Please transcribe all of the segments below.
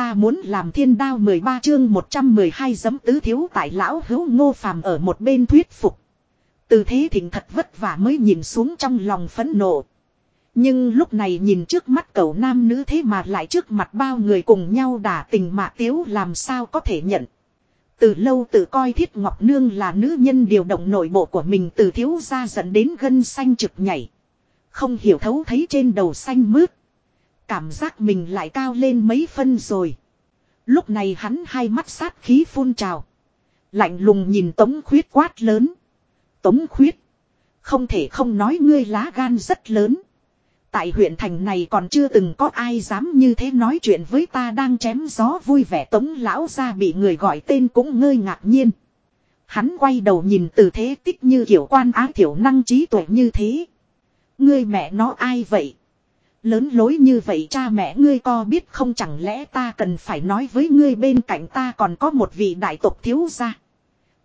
ta muốn làm thiên đao 13 chương 112 giấm tứ thiếu tại lão hữu ngô phàm ở một bên thuyết phục. Từ thế thịnh thật vất vả mới nhìn xuống trong lòng phẫn nộ. Nhưng lúc này nhìn trước mắt cậu nam nữ thế mà lại trước mặt bao người cùng nhau đả tình mạ tiếu làm sao có thể nhận. Từ lâu tự coi Thiết Ngọc Nương là nữ nhân điều động nội bộ của mình từ thiếu ra dẫn đến gân xanh trực nhảy. Không hiểu thấu thấy trên đầu xanh mướt. Cảm giác mình lại cao lên mấy phân rồi. Lúc này hắn hai mắt sát khí phun trào. Lạnh lùng nhìn Tống Khuyết quát lớn. Tống Khuyết. Không thể không nói ngươi lá gan rất lớn. Tại huyện thành này còn chưa từng có ai dám như thế nói chuyện với ta đang chém gió vui vẻ tống lão ra bị người gọi tên cũng ngơi ngạc nhiên. Hắn quay đầu nhìn từ thế tích như kiểu quan á thiểu năng trí tuệ như thế. Ngươi mẹ nó ai vậy? Lớn lối như vậy cha mẹ ngươi co biết không chẳng lẽ ta cần phải nói với ngươi bên cạnh ta còn có một vị đại tộc thiếu gia.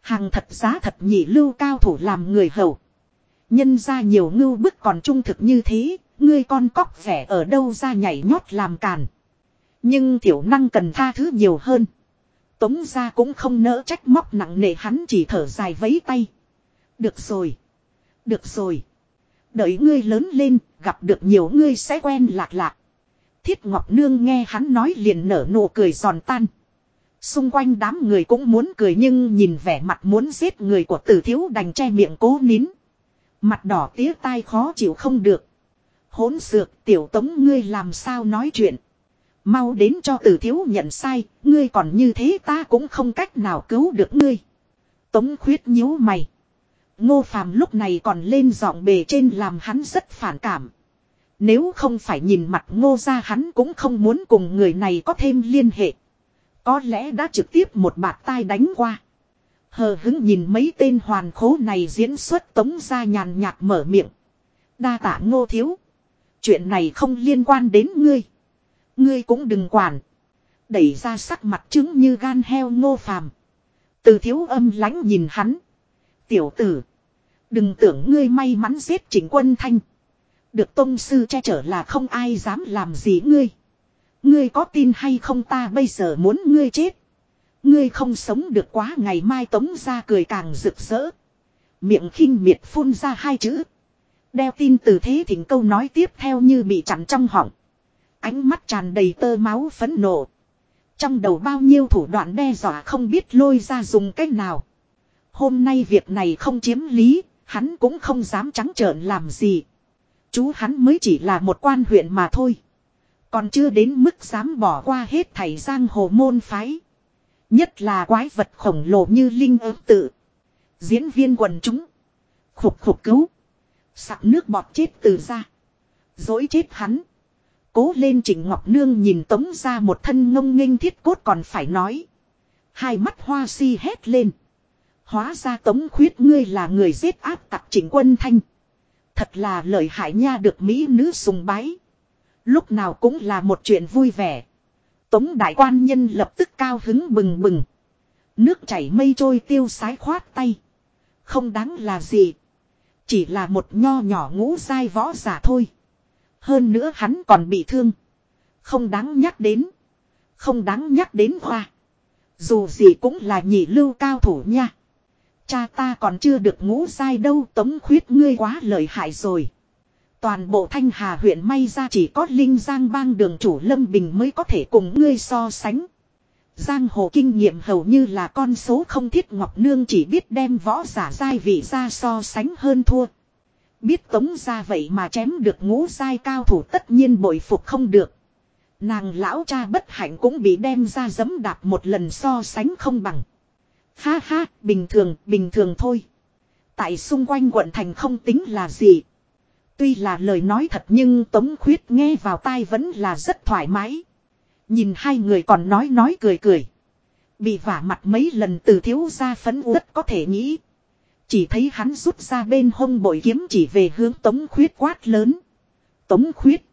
Hàng thật giá thật nhị lưu cao thủ làm người hầu. Nhân ra nhiều ngưu bức còn trung thực như thế, ngươi con cóc vẻ ở đâu ra nhảy nhót làm càn. Nhưng tiểu năng cần tha thứ nhiều hơn. Tống ra cũng không nỡ trách móc nặng nề hắn chỉ thở dài vấy tay. Được rồi. Được rồi. Đợi ngươi lớn lên, gặp được nhiều ngươi sẽ quen lạc lạc. Thiết Ngọc Nương nghe hắn nói liền nở nụ cười giòn tan. Xung quanh đám người cũng muốn cười nhưng nhìn vẻ mặt muốn giết người của tử thiếu đành che miệng cố nín. Mặt đỏ tía tai khó chịu không được. Hỗn xược tiểu tống ngươi làm sao nói chuyện. Mau đến cho tử thiếu nhận sai, ngươi còn như thế ta cũng không cách nào cứu được ngươi. Tống khuyết nhíu mày. Ngô phàm lúc này còn lên giọng bề trên làm hắn rất phản cảm. Nếu không phải nhìn mặt ngô ra hắn cũng không muốn cùng người này có thêm liên hệ. Có lẽ đã trực tiếp một bạt tai đánh qua. Hờ hứng nhìn mấy tên hoàn khố này diễn xuất tống ra nhàn nhạt mở miệng. Đa tạ ngô thiếu. Chuyện này không liên quan đến ngươi. Ngươi cũng đừng quản. Đẩy ra sắc mặt trứng như gan heo ngô phàm. Từ thiếu âm lánh nhìn hắn. Tiểu tử. Đừng tưởng ngươi may mắn giết chỉnh quân thanh. Được tôn sư che chở là không ai dám làm gì ngươi. Ngươi có tin hay không ta bây giờ muốn ngươi chết. Ngươi không sống được quá ngày mai tống ra cười càng rực rỡ. Miệng khinh miệt phun ra hai chữ. Đeo tin từ thế thỉnh câu nói tiếp theo như bị chặn trong họng. Ánh mắt tràn đầy tơ máu phấn nộ. Trong đầu bao nhiêu thủ đoạn đe dọa không biết lôi ra dùng cách nào. Hôm nay việc này không chiếm lý, hắn cũng không dám trắng trợn làm gì. Chú hắn mới chỉ là một quan huyện mà thôi. Còn chưa đến mức dám bỏ qua hết thầy giang hồ môn phái. Nhất là quái vật khổng lồ như linh ớt tự. Diễn viên quần chúng. Khục khục cứu. Sặc nước bọt chết từ ra. Dối chết hắn. Cố lên Trịnh Ngọc Nương nhìn tống ra một thân ngông nghênh thiết cốt còn phải nói. Hai mắt hoa si hét lên. Hóa ra tống khuyết ngươi là người giết áp tặc chỉnh Quân Thanh. Thật là lợi hại nha được Mỹ nữ sùng bái. Lúc nào cũng là một chuyện vui vẻ. Tống đại quan nhân lập tức cao hứng bừng bừng. Nước chảy mây trôi tiêu sái khoát tay. Không đáng là gì. Chỉ là một nho nhỏ ngũ dai võ giả thôi. Hơn nữa hắn còn bị thương. Không đáng nhắc đến. Không đáng nhắc đến hoa. Dù gì cũng là nhị lưu cao thủ nha. Cha ta còn chưa được ngũ sai đâu, tống khuyết ngươi quá lợi hại rồi. Toàn bộ thanh hà huyện may ra chỉ có linh giang bang đường chủ lâm bình mới có thể cùng ngươi so sánh. Giang hồ kinh nghiệm hầu như là con số không thiết, ngọc nương chỉ biết đem võ giả giai vị ra so sánh hơn thua. Biết tống ra vậy mà chém được ngũ giai cao thủ tất nhiên bội phục không được. Nàng lão cha bất hạnh cũng bị đem ra giấm đạp một lần so sánh không bằng. Ha ha, bình thường, bình thường thôi. Tại xung quanh quận thành không tính là gì. Tuy là lời nói thật nhưng Tống Khuyết nghe vào tai vẫn là rất thoải mái. Nhìn hai người còn nói nói cười cười. Bị vả mặt mấy lần từ thiếu ra phấn uất có thể nghĩ. Chỉ thấy hắn rút ra bên hông bội kiếm chỉ về hướng Tống Khuyết quát lớn. Tống Khuyết.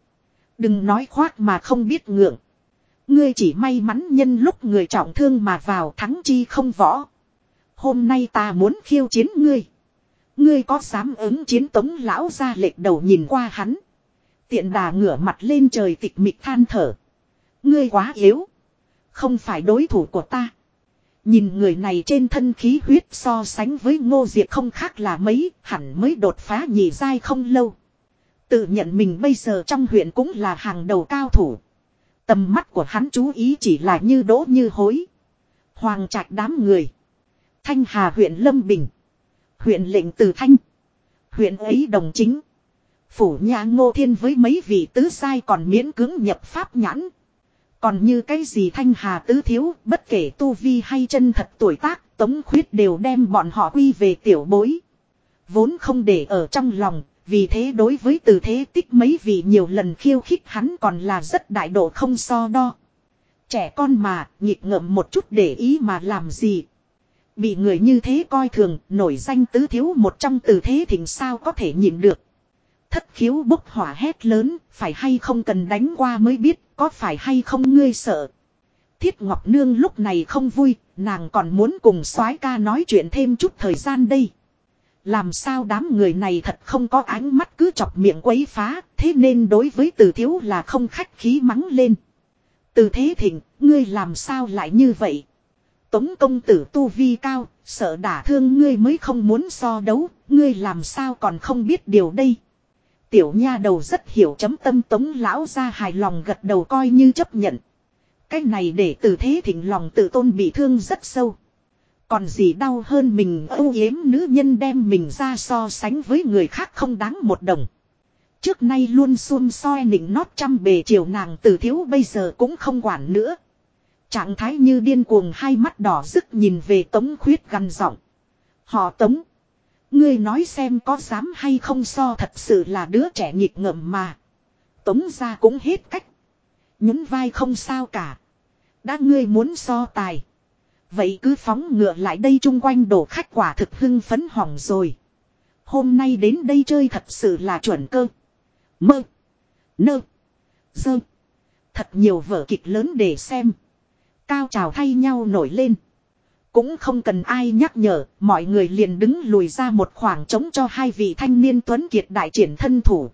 Đừng nói khoác mà không biết ngượng. Ngươi chỉ may mắn nhân lúc người trọng thương mà vào thắng chi không võ. Hôm nay ta muốn khiêu chiến ngươi. Ngươi có dám ứng chiến tống lão ra lệch đầu nhìn qua hắn. Tiện đà ngửa mặt lên trời tịch mịch than thở. Ngươi quá yếu. Không phải đối thủ của ta. Nhìn người này trên thân khí huyết so sánh với ngô diệt không khác là mấy, hẳn mới đột phá nhị dai không lâu. Tự nhận mình bây giờ trong huyện cũng là hàng đầu cao thủ. Tầm mắt của hắn chú ý chỉ là như đỗ như hối. Hoàng trạch đám người. Thanh Hà huyện Lâm Bình. Huyện lệnh từ Thanh. Huyện ấy đồng chính. Phủ nhà ngô thiên với mấy vị tứ sai còn miễn cưỡng nhập pháp nhãn. Còn như cái gì thanh hà tứ thiếu, bất kể tu vi hay chân thật tuổi tác, tống khuyết đều đem bọn họ quy về tiểu bối. Vốn không để ở trong lòng, vì thế đối với từ thế tích mấy vị nhiều lần khiêu khích hắn còn là rất đại độ không so đo. Trẻ con mà, nhịp ngợm một chút để ý mà làm gì. Bị người như thế coi thường, nổi danh tứ thiếu một trong từ thế thỉnh sao có thể nhịn được. Thất khiếu bốc hỏa hét lớn, phải hay không cần đánh qua mới biết, có phải hay không ngươi sợ. Thiết Ngọc Nương lúc này không vui, nàng còn muốn cùng soái ca nói chuyện thêm chút thời gian đây. Làm sao đám người này thật không có ánh mắt cứ chọc miệng quấy phá, thế nên đối với từ thiếu là không khách khí mắng lên. Từ thế thịnh, ngươi làm sao lại như vậy? Tống công tử tu vi cao, sợ đả thương ngươi mới không muốn so đấu, ngươi làm sao còn không biết điều đây? Tiểu nha đầu rất hiểu chấm tâm tống lão ra hài lòng gật đầu coi như chấp nhận. Cái này để từ thế thịnh lòng tự tôn bị thương rất sâu. Còn gì đau hơn mình âu yếm nữ nhân đem mình ra so sánh với người khác không đáng một đồng. Trước nay luôn xuôn soi nịnh nót trăm bề chiều nàng từ thiếu bây giờ cũng không quản nữa. Trạng thái như điên cuồng hai mắt đỏ rực nhìn về tống khuyết gằn giọng. Họ tống. Ngươi nói xem có dám hay không so thật sự là đứa trẻ nghịch ngợm mà. Tống ra cũng hết cách. Nhún vai không sao cả. Đã ngươi muốn so tài. Vậy cứ phóng ngựa lại đây chung quanh đổ khách quả thực hưng phấn hỏng rồi. Hôm nay đến đây chơi thật sự là chuẩn cơ. Mơ. Nơ. Dơ. Thật nhiều vở kịch lớn để xem. Cao trào thay nhau nổi lên. Cũng không cần ai nhắc nhở, mọi người liền đứng lùi ra một khoảng trống cho hai vị thanh niên tuấn kiệt đại triển thân thủ.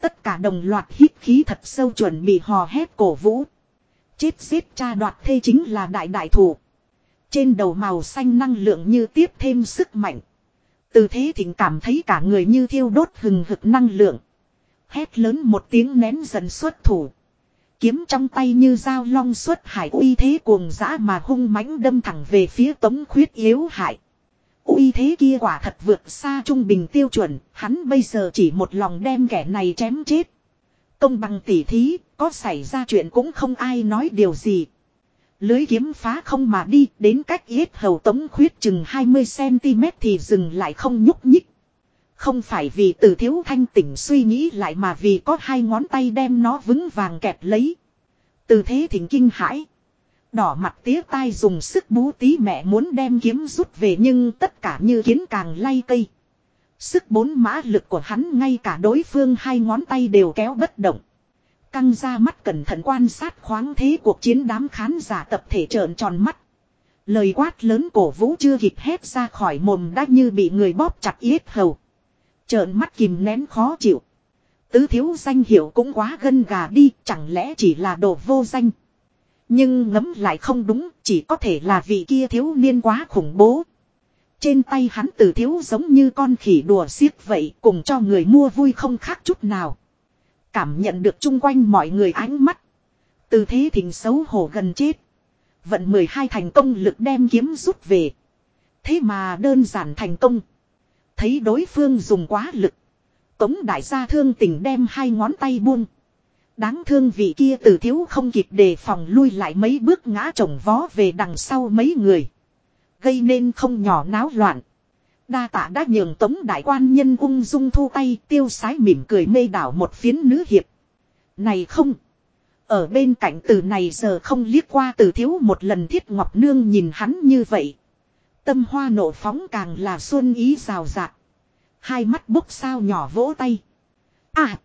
Tất cả đồng loạt hít khí thật sâu chuẩn bị hò hét cổ vũ. Chết giết cha đoạt thê chính là đại đại thủ. Trên đầu màu xanh năng lượng như tiếp thêm sức mạnh. Từ thế thỉnh cảm thấy cả người như thiêu đốt hừng hực năng lượng. Hét lớn một tiếng nén dần xuất thủ. Kiếm trong tay như dao long xuất hải uy thế cuồng dã mà hung mãnh đâm thẳng về phía tống khuyết yếu hại. Uy thế kia quả thật vượt xa trung bình tiêu chuẩn, hắn bây giờ chỉ một lòng đem kẻ này chém chết. Công bằng tỉ thí, có xảy ra chuyện cũng không ai nói điều gì. Lưới kiếm phá không mà đi, đến cách yết hầu tống khuyết chừng 20cm thì dừng lại không nhúc nhích. Không phải vì từ thiếu thanh tỉnh suy nghĩ lại mà vì có hai ngón tay đem nó vững vàng kẹp lấy. Từ thế thỉnh kinh hãi. Đỏ mặt tía tai dùng sức bú tí mẹ muốn đem kiếm rút về nhưng tất cả như kiến càng lay cây. Sức bốn mã lực của hắn ngay cả đối phương hai ngón tay đều kéo bất động. Căng ra mắt cẩn thận quan sát khoáng thế cuộc chiến đám khán giả tập thể trợn tròn mắt. Lời quát lớn cổ vũ chưa kịp hét ra khỏi mồm đã như bị người bóp chặt yết hầu. Trợn mắt kìm nén khó chịu. Tứ thiếu danh hiệu cũng quá gân gà đi, chẳng lẽ chỉ là đồ vô danh. Nhưng ngấm lại không đúng, chỉ có thể là vị kia thiếu niên quá khủng bố. Trên tay hắn từ thiếu giống như con khỉ đùa xiếc vậy, cùng cho người mua vui không khác chút nào. Cảm nhận được chung quanh mọi người ánh mắt. Từ thế thình xấu hổ gần chết. Vận 12 thành công lực đem kiếm rút về. Thế mà đơn giản thành công. Thấy đối phương dùng quá lực. Tống đại gia thương tình đem hai ngón tay buông. Đáng thương vị kia từ thiếu không kịp đề phòng lui lại mấy bước ngã chồng vó về đằng sau mấy người. Gây nên không nhỏ náo loạn. Đa tạ đã nhường tống đại quan nhân ung dung thu tay tiêu sái mỉm cười mê đảo một phiến nữ hiệp. Này không. Ở bên cạnh từ này giờ không liếc qua từ thiếu một lần thiết ngọc nương nhìn hắn như vậy. Tâm hoa nộ phóng càng là xuân ý rào rạc. Hai mắt bốc sao nhỏ vỗ tay. À!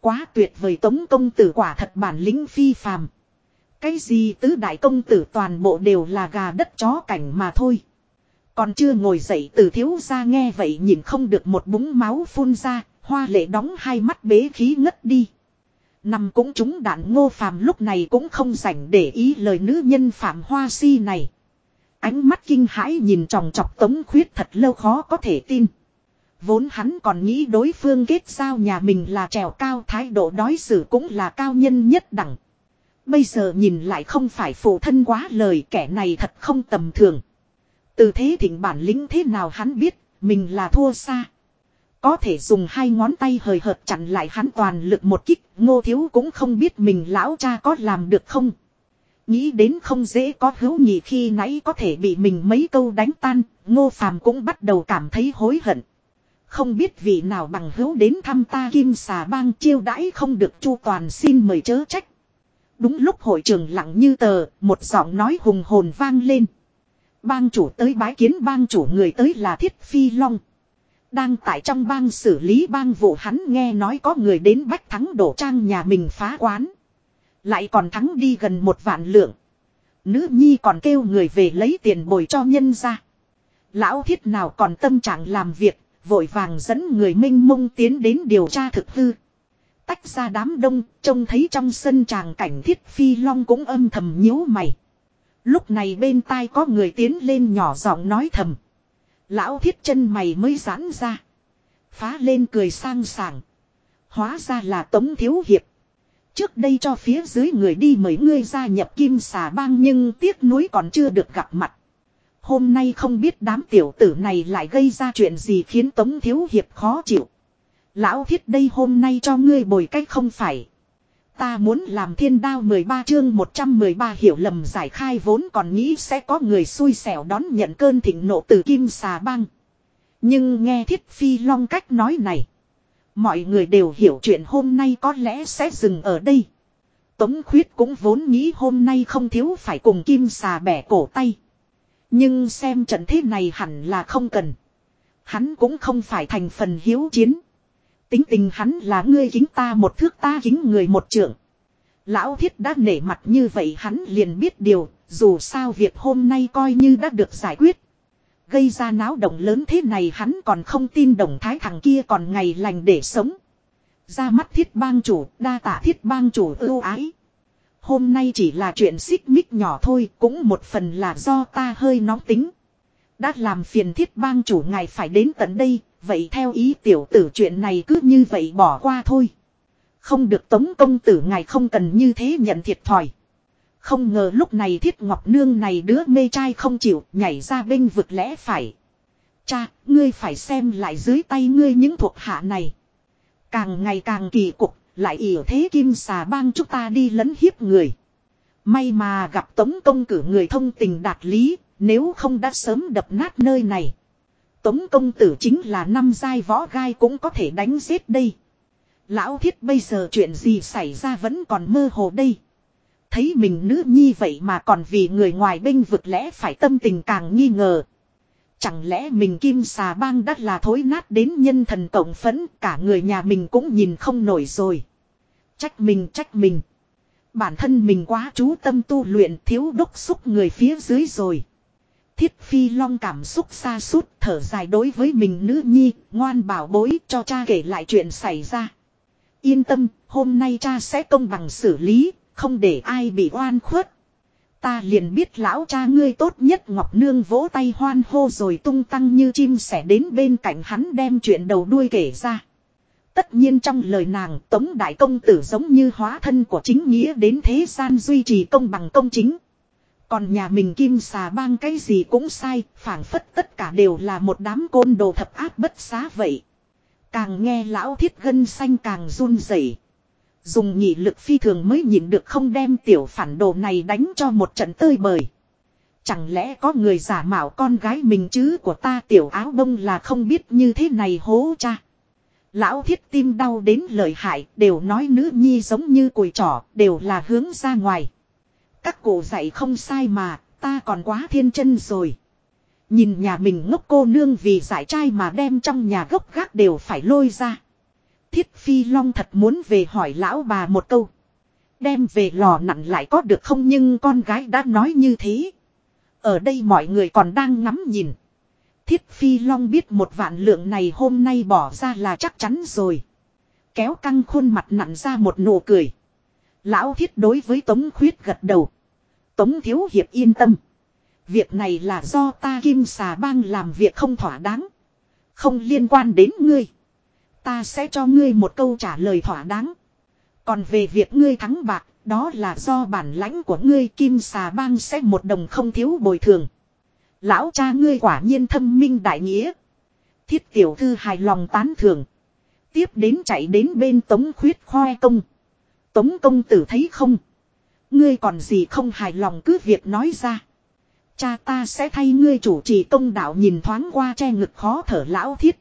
Quá tuyệt vời tống công tử quả thật bản lĩnh phi phàm. Cái gì tứ đại công tử toàn bộ đều là gà đất chó cảnh mà thôi. Còn chưa ngồi dậy từ thiếu ra nghe vậy nhìn không được một búng máu phun ra, hoa lệ đóng hai mắt bế khí ngất đi. Nằm cũng trúng đạn ngô phàm lúc này cũng không rảnh để ý lời nữ nhân phạm hoa si này. Ánh mắt kinh hãi nhìn tròng trọc tống khuyết thật lâu khó có thể tin. Vốn hắn còn nghĩ đối phương kết giao nhà mình là trèo cao thái độ đối xử cũng là cao nhân nhất đẳng. Bây giờ nhìn lại không phải phụ thân quá lời kẻ này thật không tầm thường. Từ thế thỉnh bản lĩnh thế nào hắn biết, mình là thua xa. Có thể dùng hai ngón tay hời hợt chặn lại hắn toàn lực một kích, ngô thiếu cũng không biết mình lão cha có làm được không. Nghĩ đến không dễ có hữu nhị khi nãy có thể bị mình mấy câu đánh tan, ngô phàm cũng bắt đầu cảm thấy hối hận. Không biết vị nào bằng hữu đến thăm ta kim xà bang chiêu đãi không được chu toàn xin mời chớ trách. Đúng lúc hội trường lặng như tờ, một giọng nói hùng hồn vang lên. Bang chủ tới bái kiến bang chủ người tới là Thiết Phi Long. Đang tại trong bang xử lý bang vụ hắn nghe nói có người đến bách thắng đổ trang nhà mình phá quán. Lại còn thắng đi gần một vạn lượng. Nữ nhi còn kêu người về lấy tiền bồi cho nhân ra. Lão thiết nào còn tâm trạng làm việc, vội vàng dẫn người minh mông tiến đến điều tra thực hư. Tách ra đám đông, trông thấy trong sân tràng cảnh thiết phi long cũng âm thầm nhíu mày. Lúc này bên tai có người tiến lên nhỏ giọng nói thầm. Lão thiết chân mày mới giãn ra. Phá lên cười sang sảng. Hóa ra là Tống Thiếu Hiệp. Trước đây cho phía dưới người đi mời ngươi gia nhập kim xà bang nhưng tiếc nuối còn chưa được gặp mặt. Hôm nay không biết đám tiểu tử này lại gây ra chuyện gì khiến Tống Thiếu Hiệp khó chịu. Lão thiết đây hôm nay cho ngươi bồi cách không phải. Ta muốn làm thiên đao 13 chương 113 hiểu lầm giải khai vốn còn nghĩ sẽ có người xui xẻo đón nhận cơn thịnh nộ từ kim xà Bang Nhưng nghe thiết phi long cách nói này. Mọi người đều hiểu chuyện hôm nay có lẽ sẽ dừng ở đây. Tống khuyết cũng vốn nghĩ hôm nay không thiếu phải cùng kim xà bẻ cổ tay. Nhưng xem trận thế này hẳn là không cần. Hắn cũng không phải thành phần hiếu chiến. Tính tình hắn là ngươi kính ta một thước ta kính người một trưởng. Lão thiết đã nể mặt như vậy hắn liền biết điều, dù sao việc hôm nay coi như đã được giải quyết. Gây ra náo động lớn thế này hắn còn không tin đồng thái thằng kia còn ngày lành để sống. Ra mắt thiết bang chủ, đa tạ thiết bang chủ ưu ái. Hôm nay chỉ là chuyện xích mích nhỏ thôi, cũng một phần là do ta hơi nóng tính. Đã làm phiền thiết bang chủ ngài phải đến tận đây, vậy theo ý tiểu tử chuyện này cứ như vậy bỏ qua thôi. Không được tống công tử ngài không cần như thế nhận thiệt thòi. Không ngờ lúc này thiết ngọc nương này đứa mê trai không chịu nhảy ra bên vực lẽ phải. Cha, ngươi phải xem lại dưới tay ngươi những thuộc hạ này. Càng ngày càng kỳ cục, lại ỉa thế kim xà bang chúng ta đi lấn hiếp người. May mà gặp tống công cử người thông tình đạt lý, nếu không đã sớm đập nát nơi này. Tống công tử chính là năm giai võ gai cũng có thể đánh giết đây. Lão thiết bây giờ chuyện gì xảy ra vẫn còn mơ hồ đây. Thấy mình nữ nhi vậy mà còn vì người ngoài binh vực lẽ phải tâm tình càng nghi ngờ. Chẳng lẽ mình kim xà bang đắt là thối nát đến nhân thần cộng phấn cả người nhà mình cũng nhìn không nổi rồi. Trách mình trách mình. Bản thân mình quá chú tâm tu luyện thiếu đốc xúc người phía dưới rồi. Thiết phi long cảm xúc xa suốt thở dài đối với mình nữ nhi, ngoan bảo bối cho cha kể lại chuyện xảy ra. Yên tâm, hôm nay cha sẽ công bằng xử lý, không để ai bị oan khuất. Ta liền biết lão cha ngươi tốt nhất Ngọc Nương vỗ tay hoan hô rồi tung tăng như chim sẻ đến bên cạnh hắn đem chuyện đầu đuôi kể ra. Tất nhiên trong lời nàng Tống Đại Công Tử giống như hóa thân của chính nghĩa đến thế gian duy trì công bằng công chính. Còn nhà mình kim xà bang cái gì cũng sai, phảng phất tất cả đều là một đám côn đồ thập áp bất xá vậy. Càng nghe lão thiết gân xanh càng run rẩy. Dùng nhị lực phi thường mới nhịn được không đem tiểu phản đồ này đánh cho một trận tơi bời. Chẳng lẽ có người giả mạo con gái mình chứ của ta tiểu áo bông là không biết như thế này hố cha. Lão thiết tim đau đến lợi hại đều nói nữ nhi giống như cùi trỏ đều là hướng ra ngoài. Các cụ dạy không sai mà, ta còn quá thiên chân rồi. Nhìn nhà mình ngốc cô nương vì giải trai mà đem trong nhà gốc gác đều phải lôi ra. Thiết Phi Long thật muốn về hỏi lão bà một câu. Đem về lò nặn lại có được không nhưng con gái đã nói như thế. Ở đây mọi người còn đang ngắm nhìn. Thiết Phi Long biết một vạn lượng này hôm nay bỏ ra là chắc chắn rồi. kéo căng khuôn mặt nặn ra một nụ cười. Lão thiết đối với Tống Khuyết gật đầu. Tống Thiếu Hiệp yên tâm. Việc này là do ta kim xà bang làm việc không thỏa đáng. Không liên quan đến ngươi. Ta sẽ cho ngươi một câu trả lời thỏa đáng. Còn về việc ngươi thắng bạc, đó là do bản lãnh của ngươi kim xà bang sẽ một đồng không thiếu bồi thường. Lão cha ngươi quả nhiên thâm minh đại nghĩa. Thiết tiểu thư hài lòng tán thưởng. Tiếp đến chạy đến bên tống khuyết khoe công. Tống công tử thấy không? Ngươi còn gì không hài lòng cứ việc nói ra. Cha ta sẽ thay ngươi chủ trì công đạo nhìn thoáng qua che ngực khó thở lão thiết.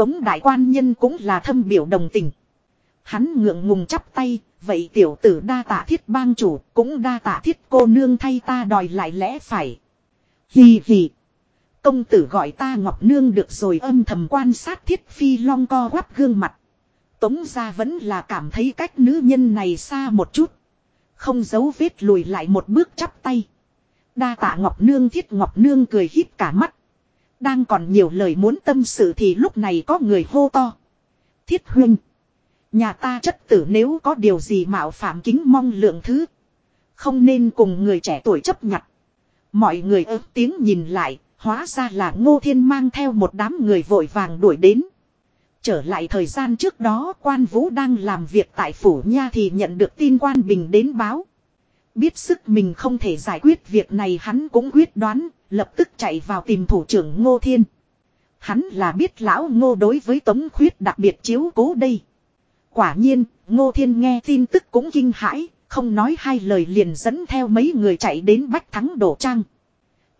Tống đại quan nhân cũng là thâm biểu đồng tình. Hắn ngượng ngùng chắp tay, vậy tiểu tử đa tạ thiết bang chủ, cũng đa tạ thiết cô nương thay ta đòi lại lẽ phải. Hì hì. Công tử gọi ta Ngọc Nương được rồi âm thầm quan sát thiết phi long co quắp gương mặt. Tống ra vẫn là cảm thấy cách nữ nhân này xa một chút. Không giấu vết lùi lại một bước chắp tay. Đa tạ Ngọc Nương thiết Ngọc Nương cười hít cả mắt. Đang còn nhiều lời muốn tâm sự thì lúc này có người hô to. Thiết huynh. Nhà ta chất tử nếu có điều gì mạo phạm kính mong lượng thứ. Không nên cùng người trẻ tuổi chấp nhặt. Mọi người ớt tiếng nhìn lại, hóa ra là ngô thiên mang theo một đám người vội vàng đuổi đến. Trở lại thời gian trước đó quan vũ đang làm việc tại phủ nha thì nhận được tin quan bình đến báo. Biết sức mình không thể giải quyết việc này hắn cũng quyết đoán, lập tức chạy vào tìm thủ trưởng ngô thiên. Hắn là biết lão ngô đối với tống khuyết đặc biệt chiếu cố đây. Quả nhiên, ngô thiên nghe tin tức cũng kinh hãi, không nói hai lời liền dẫn theo mấy người chạy đến bách thắng đổ trang.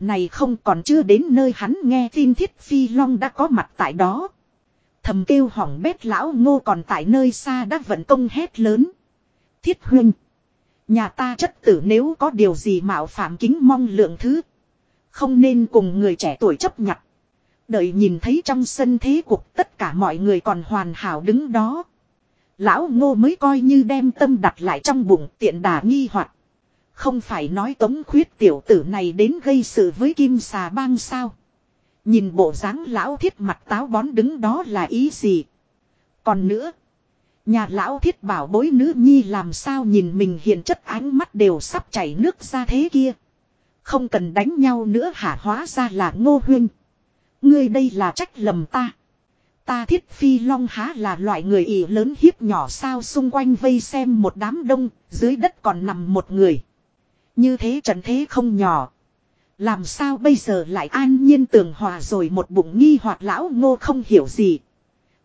Này không còn chưa đến nơi hắn nghe tin thiết phi long đã có mặt tại đó. Thầm kêu hỏng bét lão ngô còn tại nơi xa đã vận công hét lớn. Thiết huynh. Nhà ta chất tử nếu có điều gì mạo phạm kính mong lượng thứ. Không nên cùng người trẻ tuổi chấp nhặt. Đợi nhìn thấy trong sân thế cuộc tất cả mọi người còn hoàn hảo đứng đó. Lão ngô mới coi như đem tâm đặt lại trong bụng tiện đà nghi hoặc Không phải nói tống khuyết tiểu tử này đến gây sự với kim xà bang sao. Nhìn bộ dáng lão thiết mặt táo bón đứng đó là ý gì. Còn nữa. Nhà lão thiết bảo bối nữ nhi làm sao nhìn mình hiện chất ánh mắt đều sắp chảy nước ra thế kia. Không cần đánh nhau nữa hả hóa ra là ngô huyên. Ngươi đây là trách lầm ta. Ta thiết phi long há là loại người ỉ lớn hiếp nhỏ sao xung quanh vây xem một đám đông, dưới đất còn nằm một người. Như thế trận thế không nhỏ. Làm sao bây giờ lại an nhiên tường hòa rồi một bụng nghi hoặc lão ngô không hiểu gì.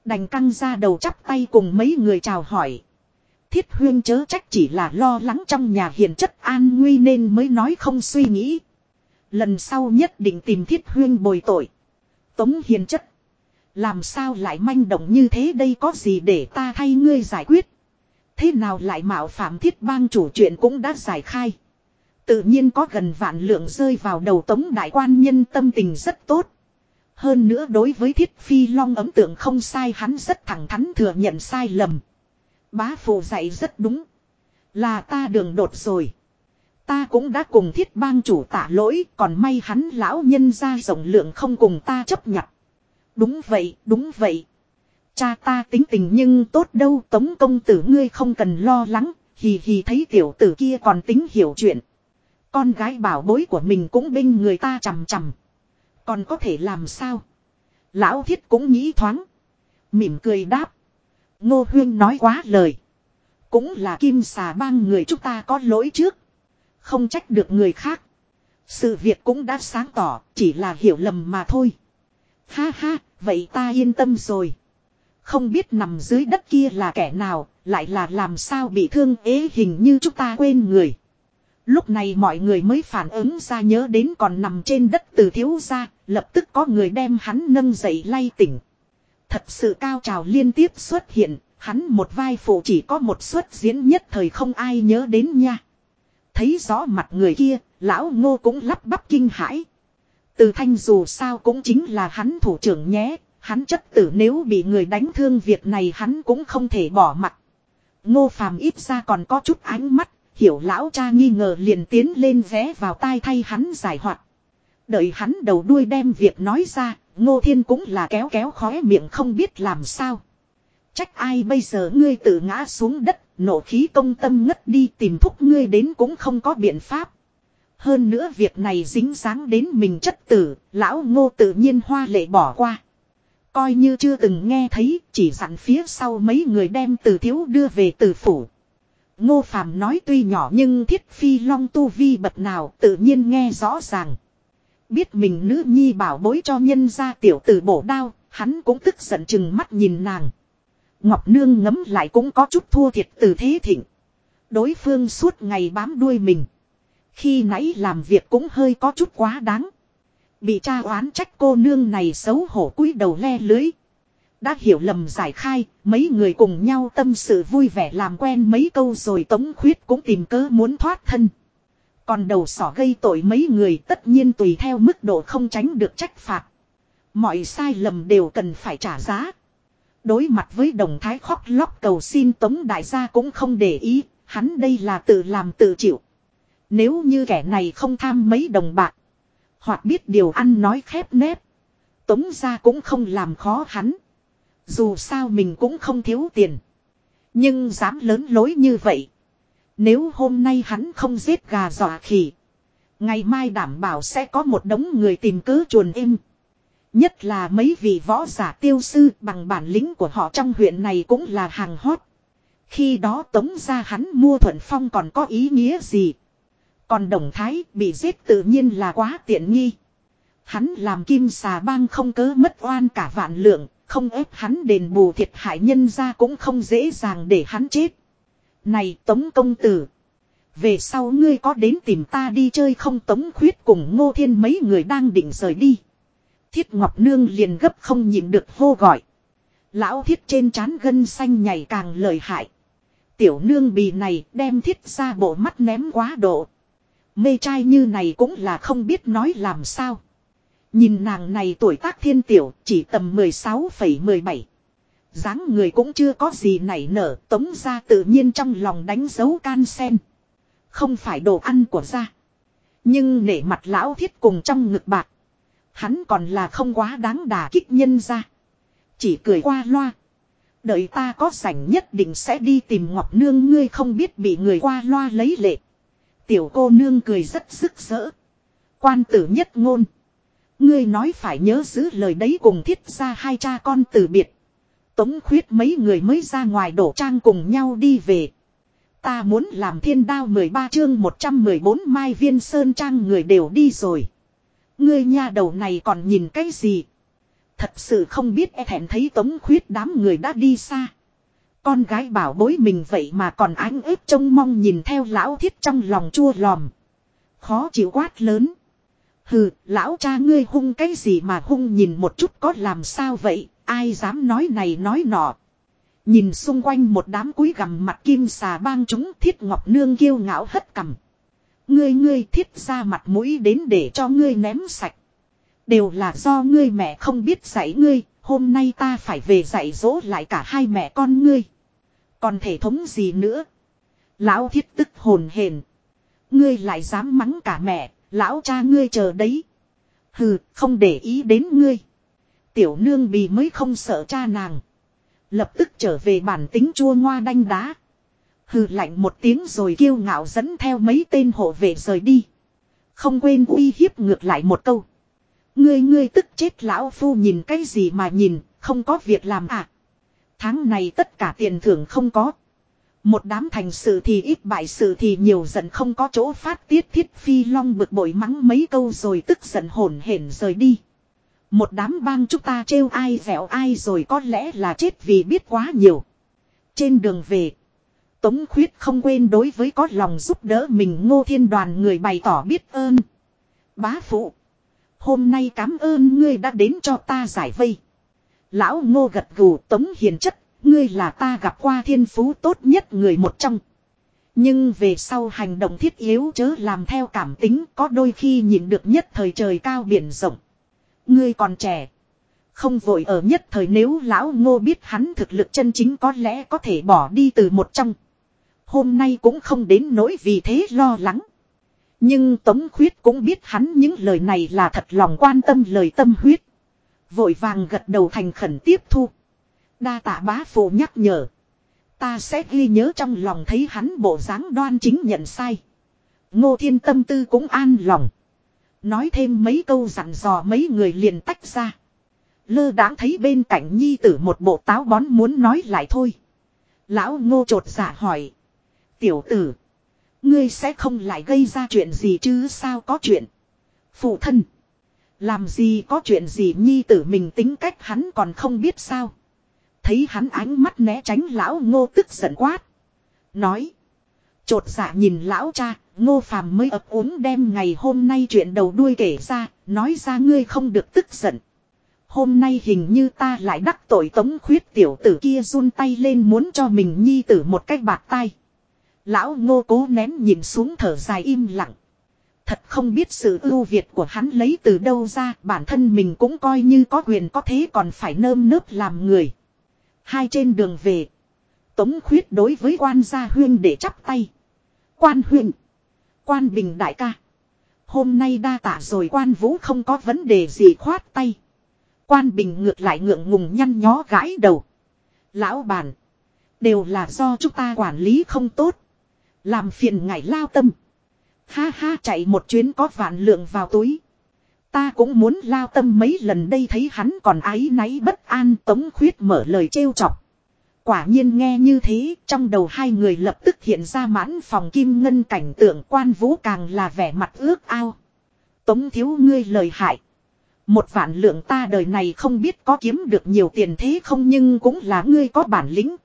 Đành căng ra đầu chắp tay cùng mấy người chào hỏi. Thiết huyên chớ trách chỉ là lo lắng trong nhà hiền chất an nguy nên mới nói không suy nghĩ. Lần sau nhất định tìm thiết huyên bồi tội. Tống hiền chất. Làm sao lại manh động như thế đây có gì để ta thay ngươi giải quyết. Thế nào lại mạo phạm thiết bang chủ chuyện cũng đã giải khai. Tự nhiên có gần vạn lượng rơi vào đầu tống đại quan nhân tâm tình rất tốt. Hơn nữa đối với thiết phi long ấm tượng không sai, hắn rất thẳng thắn thừa nhận sai lầm. Bá phụ dạy rất đúng. Là ta đường đột rồi. Ta cũng đã cùng thiết bang chủ tạ lỗi còn may hắn lão nhân ra rộng lượng không cùng ta chấp nhận. Đúng vậy, đúng vậy. Cha ta tính tình nhưng tốt đâu tống công tử ngươi không cần lo lắng, hì hì thấy tiểu tử kia còn tính hiểu chuyện. Con gái bảo bối của mình cũng binh người ta chằm chằm. Còn có thể làm sao? Lão thiết cũng nghĩ thoáng. Mỉm cười đáp. Ngô huyên nói quá lời. Cũng là kim xà bang người chúng ta có lỗi trước. Không trách được người khác. Sự việc cũng đã sáng tỏ, chỉ là hiểu lầm mà thôi. Ha ha, vậy ta yên tâm rồi. Không biết nằm dưới đất kia là kẻ nào, lại là làm sao bị thương ế hình như chúng ta quên người. Lúc này mọi người mới phản ứng ra nhớ đến còn nằm trên đất từ thiếu ra, lập tức có người đem hắn nâng dậy lay tỉnh. Thật sự cao trào liên tiếp xuất hiện, hắn một vai phụ chỉ có một suất diễn nhất thời không ai nhớ đến nha. Thấy rõ mặt người kia, lão ngô cũng lắp bắp kinh hãi. Từ thanh dù sao cũng chính là hắn thủ trưởng nhé, hắn chất tử nếu bị người đánh thương việc này hắn cũng không thể bỏ mặt. Ngô phàm ít ra còn có chút ánh mắt, hiểu lão cha nghi ngờ liền tiến lên vé vào tai thay hắn giải hoạt. Đợi hắn đầu đuôi đem việc nói ra, ngô thiên cũng là kéo kéo khóe miệng không biết làm sao. Trách ai bây giờ ngươi tự ngã xuống đất, nổ khí công tâm ngất đi tìm thúc ngươi đến cũng không có biện pháp. Hơn nữa việc này dính dáng đến mình chất tử, lão ngô tự nhiên hoa lệ bỏ qua. Coi như chưa từng nghe thấy, chỉ dặn phía sau mấy người đem từ thiếu đưa về từ phủ. Ngô Phàm nói tuy nhỏ nhưng thiết phi long tu vi bậc nào tự nhiên nghe rõ ràng. Biết mình nữ nhi bảo bối cho nhân gia tiểu tử bổ đao, hắn cũng tức giận chừng mắt nhìn nàng. Ngọc Nương ngấm lại cũng có chút thua thiệt từ thế thịnh. Đối phương suốt ngày bám đuôi mình. Khi nãy làm việc cũng hơi có chút quá đáng. Bị cha oán trách cô nương này xấu hổ cúi đầu le lưới. Đã hiểu lầm giải khai, mấy người cùng nhau tâm sự vui vẻ làm quen mấy câu rồi Tống Khuyết cũng tìm cớ muốn thoát thân. Còn đầu sỏ gây tội mấy người tất nhiên tùy theo mức độ không tránh được trách phạt. Mọi sai lầm đều cần phải trả giá. Đối mặt với đồng thái khóc lóc cầu xin Tống Đại gia cũng không để ý, hắn đây là tự làm tự chịu. Nếu như kẻ này không tham mấy đồng bạc, hoặc biết điều ăn nói khép nép, Tống gia cũng không làm khó hắn. Dù sao mình cũng không thiếu tiền. Nhưng dám lớn lối như vậy. Nếu hôm nay hắn không giết gà dọa khỉ. Ngày mai đảm bảo sẽ có một đống người tìm cớ chuồn im. Nhất là mấy vị võ giả tiêu sư bằng bản lĩnh của họ trong huyện này cũng là hàng hot. Khi đó tống ra hắn mua thuận phong còn có ý nghĩa gì. Còn đồng thái bị giết tự nhiên là quá tiện nghi. Hắn làm kim xà bang không cớ mất oan cả vạn lượng, không ép hắn đền bù thiệt hại nhân ra cũng không dễ dàng để hắn chết. Này Tống Công Tử. Về sau ngươi có đến tìm ta đi chơi không Tống Khuyết cùng Ngô Thiên mấy người đang định rời đi. Thiết Ngọc Nương liền gấp không nhịn được hô gọi. Lão thiết trên trán gân xanh nhảy càng lợi hại. Tiểu nương bì này đem thiết ra bộ mắt ném quá độ. Mê trai như này cũng là không biết nói làm sao. Nhìn nàng này tuổi tác thiên tiểu chỉ tầm 16,17 dáng người cũng chưa có gì nảy nở, tống ra tự nhiên trong lòng đánh dấu can sen. Không phải đồ ăn của ra. Nhưng nể mặt lão thiết cùng trong ngực bạc. Hắn còn là không quá đáng đà kích nhân ra. Chỉ cười qua loa. Đợi ta có sảnh nhất định sẽ đi tìm Ngọc Nương, ngươi không biết bị người qua loa lấy lệ. Tiểu cô nương cười rất sức sỡ. Quan tử nhất ngôn. Ngươi nói phải nhớ giữ lời đấy cùng thiết ra hai cha con từ biệt. Tống khuyết mấy người mới ra ngoài đổ trang cùng nhau đi về. Ta muốn làm thiên đao 13 chương 114 mai viên sơn trang người đều đi rồi. Ngươi nha đầu này còn nhìn cái gì? Thật sự không biết e thẹn thấy tống khuyết đám người đã đi xa. Con gái bảo bối mình vậy mà còn ánh ếp trông mong nhìn theo lão thiết trong lòng chua lòm. Khó chịu quát lớn. Hừ, lão cha ngươi hung cái gì mà hung nhìn một chút có làm sao vậy, ai dám nói này nói nọ. Nhìn xung quanh một đám cúi gằm mặt kim xà bang chúng thiết ngọc nương kiêu ngạo hất cầm. Ngươi ngươi thiết ra mặt mũi đến để cho ngươi ném sạch. Đều là do ngươi mẹ không biết dạy ngươi, hôm nay ta phải về dạy dỗ lại cả hai mẹ con ngươi. Còn thể thống gì nữa? Lão thiết tức hồn hền. Ngươi lại dám mắng cả mẹ, lão cha ngươi chờ đấy. Hừ, không để ý đến ngươi. Tiểu nương bì mới không sợ cha nàng. Lập tức trở về bản tính chua ngoa đanh đá. Hừ lạnh một tiếng rồi kiêu ngạo dẫn theo mấy tên hộ vệ rời đi. Không quên uy hiếp ngược lại một câu. Ngươi ngươi tức chết lão phu nhìn cái gì mà nhìn, không có việc làm à. Tháng này tất cả tiền thưởng không có. Một đám thành sự thì ít bại sự thì nhiều giận không có chỗ phát tiết thiết phi long bực bội mắng mấy câu rồi tức giận hổn hển rời đi. Một đám bang chúng ta trêu ai dẻo ai rồi có lẽ là chết vì biết quá nhiều. Trên đường về. Tống khuyết không quên đối với có lòng giúp đỡ mình ngô thiên đoàn người bày tỏ biết ơn. Bá phụ. Hôm nay cảm ơn ngươi đã đến cho ta giải vây. Lão ngô gật gù, tống hiền chất. Ngươi là ta gặp qua thiên phú tốt nhất người một trong. Nhưng về sau hành động thiết yếu chớ làm theo cảm tính, có đôi khi nhìn được nhất thời trời cao biển rộng. Ngươi còn trẻ. Không vội ở nhất thời nếu lão ngô biết hắn thực lực chân chính có lẽ có thể bỏ đi từ một trong. Hôm nay cũng không đến nỗi vì thế lo lắng. Nhưng Tống Khuyết cũng biết hắn những lời này là thật lòng quan tâm lời tâm huyết. Vội vàng gật đầu thành khẩn tiếp thu. Đa tạ bá phụ nhắc nhở. Ta sẽ ghi nhớ trong lòng thấy hắn bộ dáng đoan chính nhận sai. Ngô thiên tâm tư cũng an lòng. Nói thêm mấy câu dặn dò mấy người liền tách ra. Lơ đãng thấy bên cạnh nhi tử một bộ táo bón muốn nói lại thôi. Lão ngô trột dạ hỏi. Tiểu tử. Ngươi sẽ không lại gây ra chuyện gì chứ sao có chuyện. Phụ thân. Làm gì có chuyện gì nhi tử mình tính cách hắn còn không biết sao. Thấy hắn ánh mắt né tránh lão ngô tức giận quát. Nói. Chột dạ nhìn lão cha, ngô phàm mới ấp úng đem ngày hôm nay chuyện đầu đuôi kể ra, nói ra ngươi không được tức giận. Hôm nay hình như ta lại đắc tội tống khuyết tiểu tử kia run tay lên muốn cho mình nhi tử một cách bạc tay. Lão ngô cố nén nhìn xuống thở dài im lặng. Thật không biết sự ưu việt của hắn lấy từ đâu ra, bản thân mình cũng coi như có quyền có thế còn phải nơm nớp làm người. Hai trên đường về. Tống khuyết đối với quan gia huyên để chắp tay. Quan huyện, Quan bình đại ca. Hôm nay đa tạ rồi quan vũ không có vấn đề gì khoát tay. Quan bình ngược lại ngượng ngùng nhăn nhó gãi đầu. Lão bản. Đều là do chúng ta quản lý không tốt. Làm phiền ngài lao tâm. Ha ha chạy một chuyến có vạn lượng vào túi. Ta cũng muốn lao tâm mấy lần đây thấy hắn còn ái náy bất an tống khuyết mở lời trêu chọc. Quả nhiên nghe như thế, trong đầu hai người lập tức hiện ra mãn phòng kim ngân cảnh tượng quan vũ càng là vẻ mặt ước ao. Tống thiếu ngươi lời hại. Một vạn lượng ta đời này không biết có kiếm được nhiều tiền thế không nhưng cũng là ngươi có bản lĩnh.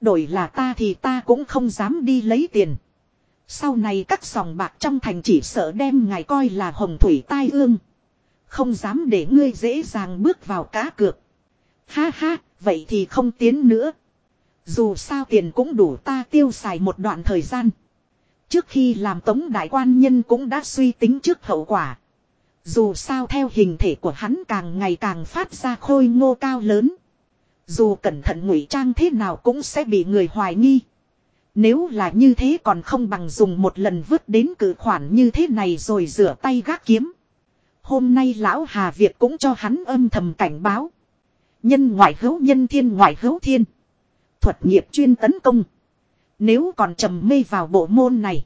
Đổi là ta thì ta cũng không dám đi lấy tiền. Sau này các sòng bạc trong thành chỉ sợ đem ngài coi là hồng thủy tai ương. Không dám để ngươi dễ dàng bước vào cá cược. Ha ha, vậy thì không tiến nữa. Dù sao tiền cũng đủ ta tiêu xài một đoạn thời gian. Trước khi làm tống đại quan nhân cũng đã suy tính trước hậu quả. Dù sao theo hình thể của hắn càng ngày càng phát ra khôi ngô cao lớn. Dù cẩn thận ngụy trang thế nào cũng sẽ bị người hoài nghi. Nếu là như thế còn không bằng dùng một lần vứt đến cử khoản như thế này rồi rửa tay gác kiếm. Hôm nay lão Hà Việt cũng cho hắn âm thầm cảnh báo. Nhân ngoại hữu nhân thiên ngoại hữu thiên. Thuật nghiệp chuyên tấn công. Nếu còn trầm mê vào bộ môn này.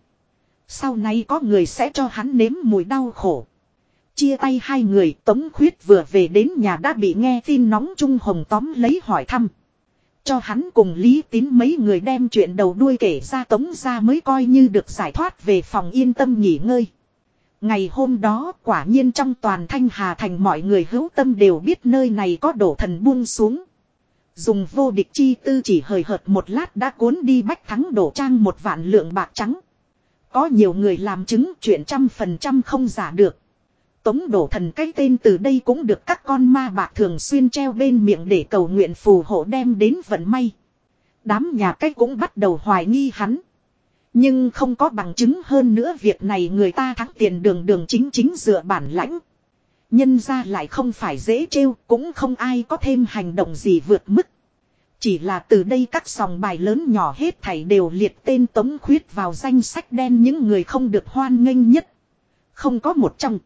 Sau này có người sẽ cho hắn nếm mùi đau khổ. Chia tay hai người, Tống Khuyết vừa về đến nhà đã bị nghe tin nóng Trung Hồng tóm lấy hỏi thăm. Cho hắn cùng Lý Tín mấy người đem chuyện đầu đuôi kể ra Tống ra mới coi như được giải thoát về phòng yên tâm nghỉ ngơi. Ngày hôm đó, quả nhiên trong toàn thanh hà thành mọi người hữu tâm đều biết nơi này có đổ thần buông xuống. Dùng vô địch chi tư chỉ hời hợt một lát đã cuốn đi bách thắng đổ trang một vạn lượng bạc trắng. Có nhiều người làm chứng chuyện trăm phần trăm không giả được. Tống đổ thần cái tên từ đây cũng được các con ma bạc thường xuyên treo bên miệng để cầu nguyện phù hộ đem đến vận may. Đám nhà cách cũng bắt đầu hoài nghi hắn. Nhưng không có bằng chứng hơn nữa việc này người ta thắng tiền đường đường chính chính dựa bản lãnh. Nhân ra lại không phải dễ trêu, cũng không ai có thêm hành động gì vượt mức. Chỉ là từ đây các sòng bài lớn nhỏ hết thảy đều liệt tên Tống Khuyết vào danh sách đen những người không được hoan nghênh nhất. Không có một trong.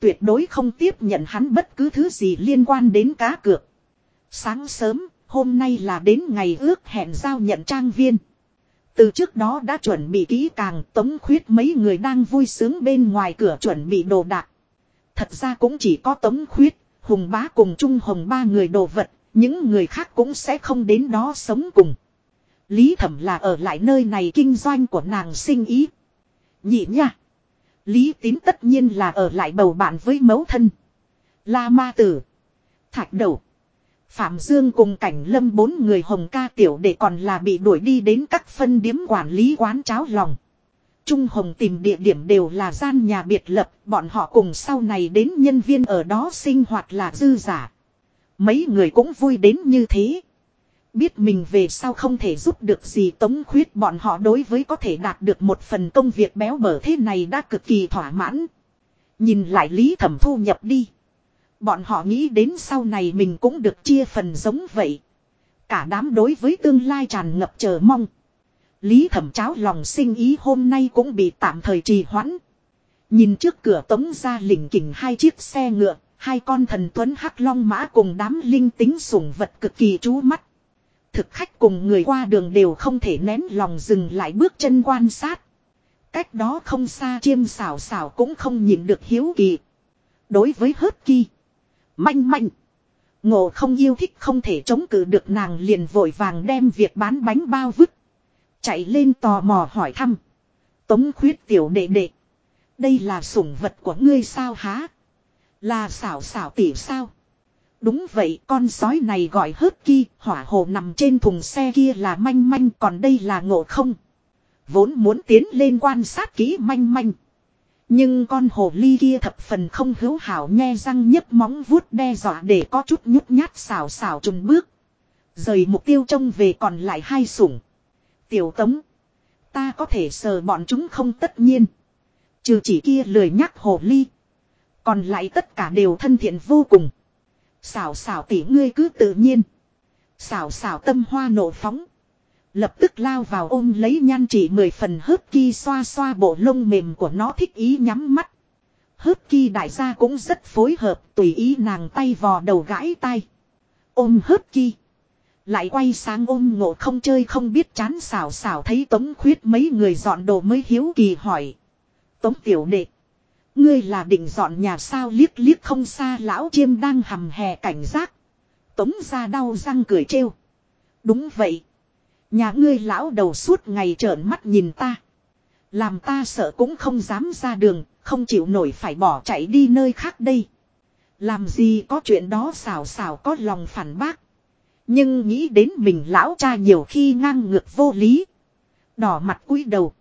Tuyệt đối không tiếp nhận hắn bất cứ thứ gì liên quan đến cá cược. Sáng sớm, hôm nay là đến ngày ước hẹn giao nhận trang viên. Từ trước đó đã chuẩn bị kỹ càng tống khuyết mấy người đang vui sướng bên ngoài cửa chuẩn bị đồ đạc. Thật ra cũng chỉ có tống khuyết, hùng bá cùng chung hồng ba người đồ vật, những người khác cũng sẽ không đến đó sống cùng. Lý thẩm là ở lại nơi này kinh doanh của nàng sinh ý. Nhị nha. Lý tín tất nhiên là ở lại bầu bạn với mẫu thân. La ma tử. Thạch đầu. Phạm Dương cùng cảnh lâm bốn người hồng ca tiểu để còn là bị đuổi đi đến các phân điếm quản lý quán cháo lòng. Trung Hồng tìm địa điểm đều là gian nhà biệt lập, bọn họ cùng sau này đến nhân viên ở đó sinh hoạt là dư giả. Mấy người cũng vui đến như thế. Biết mình về sau không thể giúp được gì tống khuyết bọn họ đối với có thể đạt được một phần công việc béo bở thế này đã cực kỳ thỏa mãn. Nhìn lại Lý Thẩm thu nhập đi. Bọn họ nghĩ đến sau này mình cũng được chia phần giống vậy. Cả đám đối với tương lai tràn ngập chờ mong. Lý thẩm cháo lòng sinh ý hôm nay cũng bị tạm thời trì hoãn. Nhìn trước cửa tống ra lỉnh kỉnh hai chiếc xe ngựa, Hai con thần tuấn hắc long mã cùng đám linh tính sủng vật cực kỳ chú mắt. Thực khách cùng người qua đường đều không thể nén lòng dừng lại bước chân quan sát. Cách đó không xa chiêm xảo xảo cũng không nhìn được hiếu kỳ. Đối với hớt kỳ. Manh manh. Ngộ không yêu thích không thể chống cự được nàng liền vội vàng đem việc bán bánh bao vứt. Chạy lên tò mò hỏi thăm. Tống khuyết tiểu đệ đệ. Đây là sủng vật của ngươi sao há? Là xảo xảo tỉ sao? Đúng vậy, con sói này gọi hớt kia hỏa hồ nằm trên thùng xe kia là manh manh, còn đây là ngộ không. Vốn muốn tiến lên quan sát kỹ manh manh. Nhưng con hồ ly kia thập phần không hữu hảo nghe răng nhấp móng vuốt đe dọa để có chút nhút nhát xào xào trùng bước. Rời mục tiêu trông về còn lại hai sủng. Tiểu tống. Ta có thể sờ bọn chúng không tất nhiên. Trừ chỉ kia lười nhắc hồ ly. Còn lại tất cả đều thân thiện vô cùng. Xảo xảo tỉ ngươi cứ tự nhiên. Xảo xảo tâm hoa nổ phóng. Lập tức lao vào ôm lấy nhan chỉ mười phần hớp ki xoa xoa bộ lông mềm của nó thích ý nhắm mắt. Hớp ki đại gia cũng rất phối hợp tùy ý nàng tay vò đầu gãi tay. Ôm hớp ki. Lại quay sang ôm ngộ không chơi không biết chán xảo xảo thấy tống khuyết mấy người dọn đồ mới hiếu kỳ hỏi. Tống tiểu đệ. Ngươi là định dọn nhà sao liếc liếc không xa lão chiêm đang hầm hè cảnh giác. Tống ra đau răng cười trêu. Đúng vậy. Nhà ngươi lão đầu suốt ngày trợn mắt nhìn ta. Làm ta sợ cũng không dám ra đường, không chịu nổi phải bỏ chạy đi nơi khác đây. Làm gì có chuyện đó xào xào có lòng phản bác. Nhưng nghĩ đến mình lão cha nhiều khi ngang ngược vô lý. Đỏ mặt cúi đầu.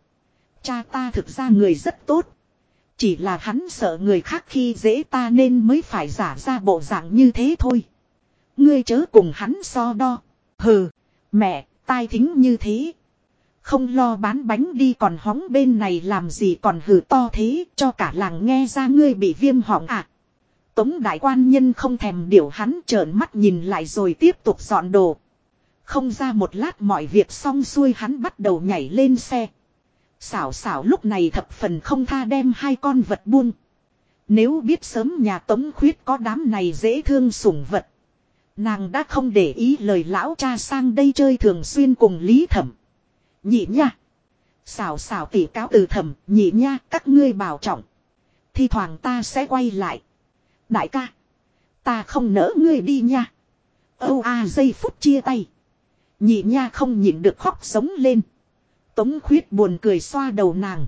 Cha ta thực ra người rất tốt. Chỉ là hắn sợ người khác khi dễ ta nên mới phải giả ra bộ dạng như thế thôi. Ngươi chớ cùng hắn so đo. Hừ, mẹ, tai thính như thế. Không lo bán bánh đi còn hóng bên này làm gì còn hừ to thế cho cả làng nghe ra ngươi bị viêm họng à. Tống đại quan nhân không thèm điều hắn trợn mắt nhìn lại rồi tiếp tục dọn đồ. Không ra một lát mọi việc xong xuôi hắn bắt đầu nhảy lên xe. Xảo xảo lúc này thập phần không tha đem hai con vật buông. Nếu biết sớm nhà tống khuyết có đám này dễ thương sủng vật. Nàng đã không để ý lời lão cha sang đây chơi thường xuyên cùng lý thẩm. Nhị nha. Xảo xảo tỉ cáo từ thẩm, nhị nha, các ngươi bảo trọng. Thi thoảng ta sẽ quay lại. Đại ca. Ta không nỡ ngươi đi nha. Âu a giây phút chia tay. Nhị nha không nhịn được khóc sống lên. Tống khuyết buồn cười xoa đầu nàng.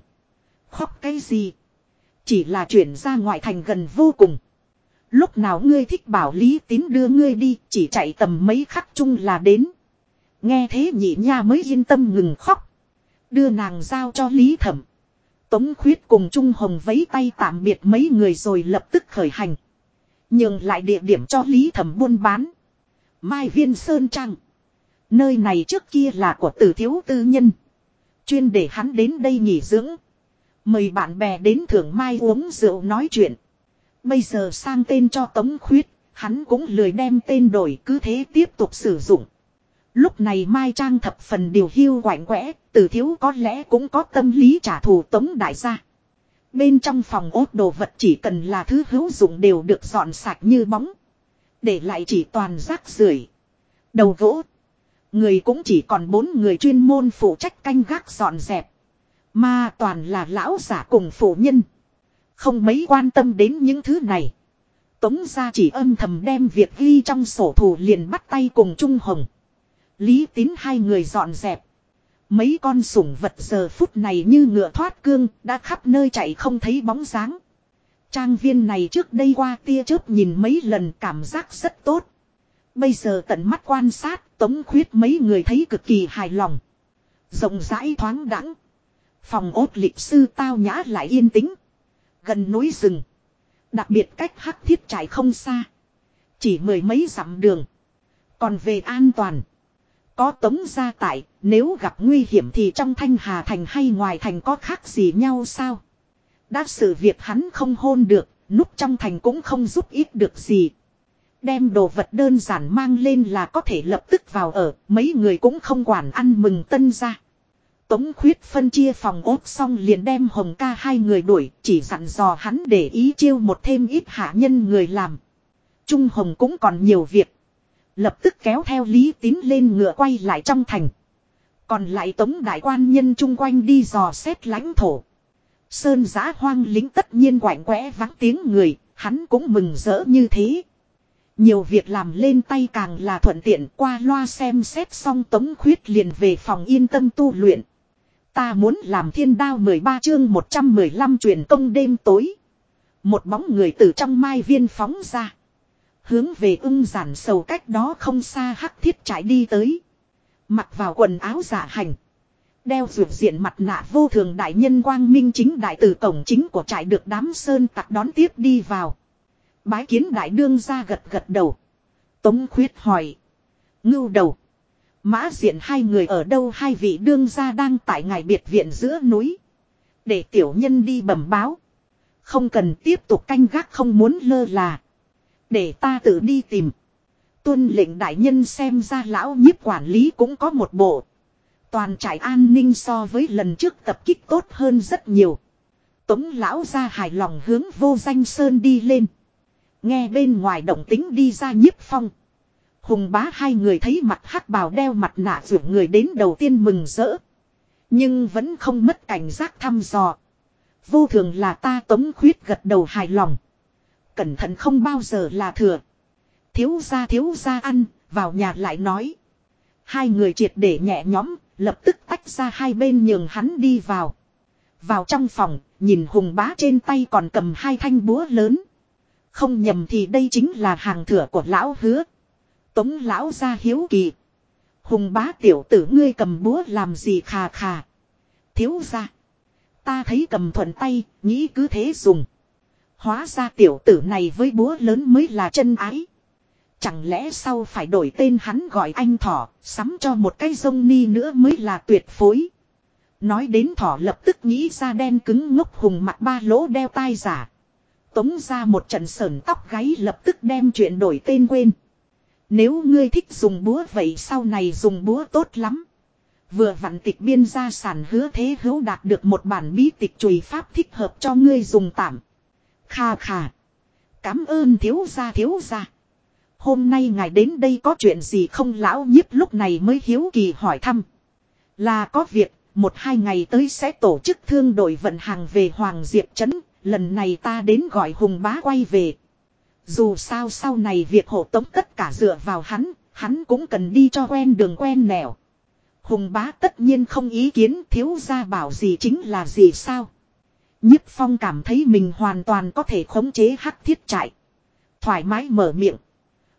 Khóc cái gì? Chỉ là chuyển ra ngoại thành gần vô cùng. Lúc nào ngươi thích bảo Lý Tín đưa ngươi đi, chỉ chạy tầm mấy khắc chung là đến. Nghe thế nhị nha mới yên tâm ngừng khóc. Đưa nàng giao cho Lý Thẩm. Tống khuyết cùng Trung Hồng vấy tay tạm biệt mấy người rồi lập tức khởi hành. Nhường lại địa điểm cho Lý Thẩm buôn bán. Mai Viên Sơn Trang, Nơi này trước kia là của tử thiếu tư nhân. Chuyên để hắn đến đây nghỉ dưỡng. Mời bạn bè đến thưởng mai uống rượu nói chuyện. Bây giờ sang tên cho Tống Khuyết, hắn cũng lười đem tên đổi cứ thế tiếp tục sử dụng. Lúc này Mai Trang thập phần điều hưu quạnh quẽ, Tử thiếu có lẽ cũng có tâm lý trả thù Tống Đại gia. Bên trong phòng ốt đồ vật chỉ cần là thứ hữu dụng đều được dọn sạch như bóng. Để lại chỉ toàn rác rưởi Đầu gỗ. Người cũng chỉ còn bốn người chuyên môn phụ trách canh gác dọn dẹp. Mà toàn là lão giả cùng phụ nhân. Không mấy quan tâm đến những thứ này. Tống ra chỉ âm thầm đem việc ghi trong sổ thủ liền bắt tay cùng Trung Hồng. Lý tín hai người dọn dẹp. Mấy con sủng vật giờ phút này như ngựa thoát cương, đã khắp nơi chạy không thấy bóng dáng. Trang viên này trước đây qua tia chớp nhìn mấy lần cảm giác rất tốt. Bây giờ tận mắt quan sát, tống khuyết mấy người thấy cực kỳ hài lòng. Rộng rãi thoáng đẳng. Phòng ốt lịch sư tao nhã lại yên tĩnh. Gần núi rừng. Đặc biệt cách hắc thiết trải không xa. Chỉ mười mấy dặm đường. Còn về an toàn. Có tống gia tại, nếu gặp nguy hiểm thì trong thanh hà thành hay ngoài thành có khác gì nhau sao? Đã sự việc hắn không hôn được, núp trong thành cũng không giúp ích được gì. Đem đồ vật đơn giản mang lên là có thể lập tức vào ở, mấy người cũng không quản ăn mừng tân ra. Tống khuyết phân chia phòng ốt xong liền đem hồng ca hai người đuổi, chỉ dặn dò hắn để ý chiêu một thêm ít hạ nhân người làm, Trung Hồng cũng còn nhiều việc. Lập tức kéo theo Lý Tín lên ngựa quay lại trong thành. Còn lại tống đại quan nhân chung quanh đi dò xét lãnh thổ. Sơn giã hoang lính tất nhiên quạnh quẽ vắng tiếng người, hắn cũng mừng rỡ như thế. Nhiều việc làm lên tay càng là thuận tiện qua loa xem xét xong tống khuyết liền về phòng yên tâm tu luyện. Ta muốn làm thiên đao 13 chương 115 truyền công đêm tối. Một bóng người từ trong mai viên phóng ra. Hướng về ưng giản sầu cách đó không xa hắc thiết trải đi tới. Mặc vào quần áo giả hành. Đeo rượu diện mặt nạ vô thường đại nhân quang minh chính đại từ cổng chính của trại được đám sơn tặc đón tiếp đi vào. Bái kiến đại đương ra gật gật đầu. Tống khuyết hỏi. Ngưu đầu. Mã diện hai người ở đâu hai vị đương gia đang tại ngài biệt viện giữa núi. Để tiểu nhân đi bẩm báo. Không cần tiếp tục canh gác không muốn lơ là. Để ta tự đi tìm. Tuân lệnh đại nhân xem ra lão nhiếp quản lý cũng có một bộ. Toàn trại an ninh so với lần trước tập kích tốt hơn rất nhiều. Tống lão ra hài lòng hướng vô danh sơn đi lên. Nghe bên ngoài động tính đi ra nhiếp phong. Hùng bá hai người thấy mặt hắc bào đeo mặt nạ rửa người đến đầu tiên mừng rỡ. Nhưng vẫn không mất cảnh giác thăm dò. Vô thường là ta tống khuyết gật đầu hài lòng. Cẩn thận không bao giờ là thừa. Thiếu ra thiếu ra ăn, vào nhà lại nói. Hai người triệt để nhẹ nhõm, lập tức tách ra hai bên nhường hắn đi vào. Vào trong phòng, nhìn hùng bá trên tay còn cầm hai thanh búa lớn. Không nhầm thì đây chính là hàng thửa của lão hứa. Tống lão ra hiếu kỳ. Hùng bá tiểu tử ngươi cầm búa làm gì khà khà. Thiếu ra. Ta thấy cầm thuận tay, nghĩ cứ thế dùng. Hóa ra tiểu tử này với búa lớn mới là chân ái. Chẳng lẽ sau phải đổi tên hắn gọi anh thỏ, sắm cho một cái rông ni nữa mới là tuyệt phối. Nói đến thỏ lập tức nghĩ ra đen cứng ngốc hùng mặt ba lỗ đeo tai giả. Tống ra một trận sờn tóc gáy lập tức đem chuyện đổi tên quên. Nếu ngươi thích dùng búa vậy sau này dùng búa tốt lắm. Vừa vặn tịch biên gia sản hứa thế hữu đạt được một bản bí tịch chùy pháp thích hợp cho ngươi dùng tạm. Kha kha. Cám ơn thiếu gia thiếu gia. Hôm nay ngài đến đây có chuyện gì không lão nhiếp lúc này mới hiếu kỳ hỏi thăm. Là có việc, một hai ngày tới sẽ tổ chức thương đội vận hàng về Hoàng Diệp Trấn, lần này ta đến gọi Hùng Bá quay về. Dù sao sau này việc hộ tống tất cả dựa vào hắn, hắn cũng cần đi cho quen đường quen nẻo. Hùng bá tất nhiên không ý kiến thiếu gia bảo gì chính là gì sao. Nhất phong cảm thấy mình hoàn toàn có thể khống chế hắc thiết trại. Thoải mái mở miệng.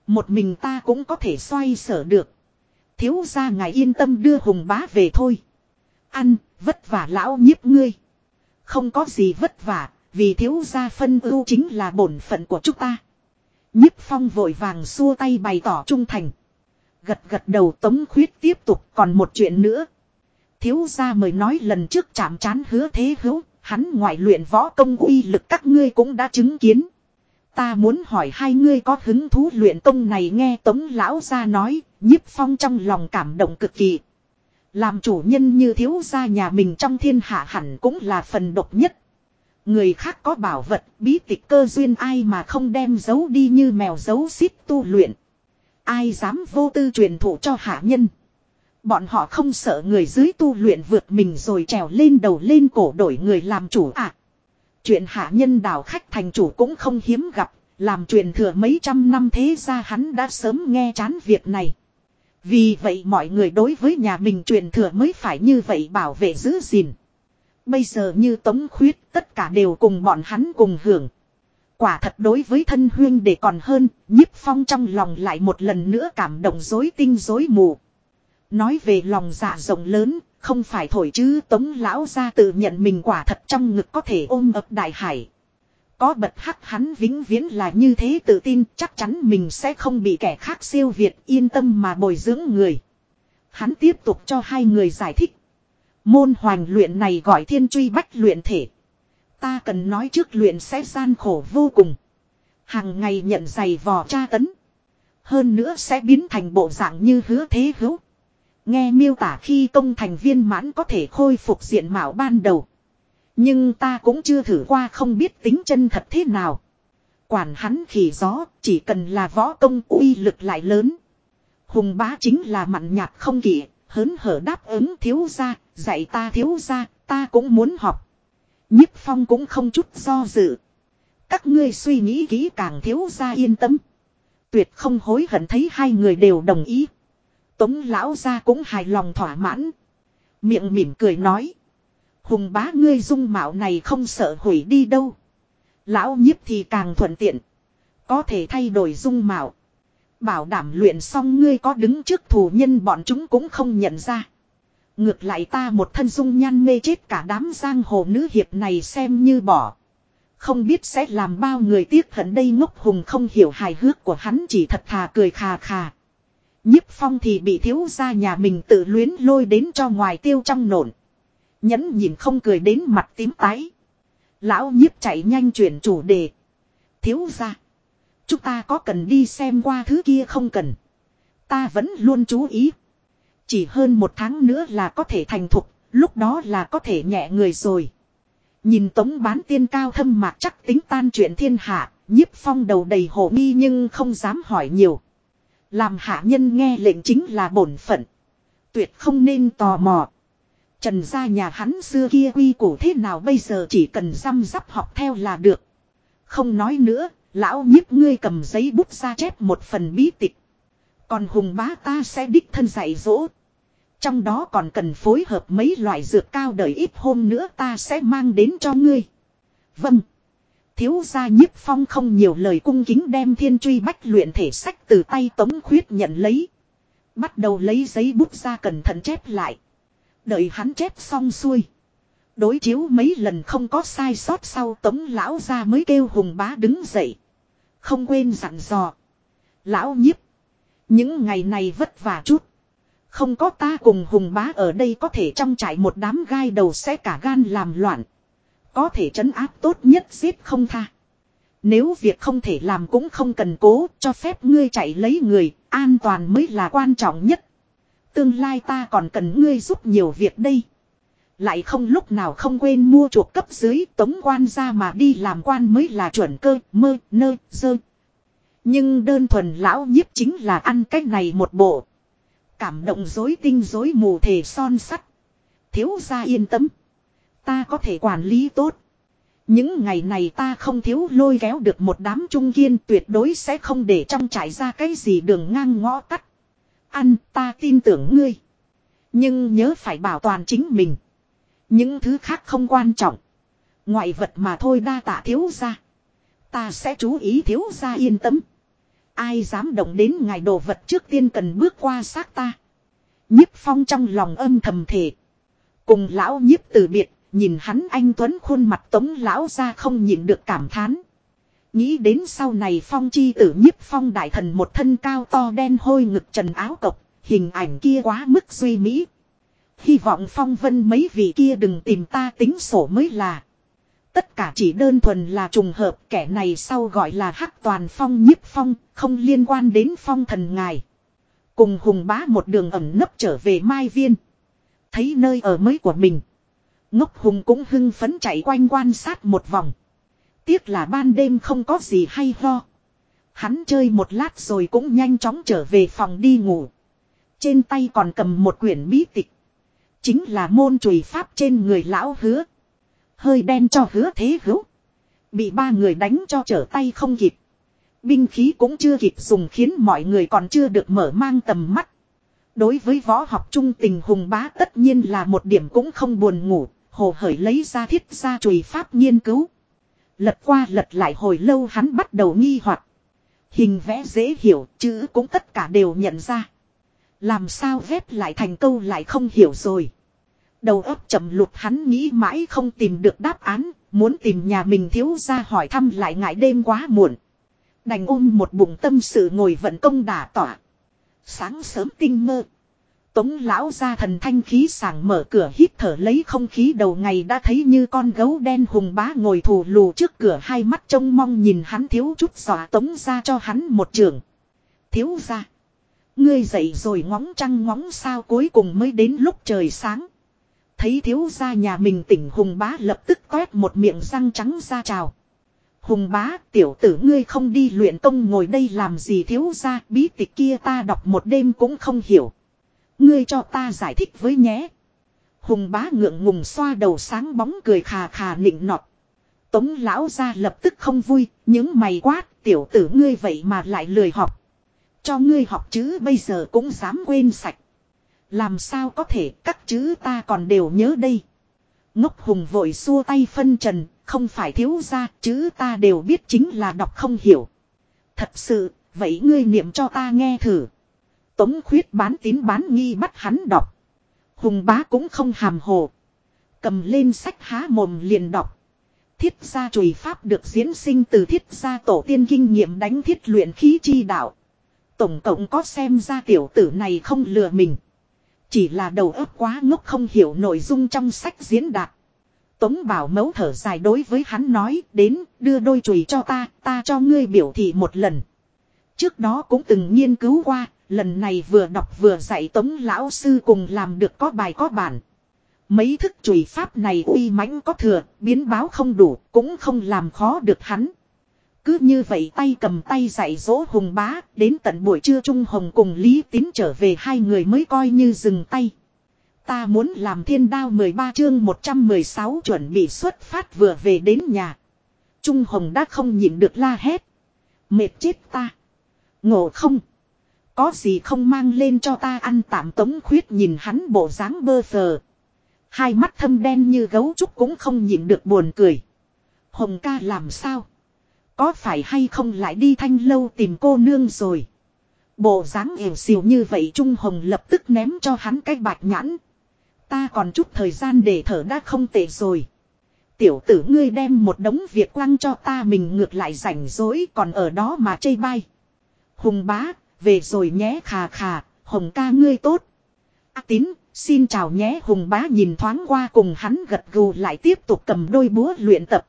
Một mình ta cũng có thể xoay sở được. Thiếu ra ngài yên tâm đưa hùng bá về thôi. Ăn, vất vả lão nhiếp ngươi. Không có gì vất vả, vì thiếu gia phân ưu chính là bổn phận của chúng ta. Nhiếp phong vội vàng xua tay bày tỏ trung thành. Gật gật đầu tống khuyết tiếp tục còn một chuyện nữa. Thiếu gia mời nói lần trước chạm chán hứa thế hữu, hắn ngoại luyện võ công uy lực các ngươi cũng đã chứng kiến. Ta muốn hỏi hai ngươi có hứng thú luyện công này nghe tống lão gia nói, nhiếp phong trong lòng cảm động cực kỳ. Làm chủ nhân như thiếu gia nhà mình trong thiên hạ hẳn cũng là phần độc nhất. Người khác có bảo vật, bí tịch cơ duyên ai mà không đem giấu đi như mèo giấu xít tu luyện. Ai dám vô tư truyền thụ cho hạ nhân. Bọn họ không sợ người dưới tu luyện vượt mình rồi trèo lên đầu lên cổ đổi người làm chủ à. Chuyện hạ nhân đảo khách thành chủ cũng không hiếm gặp, làm truyền thừa mấy trăm năm thế ra hắn đã sớm nghe chán việc này. Vì vậy mọi người đối với nhà mình truyền thừa mới phải như vậy bảo vệ giữ gìn. Bây giờ như tống khuyết tất cả đều cùng bọn hắn cùng hưởng. Quả thật đối với thân huyên để còn hơn, nhiếp phong trong lòng lại một lần nữa cảm động dối tinh dối mù. Nói về lòng dạ rộng lớn, không phải thổi chứ tống lão ra tự nhận mình quả thật trong ngực có thể ôm ập đại hải. Có bật hắc hắn vĩnh viễn là như thế tự tin chắc chắn mình sẽ không bị kẻ khác siêu việt yên tâm mà bồi dưỡng người. Hắn tiếp tục cho hai người giải thích. Môn hoành luyện này gọi thiên truy bách luyện thể. Ta cần nói trước luyện sẽ gian khổ vô cùng. Hàng ngày nhận giày vò tra tấn. Hơn nữa sẽ biến thành bộ dạng như hứa thế hữu. Nghe miêu tả khi công thành viên mãn có thể khôi phục diện mạo ban đầu. Nhưng ta cũng chưa thử qua không biết tính chân thật thế nào. Quản hắn khỉ gió, chỉ cần là võ công uy lực lại lớn. Hùng bá chính là mặn nhạt không kỵ, hớn hở đáp ứng thiếu gia, dạy ta thiếu gia, ta cũng muốn học. Nhiếp phong cũng không chút do dự. Các ngươi suy nghĩ kỹ càng thiếu gia yên tâm. Tuyệt không hối hận thấy hai người đều đồng ý. Tống lão gia cũng hài lòng thỏa mãn. Miệng mỉm cười nói. Hùng bá ngươi dung mạo này không sợ hủy đi đâu. Lão nhiếp thì càng thuận tiện. Có thể thay đổi dung mạo. Bảo đảm luyện xong ngươi có đứng trước thủ nhân bọn chúng cũng không nhận ra. Ngược lại ta một thân dung nhan mê chết cả đám giang hồ nữ hiệp này xem như bỏ. Không biết sẽ làm bao người tiếc hận đây ngốc hùng không hiểu hài hước của hắn chỉ thật thà cười khà khà. Nhiếp phong thì bị thiếu gia nhà mình tự luyến lôi đến cho ngoài tiêu trong nổn. Nhẫn nhìn không cười đến mặt tím tái. Lão nhiếp chạy nhanh chuyển chủ đề. Thiếu gia. Chúng ta có cần đi xem qua thứ kia không cần. Ta vẫn luôn chú ý. Chỉ hơn một tháng nữa là có thể thành thục, lúc đó là có thể nhẹ người rồi. Nhìn tống bán tiên cao thâm mạc chắc tính tan chuyện thiên hạ, nhiếp phong đầu đầy hổ nghi nhưng không dám hỏi nhiều. Làm hạ nhân nghe lệnh chính là bổn phận. Tuyệt không nên tò mò. Trần gia nhà hắn xưa kia quy củ thế nào bây giờ chỉ cần răm rắp học theo là được. Không nói nữa, lão nhiếp ngươi cầm giấy bút ra chép một phần bí tịch. Còn hùng bá ta sẽ đích thân dạy dỗ. Trong đó còn cần phối hợp mấy loại dược cao đợi ít hôm nữa ta sẽ mang đến cho ngươi. Vâng. Thiếu gia nhiếp phong không nhiều lời cung kính đem thiên truy bách luyện thể sách từ tay tống khuyết nhận lấy. Bắt đầu lấy giấy bút ra cẩn thận chép lại. Đợi hắn chép xong xuôi. Đối chiếu mấy lần không có sai sót sau tống lão ra mới kêu hùng bá đứng dậy. Không quên dặn dò. Lão nhiếp. Những ngày này vất vả chút. Không có ta cùng hùng bá ở đây có thể trong trải một đám gai đầu sẽ cả gan làm loạn. Có thể trấn áp tốt nhất giết không tha. Nếu việc không thể làm cũng không cần cố cho phép ngươi chạy lấy người, an toàn mới là quan trọng nhất. Tương lai ta còn cần ngươi giúp nhiều việc đây. Lại không lúc nào không quên mua chuộc cấp dưới tống quan ra mà đi làm quan mới là chuẩn cơ, mơ, nơ, dơ. Nhưng đơn thuần lão nhiếp chính là ăn cách này một bộ. Cảm động dối tinh dối mù thể son sắt. Thiếu gia yên tâm. Ta có thể quản lý tốt. Những ngày này ta không thiếu lôi kéo được một đám trung kiên tuyệt đối sẽ không để trong trải ra cái gì đường ngang ngõ tắt. Ăn ta tin tưởng ngươi. Nhưng nhớ phải bảo toàn chính mình. Những thứ khác không quan trọng. Ngoại vật mà thôi đa tạ thiếu ra. Ta sẽ chú ý thiếu ra yên tâm. Ai dám động đến ngài đồ vật trước tiên cần bước qua xác ta. Nhiếp phong trong lòng âm thầm thể. Cùng lão nhiếp từ biệt, nhìn hắn anh Tuấn khuôn mặt tống lão ra không nhìn được cảm thán. Nghĩ đến sau này phong chi tử nhiếp phong đại thần một thân cao to đen hôi ngực trần áo cộc, hình ảnh kia quá mức duy mỹ. Hy vọng phong vân mấy vị kia đừng tìm ta tính sổ mới là. Tất cả chỉ đơn thuần là trùng hợp kẻ này sau gọi là hắc toàn phong nhiếp phong, không liên quan đến phong thần ngài. Cùng hùng bá một đường ẩm nấp trở về Mai Viên. Thấy nơi ở mới của mình. Ngốc hùng cũng hưng phấn chạy quanh quan sát một vòng. Tiếc là ban đêm không có gì hay ho. Hắn chơi một lát rồi cũng nhanh chóng trở về phòng đi ngủ. Trên tay còn cầm một quyển bí tịch. Chính là môn chùy pháp trên người lão hứa. Hơi đen cho hứa thế hữu. Bị ba người đánh cho trở tay không kịp. Binh khí cũng chưa kịp dùng khiến mọi người còn chưa được mở mang tầm mắt. Đối với võ học trung tình hùng bá tất nhiên là một điểm cũng không buồn ngủ. Hồ hởi lấy ra thiết ra chùy pháp nghiên cứu. Lật qua lật lại hồi lâu hắn bắt đầu nghi hoặc Hình vẽ dễ hiểu, chữ cũng tất cả đều nhận ra. Làm sao ghép lại thành câu lại không hiểu rồi. Đầu óc chậm lụt hắn nghĩ mãi không tìm được đáp án, muốn tìm nhà mình thiếu ra hỏi thăm lại ngại đêm quá muộn. Đành ôm một bụng tâm sự ngồi vận công đả tỏa. Sáng sớm tinh mơ. Tống lão ra thần thanh khí sảng mở cửa hít thở lấy không khí đầu ngày đã thấy như con gấu đen hùng bá ngồi thù lù trước cửa hai mắt trông mong nhìn hắn thiếu chút dọa tống ra cho hắn một trường. Thiếu ra. Ngươi dậy rồi ngóng trăng ngóng sao cuối cùng mới đến lúc trời sáng. Thấy thiếu ra nhà mình tỉnh hùng bá lập tức toét một miệng răng trắng ra chào. Hùng bá, tiểu tử ngươi không đi luyện công ngồi đây làm gì thiếu ra bí tịch kia ta đọc một đêm cũng không hiểu. Ngươi cho ta giải thích với nhé. Hùng bá ngượng ngùng xoa đầu sáng bóng cười khà khà nịnh nọt. Tống lão ra lập tức không vui, những mày quát tiểu tử ngươi vậy mà lại lười học. Cho ngươi học chữ bây giờ cũng dám quên sạch. Làm sao có thể các chữ ta còn đều nhớ đây. Ngốc hùng vội xua tay phân trần, không phải thiếu ra, chữ ta đều biết chính là đọc không hiểu. Thật sự, vậy ngươi niệm cho ta nghe thử. Tống khuyết bán tín bán nghi bắt hắn đọc. Hùng bá cũng không hàm hồ. Cầm lên sách há mồm liền đọc. Thiết gia chùy pháp được diễn sinh từ thiết gia tổ tiên kinh nghiệm đánh thiết luyện khí chi đạo. Tổng cộng có xem ra tiểu tử này không lừa mình. Chỉ là đầu óc quá ngốc không hiểu nội dung trong sách diễn đạt. Tống bảo mấu thở dài đối với hắn nói đến đưa đôi chùy cho ta, ta cho ngươi biểu thị một lần. Trước đó cũng từng nghiên cứu qua, lần này vừa đọc vừa dạy tống lão sư cùng làm được có bài có bản. Mấy thức chùy pháp này uy mãnh có thừa, biến báo không đủ, cũng không làm khó được hắn. Cứ như vậy tay cầm tay dạy dỗ hùng bá, đến tận buổi trưa Trung Hồng cùng Lý Tín trở về hai người mới coi như dừng tay. Ta muốn làm thiên đao 13 chương 116 chuẩn bị xuất phát vừa về đến nhà. Trung Hồng đã không nhịn được la hét. Mệt chết ta. Ngộ không. Có gì không mang lên cho ta ăn tạm tống khuyết nhìn hắn bộ dáng bơ phờ. Hai mắt thâm đen như gấu trúc cũng không nhịn được buồn cười. Hồng ca làm sao? Có phải hay không lại đi thanh lâu tìm cô nương rồi? Bộ dáng ẻo xìu như vậy Trung Hồng lập tức ném cho hắn cái bạch nhãn. Ta còn chút thời gian để thở đã không tệ rồi. Tiểu tử ngươi đem một đống việc quăng cho ta mình ngược lại rảnh rỗi còn ở đó mà chây bay. Hùng bá, về rồi nhé khà khà, hồng ca ngươi tốt. A tín, xin chào nhé hùng bá nhìn thoáng qua cùng hắn gật gù lại tiếp tục cầm đôi búa luyện tập.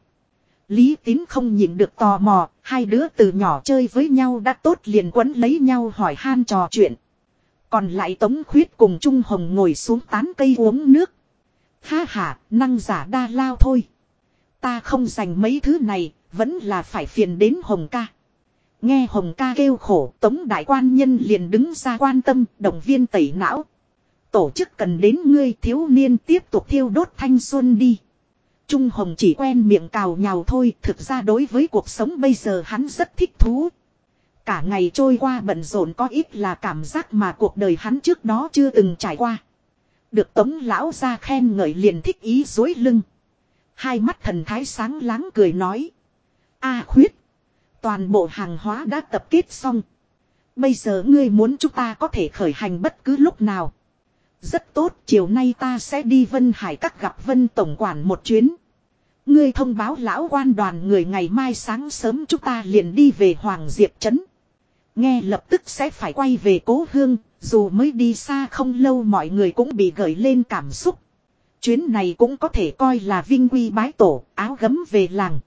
Lý tín không nhìn được tò mò, hai đứa từ nhỏ chơi với nhau đã tốt liền quấn lấy nhau hỏi han trò chuyện. Còn lại Tống Khuyết cùng Trung Hồng ngồi xuống tán cây uống nước. Ha ha, năng giả đa lao thôi. Ta không dành mấy thứ này, vẫn là phải phiền đến Hồng ca. Nghe Hồng ca kêu khổ, Tống Đại Quan Nhân liền đứng ra quan tâm, động viên tẩy não. Tổ chức cần đến ngươi thiếu niên tiếp tục thiêu đốt thanh xuân đi. Trung Hồng chỉ quen miệng cào nhào thôi, thực ra đối với cuộc sống bây giờ hắn rất thích thú. Cả ngày trôi qua bận rộn có ít là cảm giác mà cuộc đời hắn trước đó chưa từng trải qua. Được tống lão ra khen ngợi liền thích ý dối lưng. Hai mắt thần thái sáng láng cười nói. a khuyết. Toàn bộ hàng hóa đã tập kết xong. Bây giờ ngươi muốn chúng ta có thể khởi hành bất cứ lúc nào. Rất tốt, chiều nay ta sẽ đi Vân Hải các gặp Vân Tổng quản một chuyến. Ngươi thông báo lão quan đoàn người ngày mai sáng sớm chúng ta liền đi về Hoàng Diệp Trấn. Nghe lập tức sẽ phải quay về cố hương, dù mới đi xa không lâu mọi người cũng bị gợi lên cảm xúc. Chuyến này cũng có thể coi là vinh quy bái tổ, áo gấm về làng.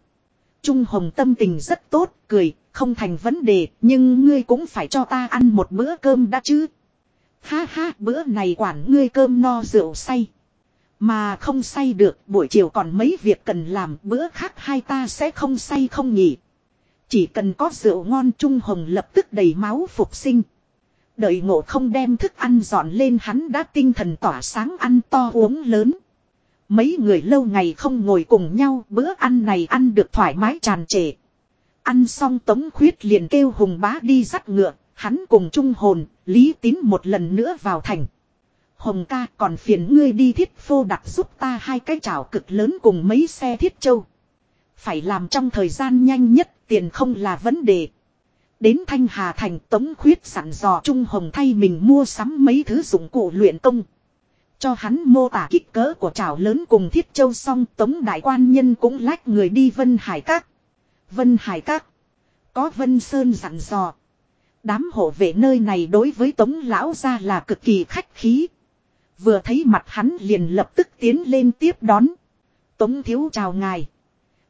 Trung Hồng tâm tình rất tốt, cười, không thành vấn đề, nhưng ngươi cũng phải cho ta ăn một bữa cơm đã chứ. Ha ha, bữa này quản ngươi cơm no rượu say. Mà không say được, buổi chiều còn mấy việc cần làm, bữa khác hai ta sẽ không say không nghỉ. Chỉ cần có rượu ngon Trung Hồng lập tức đầy máu phục sinh. Đợi ngộ không đem thức ăn dọn lên hắn đã tinh thần tỏa sáng ăn to uống lớn. Mấy người lâu ngày không ngồi cùng nhau bữa ăn này ăn được thoải mái tràn trề. Ăn xong tống khuyết liền kêu hùng bá đi dắt ngựa, hắn cùng trung hồn, lý tín một lần nữa vào thành. Hồng ca còn phiền ngươi đi thiết phô đặt giúp ta hai cái chảo cực lớn cùng mấy xe thiết châu. Phải làm trong thời gian nhanh nhất tiền không là vấn đề. Đến Thanh Hà Thành Tống Khuyết sẵn dò Trung Hồng thay mình mua sắm mấy thứ dụng cụ luyện công. Cho hắn mô tả kích cỡ của chảo lớn cùng thiết châu xong Tống Đại Quan Nhân cũng lách người đi Vân Hải Các. Vân Hải Các. Có Vân Sơn dặn dò. Đám hộ vệ nơi này đối với Tống Lão ra là cực kỳ khách khí. Vừa thấy mặt hắn liền lập tức tiến lên tiếp đón. Tống thiếu chào ngài.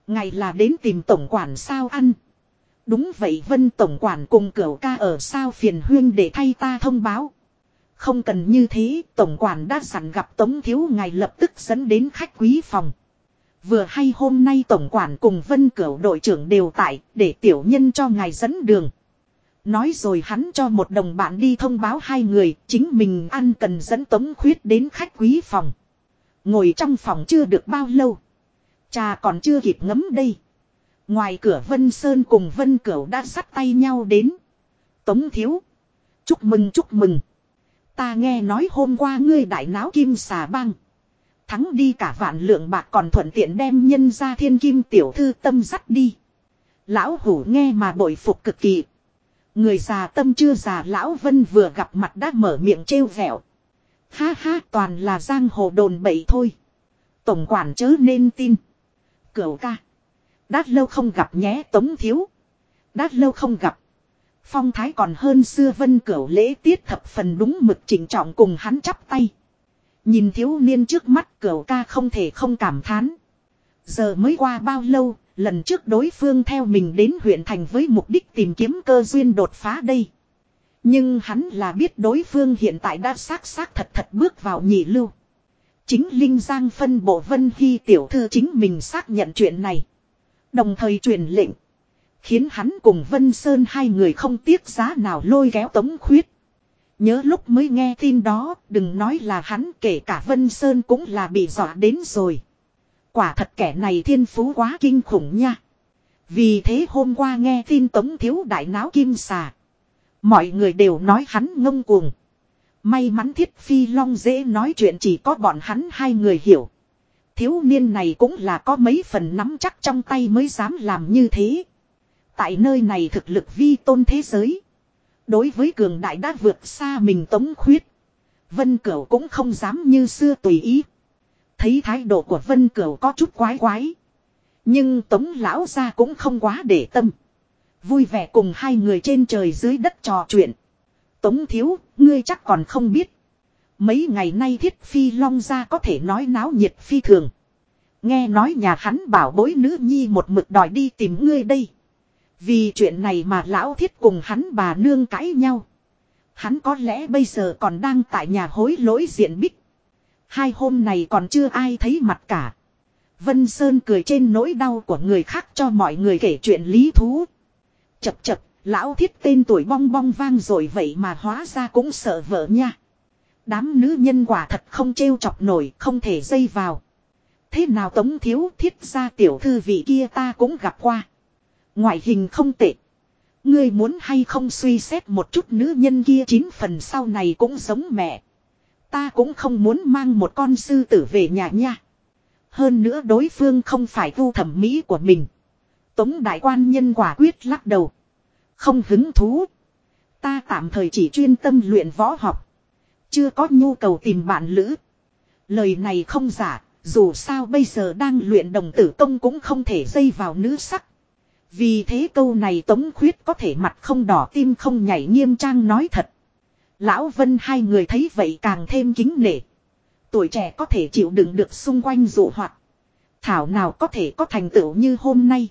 Ngài là đến tìm tổng quản sao ăn. Đúng vậy Vân Tổng quản cùng cửu ca ở sao phiền huyên để thay ta thông báo. Không cần như thế, Tổng quản đã sẵn gặp Tống Thiếu ngài lập tức dẫn đến khách quý phòng. Vừa hay hôm nay tổng quản cùng vân cửu đội trưởng đều tại để tiểu nhân cho ngài dẫn đường. Nói rồi hắn cho một đồng bạn đi thông báo hai người chính mình ăn cần dẫn tống khuyết đến khách quý phòng. Ngồi trong phòng chưa được bao lâu. cha còn chưa kịp ngấm đây. Ngoài cửa Vân Sơn cùng Vân Cửu đã sắt tay nhau đến. Tống thiếu. Chúc mừng chúc mừng. Ta nghe nói hôm qua ngươi đại náo kim xà băng. Thắng đi cả vạn lượng bạc còn thuận tiện đem nhân ra thiên kim tiểu thư tâm dắt đi. Lão hủ nghe mà bội phục cực kỳ. Người già tâm chưa già, lão vân vừa gặp mặt đã mở miệng trêu vẹo. Ha ha, toàn là giang hồ đồn bậy thôi. Tổng quản chớ nên tin. Cửu ca. Đát lâu không gặp nhé, tống thiếu. Đát lâu không gặp. Phong thái còn hơn xưa vân cửu lễ tiết thập phần đúng mực chỉnh trọng cùng hắn chắp tay. Nhìn thiếu niên trước mắt cửu ca không thể không cảm thán. Giờ mới qua bao lâu, lần trước đối phương theo mình đến huyện thành với mục đích tìm kiếm cơ duyên đột phá đây. Nhưng hắn là biết đối phương hiện tại đã xác xác thật thật bước vào nhị lưu. Chính Linh Giang phân bộ Vân Hy tiểu thư chính mình xác nhận chuyện này. Đồng thời truyền lệnh. Khiến hắn cùng Vân Sơn hai người không tiếc giá nào lôi kéo tống khuyết. Nhớ lúc mới nghe tin đó, đừng nói là hắn kể cả Vân Sơn cũng là bị dọa đến rồi. Quả thật kẻ này thiên phú quá kinh khủng nha. Vì thế hôm qua nghe tin tống thiếu đại náo kim xà. Mọi người đều nói hắn ngông cuồng. May mắn thiết phi long dễ nói chuyện chỉ có bọn hắn hai người hiểu. Thiếu niên này cũng là có mấy phần nắm chắc trong tay mới dám làm như thế. Tại nơi này thực lực vi tôn thế giới. Đối với cường đại đã vượt xa mình tống khuyết. Vân Cửu cũng không dám như xưa tùy ý. Thấy thái độ của Vân Cửu có chút quái quái. Nhưng tống lão ra cũng không quá để tâm. Vui vẻ cùng hai người trên trời dưới đất trò chuyện. Tống thiếu, ngươi chắc còn không biết. Mấy ngày nay thiết phi long ra có thể nói náo nhiệt phi thường. Nghe nói nhà hắn bảo bối nữ nhi một mực đòi đi tìm ngươi đây. Vì chuyện này mà lão thiết cùng hắn bà nương cãi nhau. Hắn có lẽ bây giờ còn đang tại nhà hối lỗi diện bích. Hai hôm này còn chưa ai thấy mặt cả. Vân Sơn cười trên nỗi đau của người khác cho mọi người kể chuyện lý thú. Chập chập, lão thiết tên tuổi bong bong vang rồi vậy mà hóa ra cũng sợ vợ nha. Đám nữ nhân quả thật không trêu chọc nổi, không thể dây vào. Thế nào tống thiếu thiết ra tiểu thư vị kia ta cũng gặp qua. Ngoại hình không tệ. Ngươi muốn hay không suy xét một chút nữ nhân kia chín phần sau này cũng giống mẹ. Ta cũng không muốn mang một con sư tử về nhà nha. Hơn nữa đối phương không phải vu thẩm mỹ của mình. Tống đại quan nhân quả quyết lắc đầu. Không hứng thú. Ta tạm thời chỉ chuyên tâm luyện võ học. Chưa có nhu cầu tìm bạn lữ. Lời này không giả, dù sao bây giờ đang luyện đồng tử công cũng không thể dây vào nữ sắc. Vì thế câu này Tống Khuyết có thể mặt không đỏ tim không nhảy nghiêm trang nói thật. Lão Vân hai người thấy vậy càng thêm kính nể. Tuổi trẻ có thể chịu đựng được xung quanh dụ hoạt. Thảo nào có thể có thành tựu như hôm nay.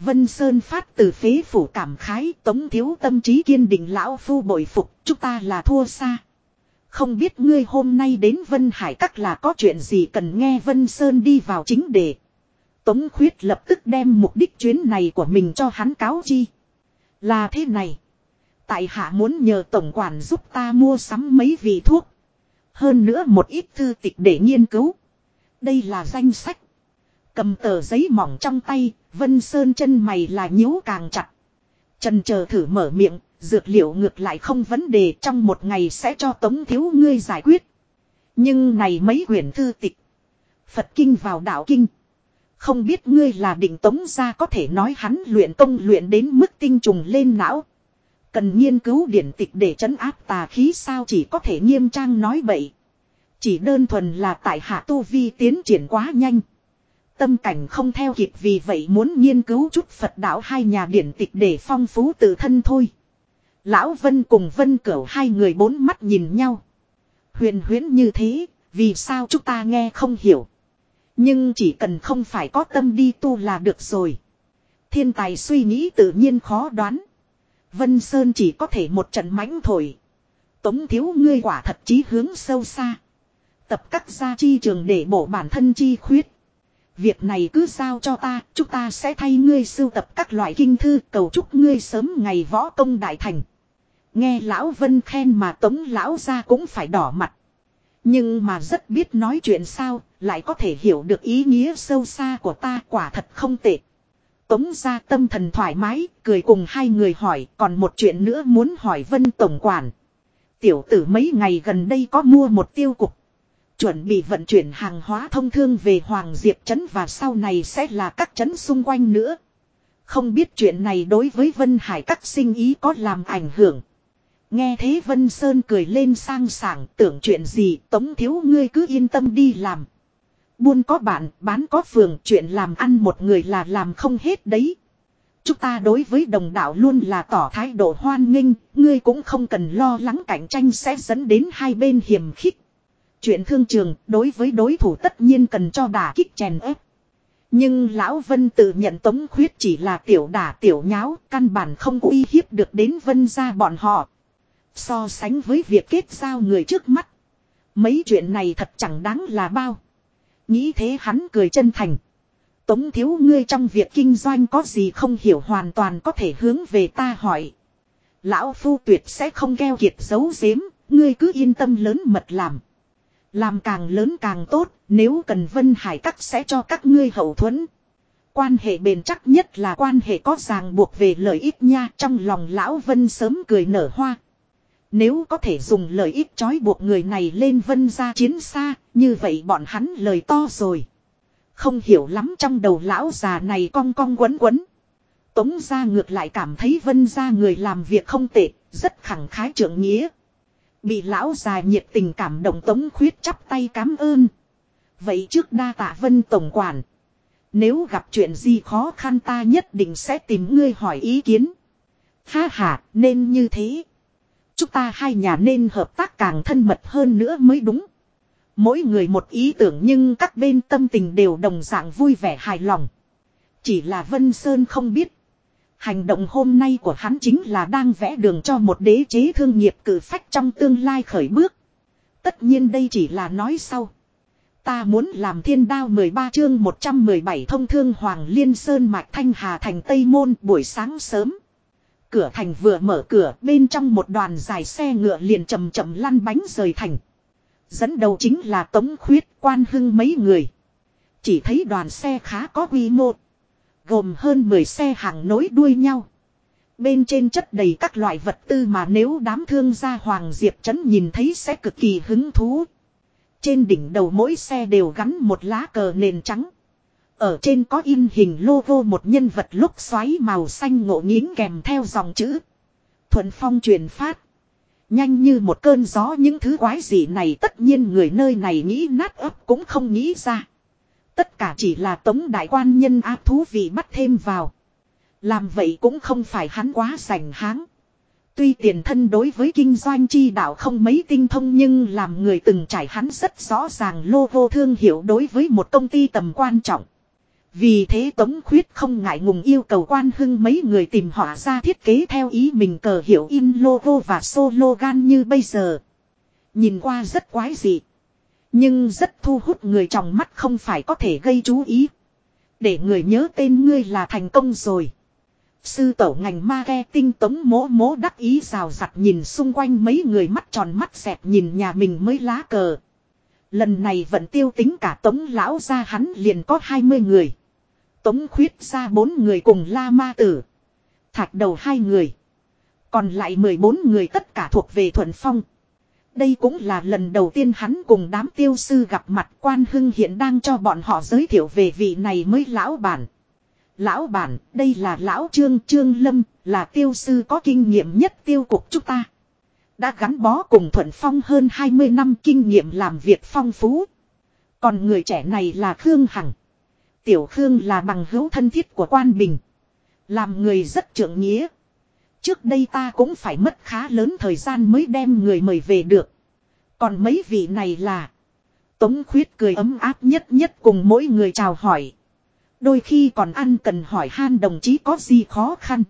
Vân Sơn phát từ phế phủ cảm khái, tống thiếu tâm trí kiên định lão phu bội phục, chúng ta là thua xa. Không biết ngươi hôm nay đến Vân Hải Các là có chuyện gì cần nghe Vân Sơn đi vào chính đề. Tống khuyết lập tức đem mục đích chuyến này của mình cho hắn cáo chi. Là thế này. Tại hạ muốn nhờ tổng quản giúp ta mua sắm mấy vị thuốc. Hơn nữa một ít thư tịch để nghiên cứu. Đây là danh sách. Cầm tờ giấy mỏng trong tay, Vân Sơn chân mày là nhíu càng chặt. Trần chờ thử mở miệng, dược liệu ngược lại không vấn đề trong một ngày sẽ cho tống thiếu ngươi giải quyết. Nhưng này mấy quyển thư tịch. Phật kinh vào đạo kinh. Không biết ngươi là định tống ra có thể nói hắn luyện công luyện đến mức tinh trùng lên não. Cần nghiên cứu điển tịch để chấn áp tà khí sao chỉ có thể nghiêm trang nói bậy. Chỉ đơn thuần là tại hạ tu vi tiến triển quá nhanh. Tâm cảnh không theo kịp vì vậy muốn nghiên cứu chút Phật đạo hai nhà điển tịch để phong phú tự thân thôi. Lão Vân cùng Vân Cửu hai người bốn mắt nhìn nhau. Huyền huyến như thế, vì sao chúng ta nghe không hiểu. Nhưng chỉ cần không phải có tâm đi tu là được rồi. Thiên tài suy nghĩ tự nhiên khó đoán. Vân Sơn chỉ có thể một trận mãnh thổi. Tống thiếu ngươi quả thật chí hướng sâu xa. Tập các gia chi trường để bổ bản thân chi khuyết. Việc này cứ sao cho ta, chúng ta sẽ thay ngươi sưu tập các loại kinh thư cầu chúc ngươi sớm ngày võ công đại thành. Nghe lão Vân khen mà tống lão ra cũng phải đỏ mặt. Nhưng mà rất biết nói chuyện sao, lại có thể hiểu được ý nghĩa sâu xa của ta quả thật không tệ. Tống ra tâm thần thoải mái, cười cùng hai người hỏi, còn một chuyện nữa muốn hỏi Vân Tổng Quản. Tiểu tử mấy ngày gần đây có mua một tiêu cục. Chuẩn bị vận chuyển hàng hóa thông thương về Hoàng Diệp Trấn và sau này sẽ là các trấn xung quanh nữa. Không biết chuyện này đối với Vân Hải các sinh ý có làm ảnh hưởng. Nghe thế Vân Sơn cười lên sang sảng tưởng chuyện gì tống thiếu ngươi cứ yên tâm đi làm. Buôn có bạn, bán có phường, chuyện làm ăn một người là làm không hết đấy. Chúng ta đối với đồng đạo luôn là tỏ thái độ hoan nghênh, ngươi cũng không cần lo lắng cạnh tranh sẽ dẫn đến hai bên hiểm khích. Chuyện thương trường, đối với đối thủ tất nhiên cần cho đả kích chèn ép. Nhưng Lão Vân tự nhận Tống Khuyết chỉ là tiểu đả tiểu nháo, căn bản không uy hiếp được đến Vân ra bọn họ. So sánh với việc kết giao người trước mắt. Mấy chuyện này thật chẳng đáng là bao. Nghĩ thế hắn cười chân thành. Tống thiếu ngươi trong việc kinh doanh có gì không hiểu hoàn toàn có thể hướng về ta hỏi. Lão Phu tuyệt sẽ không keo kiệt giấu giếm, ngươi cứ yên tâm lớn mật làm. Làm càng lớn càng tốt, nếu cần Vân Hải Các sẽ cho các ngươi hậu thuẫn. Quan hệ bền chắc nhất là quan hệ có ràng buộc về lợi ích nha trong lòng lão Vân sớm cười nở hoa. Nếu có thể dùng lợi ích trói buộc người này lên vân ra chiến xa, như vậy bọn hắn lời to rồi. Không hiểu lắm trong đầu lão già này cong cong quấn quấn. Tống ra ngược lại cảm thấy vân ra người làm việc không tệ, rất khẳng khái trưởng nghĩa. Bị lão già nhiệt tình cảm động tống khuyết chắp tay cảm ơn. Vậy trước đa tạ vân tổng quản. Nếu gặp chuyện gì khó khăn ta nhất định sẽ tìm ngươi hỏi ý kiến. Ha ha, nên như thế. Chúng ta hai nhà nên hợp tác càng thân mật hơn nữa mới đúng. Mỗi người một ý tưởng nhưng các bên tâm tình đều đồng dạng vui vẻ hài lòng. Chỉ là Vân Sơn không biết. Hành động hôm nay của hắn chính là đang vẽ đường cho một đế chế thương nghiệp cử phách trong tương lai khởi bước. Tất nhiên đây chỉ là nói sau. Ta muốn làm thiên đao 13 chương 117 thông thương Hoàng Liên Sơn Mạch Thanh Hà thành Tây Môn buổi sáng sớm. Cửa thành vừa mở cửa, bên trong một đoàn dài xe ngựa liền chậm chậm lăn bánh rời thành. Dẫn đầu chính là Tống Khuyết, quan hưng mấy người. Chỉ thấy đoàn xe khá có quy mô. Gồm hơn 10 xe hàng nối đuôi nhau. Bên trên chất đầy các loại vật tư mà nếu đám thương gia Hoàng Diệp Trấn nhìn thấy sẽ cực kỳ hứng thú. Trên đỉnh đầu mỗi xe đều gắn một lá cờ nền trắng. Ở trên có in hình logo một nhân vật lúc xoáy màu xanh ngộ nghiến kèm theo dòng chữ. Thuận phong truyền phát. Nhanh như một cơn gió những thứ quái gì này tất nhiên người nơi này nghĩ nát ấp cũng không nghĩ ra. Tất cả chỉ là tống đại quan nhân áp thú vị bắt thêm vào. Làm vậy cũng không phải hắn quá sành háng. Tuy tiền thân đối với kinh doanh chi đạo không mấy tinh thông nhưng làm người từng trải hắn rất rõ ràng logo thương hiệu đối với một công ty tầm quan trọng. Vì thế Tống Khuyết không ngại ngùng yêu cầu quan hưng mấy người tìm họa ra thiết kế theo ý mình cờ hiệu in logo và slogan như bây giờ. Nhìn qua rất quái dị. Nhưng rất thu hút người trong mắt không phải có thể gây chú ý. Để người nhớ tên ngươi là thành công rồi. Sư tổ ngành marketing tống mố mố đắc ý rào rặt nhìn xung quanh mấy người mắt tròn mắt xẹp nhìn nhà mình mới lá cờ. Lần này vẫn tiêu tính cả tống lão ra hắn liền có 20 người. Tống khuyết ra bốn người cùng La Ma Tử. Thạch đầu hai người. Còn lại 14 người tất cả thuộc về Thuận Phong. Đây cũng là lần đầu tiên hắn cùng đám tiêu sư gặp mặt quan hưng hiện đang cho bọn họ giới thiệu về vị này mới lão bản. Lão bản, đây là lão trương trương lâm, là tiêu sư có kinh nghiệm nhất tiêu cục chúng ta. Đã gắn bó cùng Thuận Phong hơn 20 năm kinh nghiệm làm việc phong phú. Còn người trẻ này là Khương Hằng. Tiểu Khương là bằng hữu thân thiết của quan bình. Làm người rất trưởng nghĩa. Trước đây ta cũng phải mất khá lớn thời gian mới đem người mời về được. Còn mấy vị này là. Tống khuyết cười ấm áp nhất nhất cùng mỗi người chào hỏi. Đôi khi còn ăn cần hỏi han đồng chí có gì khó khăn.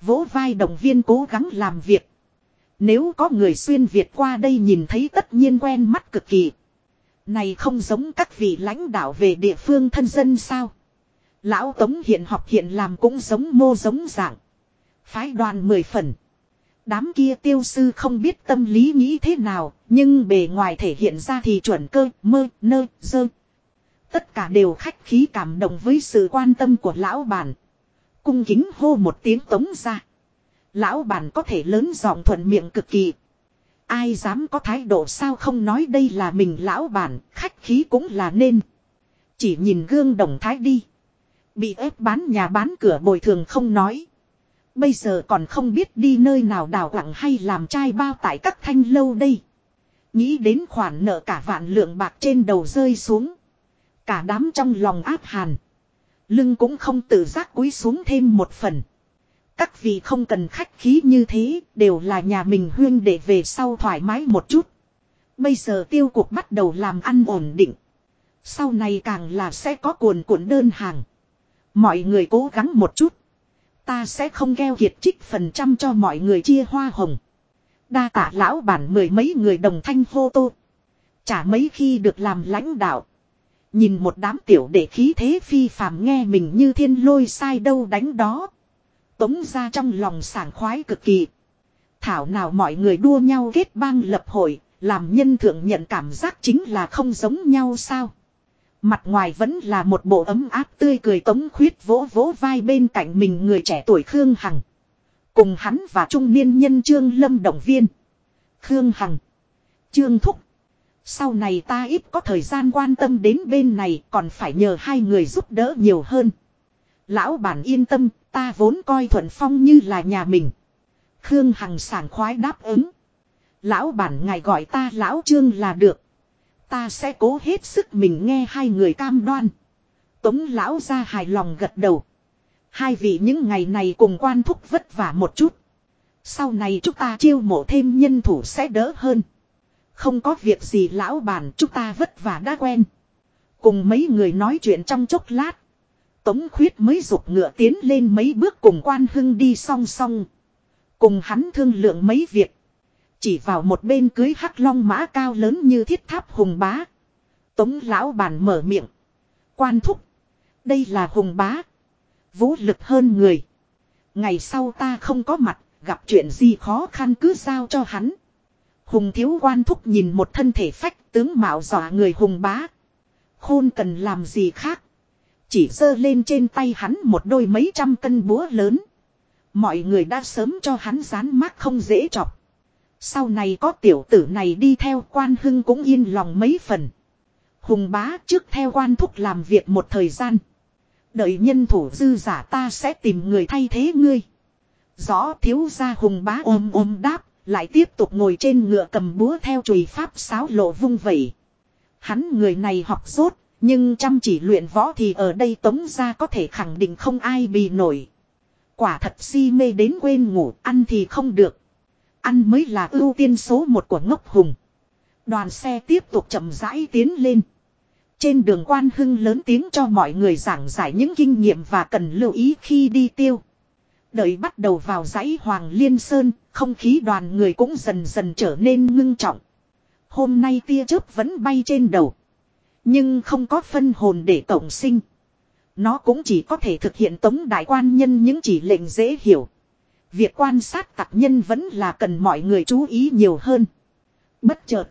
Vỗ vai đồng viên cố gắng làm việc. Nếu có người xuyên Việt qua đây nhìn thấy tất nhiên quen mắt cực kỳ. Này không giống các vị lãnh đạo về địa phương thân dân sao. Lão Tống hiện học hiện làm cũng giống mô giống dạng. Phái đoàn mười phần. Đám kia tiêu sư không biết tâm lý nghĩ thế nào, nhưng bề ngoài thể hiện ra thì chuẩn cơ, mơ, nơ, dơ. Tất cả đều khách khí cảm động với sự quan tâm của lão bản. Cung kính hô một tiếng tống ra. Lão bản có thể lớn giọng thuận miệng cực kỳ. Ai dám có thái độ sao không nói đây là mình lão bản, khách khí cũng là nên. Chỉ nhìn gương đồng thái đi. Bị ép bán nhà bán cửa bồi thường không nói. Bây giờ còn không biết đi nơi nào đào quặng hay làm trai bao tại các thanh lâu đây. Nghĩ đến khoản nợ cả vạn lượng bạc trên đầu rơi xuống. Cả đám trong lòng áp hàn. Lưng cũng không tự giác cúi xuống thêm một phần. Các vị không cần khách khí như thế, đều là nhà mình huyên để về sau thoải mái một chút. Bây giờ tiêu cục bắt đầu làm ăn ổn định. Sau này càng là sẽ có cuồn cuộn đơn hàng. Mọi người cố gắng một chút. Ta sẽ không gheo kiệt trích phần trăm cho mọi người chia hoa hồng. Đa tả lão bản mười mấy người đồng thanh hô tô. Chả mấy khi được làm lãnh đạo. Nhìn một đám tiểu để khí thế phi phàm nghe mình như thiên lôi sai đâu đánh đó. Tống ra trong lòng sảng khoái cực kỳ. Thảo nào mọi người đua nhau kết bang lập hội, làm nhân thượng nhận cảm giác chính là không giống nhau sao. Mặt ngoài vẫn là một bộ ấm áp tươi cười tống khuyết vỗ vỗ vai bên cạnh mình người trẻ tuổi Khương Hằng. Cùng hắn và trung niên nhân Trương Lâm động viên. Khương Hằng. Trương Thúc. Sau này ta ít có thời gian quan tâm đến bên này còn phải nhờ hai người giúp đỡ nhiều hơn. Lão bản yên tâm, ta vốn coi Thuận Phong như là nhà mình. Khương Hằng sảng khoái đáp ứng. Lão bản ngài gọi ta lão trương là được. Ta sẽ cố hết sức mình nghe hai người cam đoan. Tống lão ra hài lòng gật đầu. Hai vị những ngày này cùng quan thúc vất vả một chút. Sau này chúng ta chiêu mộ thêm nhân thủ sẽ đỡ hơn. Không có việc gì lão bản chúng ta vất vả đã quen. Cùng mấy người nói chuyện trong chốc lát. Tống khuyết mới rụt ngựa tiến lên mấy bước cùng quan hưng đi song song. Cùng hắn thương lượng mấy việc. Chỉ vào một bên cưới hắc long mã cao lớn như thiết tháp hùng bá. Tống lão bàn mở miệng. Quan thúc. Đây là hùng bá. Vũ lực hơn người. Ngày sau ta không có mặt, gặp chuyện gì khó khăn cứ giao cho hắn. Hùng thiếu quan thúc nhìn một thân thể phách tướng mạo dọa người hùng bá. Khôn cần làm gì khác. Chỉ giơ lên trên tay hắn một đôi mấy trăm cân búa lớn. Mọi người đã sớm cho hắn dán mát không dễ chọc. Sau này có tiểu tử này đi theo quan hưng cũng yên lòng mấy phần. Hùng bá trước theo quan thúc làm việc một thời gian. Đợi nhân thủ dư giả ta sẽ tìm người thay thế ngươi. Rõ thiếu gia hùng bá ôm ôm đáp, lại tiếp tục ngồi trên ngựa cầm búa theo chùy pháp sáo lộ vung vẩy. Hắn người này học rốt, nhưng chăm chỉ luyện võ thì ở đây tống ra có thể khẳng định không ai bị nổi. Quả thật si mê đến quên ngủ, ăn thì không được. Ăn mới là ưu tiên số một của ngốc hùng. Đoàn xe tiếp tục chậm rãi tiến lên. Trên đường quan hưng lớn tiếng cho mọi người giảng giải những kinh nghiệm và cần lưu ý khi đi tiêu. Đợi bắt đầu vào dãy Hoàng Liên Sơn, không khí đoàn người cũng dần dần trở nên ngưng trọng. Hôm nay tia chớp vẫn bay trên đầu. Nhưng không có phân hồn để tổng sinh. Nó cũng chỉ có thể thực hiện tống đại quan nhân những chỉ lệnh dễ hiểu. Việc quan sát tặc nhân vẫn là cần mọi người chú ý nhiều hơn. Bất chợt.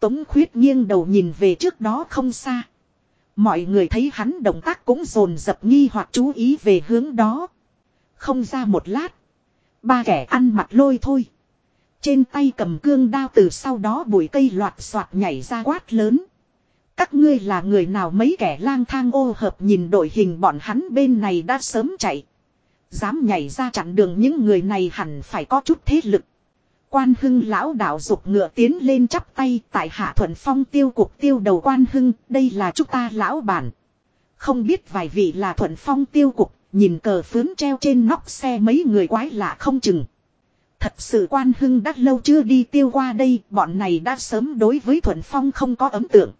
Tống khuyết nghiêng đầu nhìn về trước đó không xa. Mọi người thấy hắn động tác cũng dồn dập nghi hoặc chú ý về hướng đó. Không ra một lát. Ba kẻ ăn mặt lôi thôi. Trên tay cầm cương đao từ sau đó bụi cây loạt soạt nhảy ra quát lớn. Các ngươi là người nào mấy kẻ lang thang ô hợp nhìn đội hình bọn hắn bên này đã sớm chạy. Dám nhảy ra chặn đường những người này hẳn phải có chút thế lực. Quan hưng lão đạo dục ngựa tiến lên chắp tay tại hạ thuận phong tiêu cục tiêu đầu quan hưng, đây là chúng ta lão bản. Không biết vài vị là thuận phong tiêu cục, nhìn cờ phướn treo trên nóc xe mấy người quái lạ không chừng. Thật sự quan hưng đã lâu chưa đi tiêu qua đây, bọn này đã sớm đối với thuận phong không có ấn tượng.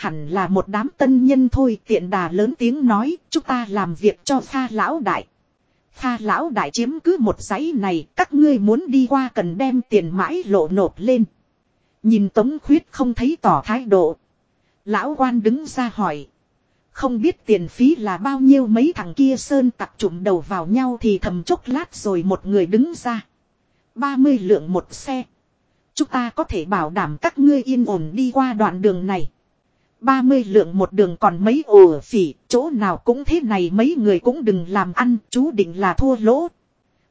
Hẳn là một đám tân nhân thôi tiện đà lớn tiếng nói, chúng ta làm việc cho pha lão đại. Pha lão đại chiếm cứ một dãy này, các ngươi muốn đi qua cần đem tiền mãi lộ nộp lên. Nhìn Tống Khuyết không thấy tỏ thái độ. Lão quan đứng ra hỏi. Không biết tiền phí là bao nhiêu mấy thằng kia sơn tặc trụm đầu vào nhau thì thầm chốc lát rồi một người đứng ra. 30 lượng một xe. Chúng ta có thể bảo đảm các ngươi yên ổn đi qua đoạn đường này. 30 lượng một đường còn mấy ổ phỉ, chỗ nào cũng thế này mấy người cũng đừng làm ăn, chú định là thua lỗ.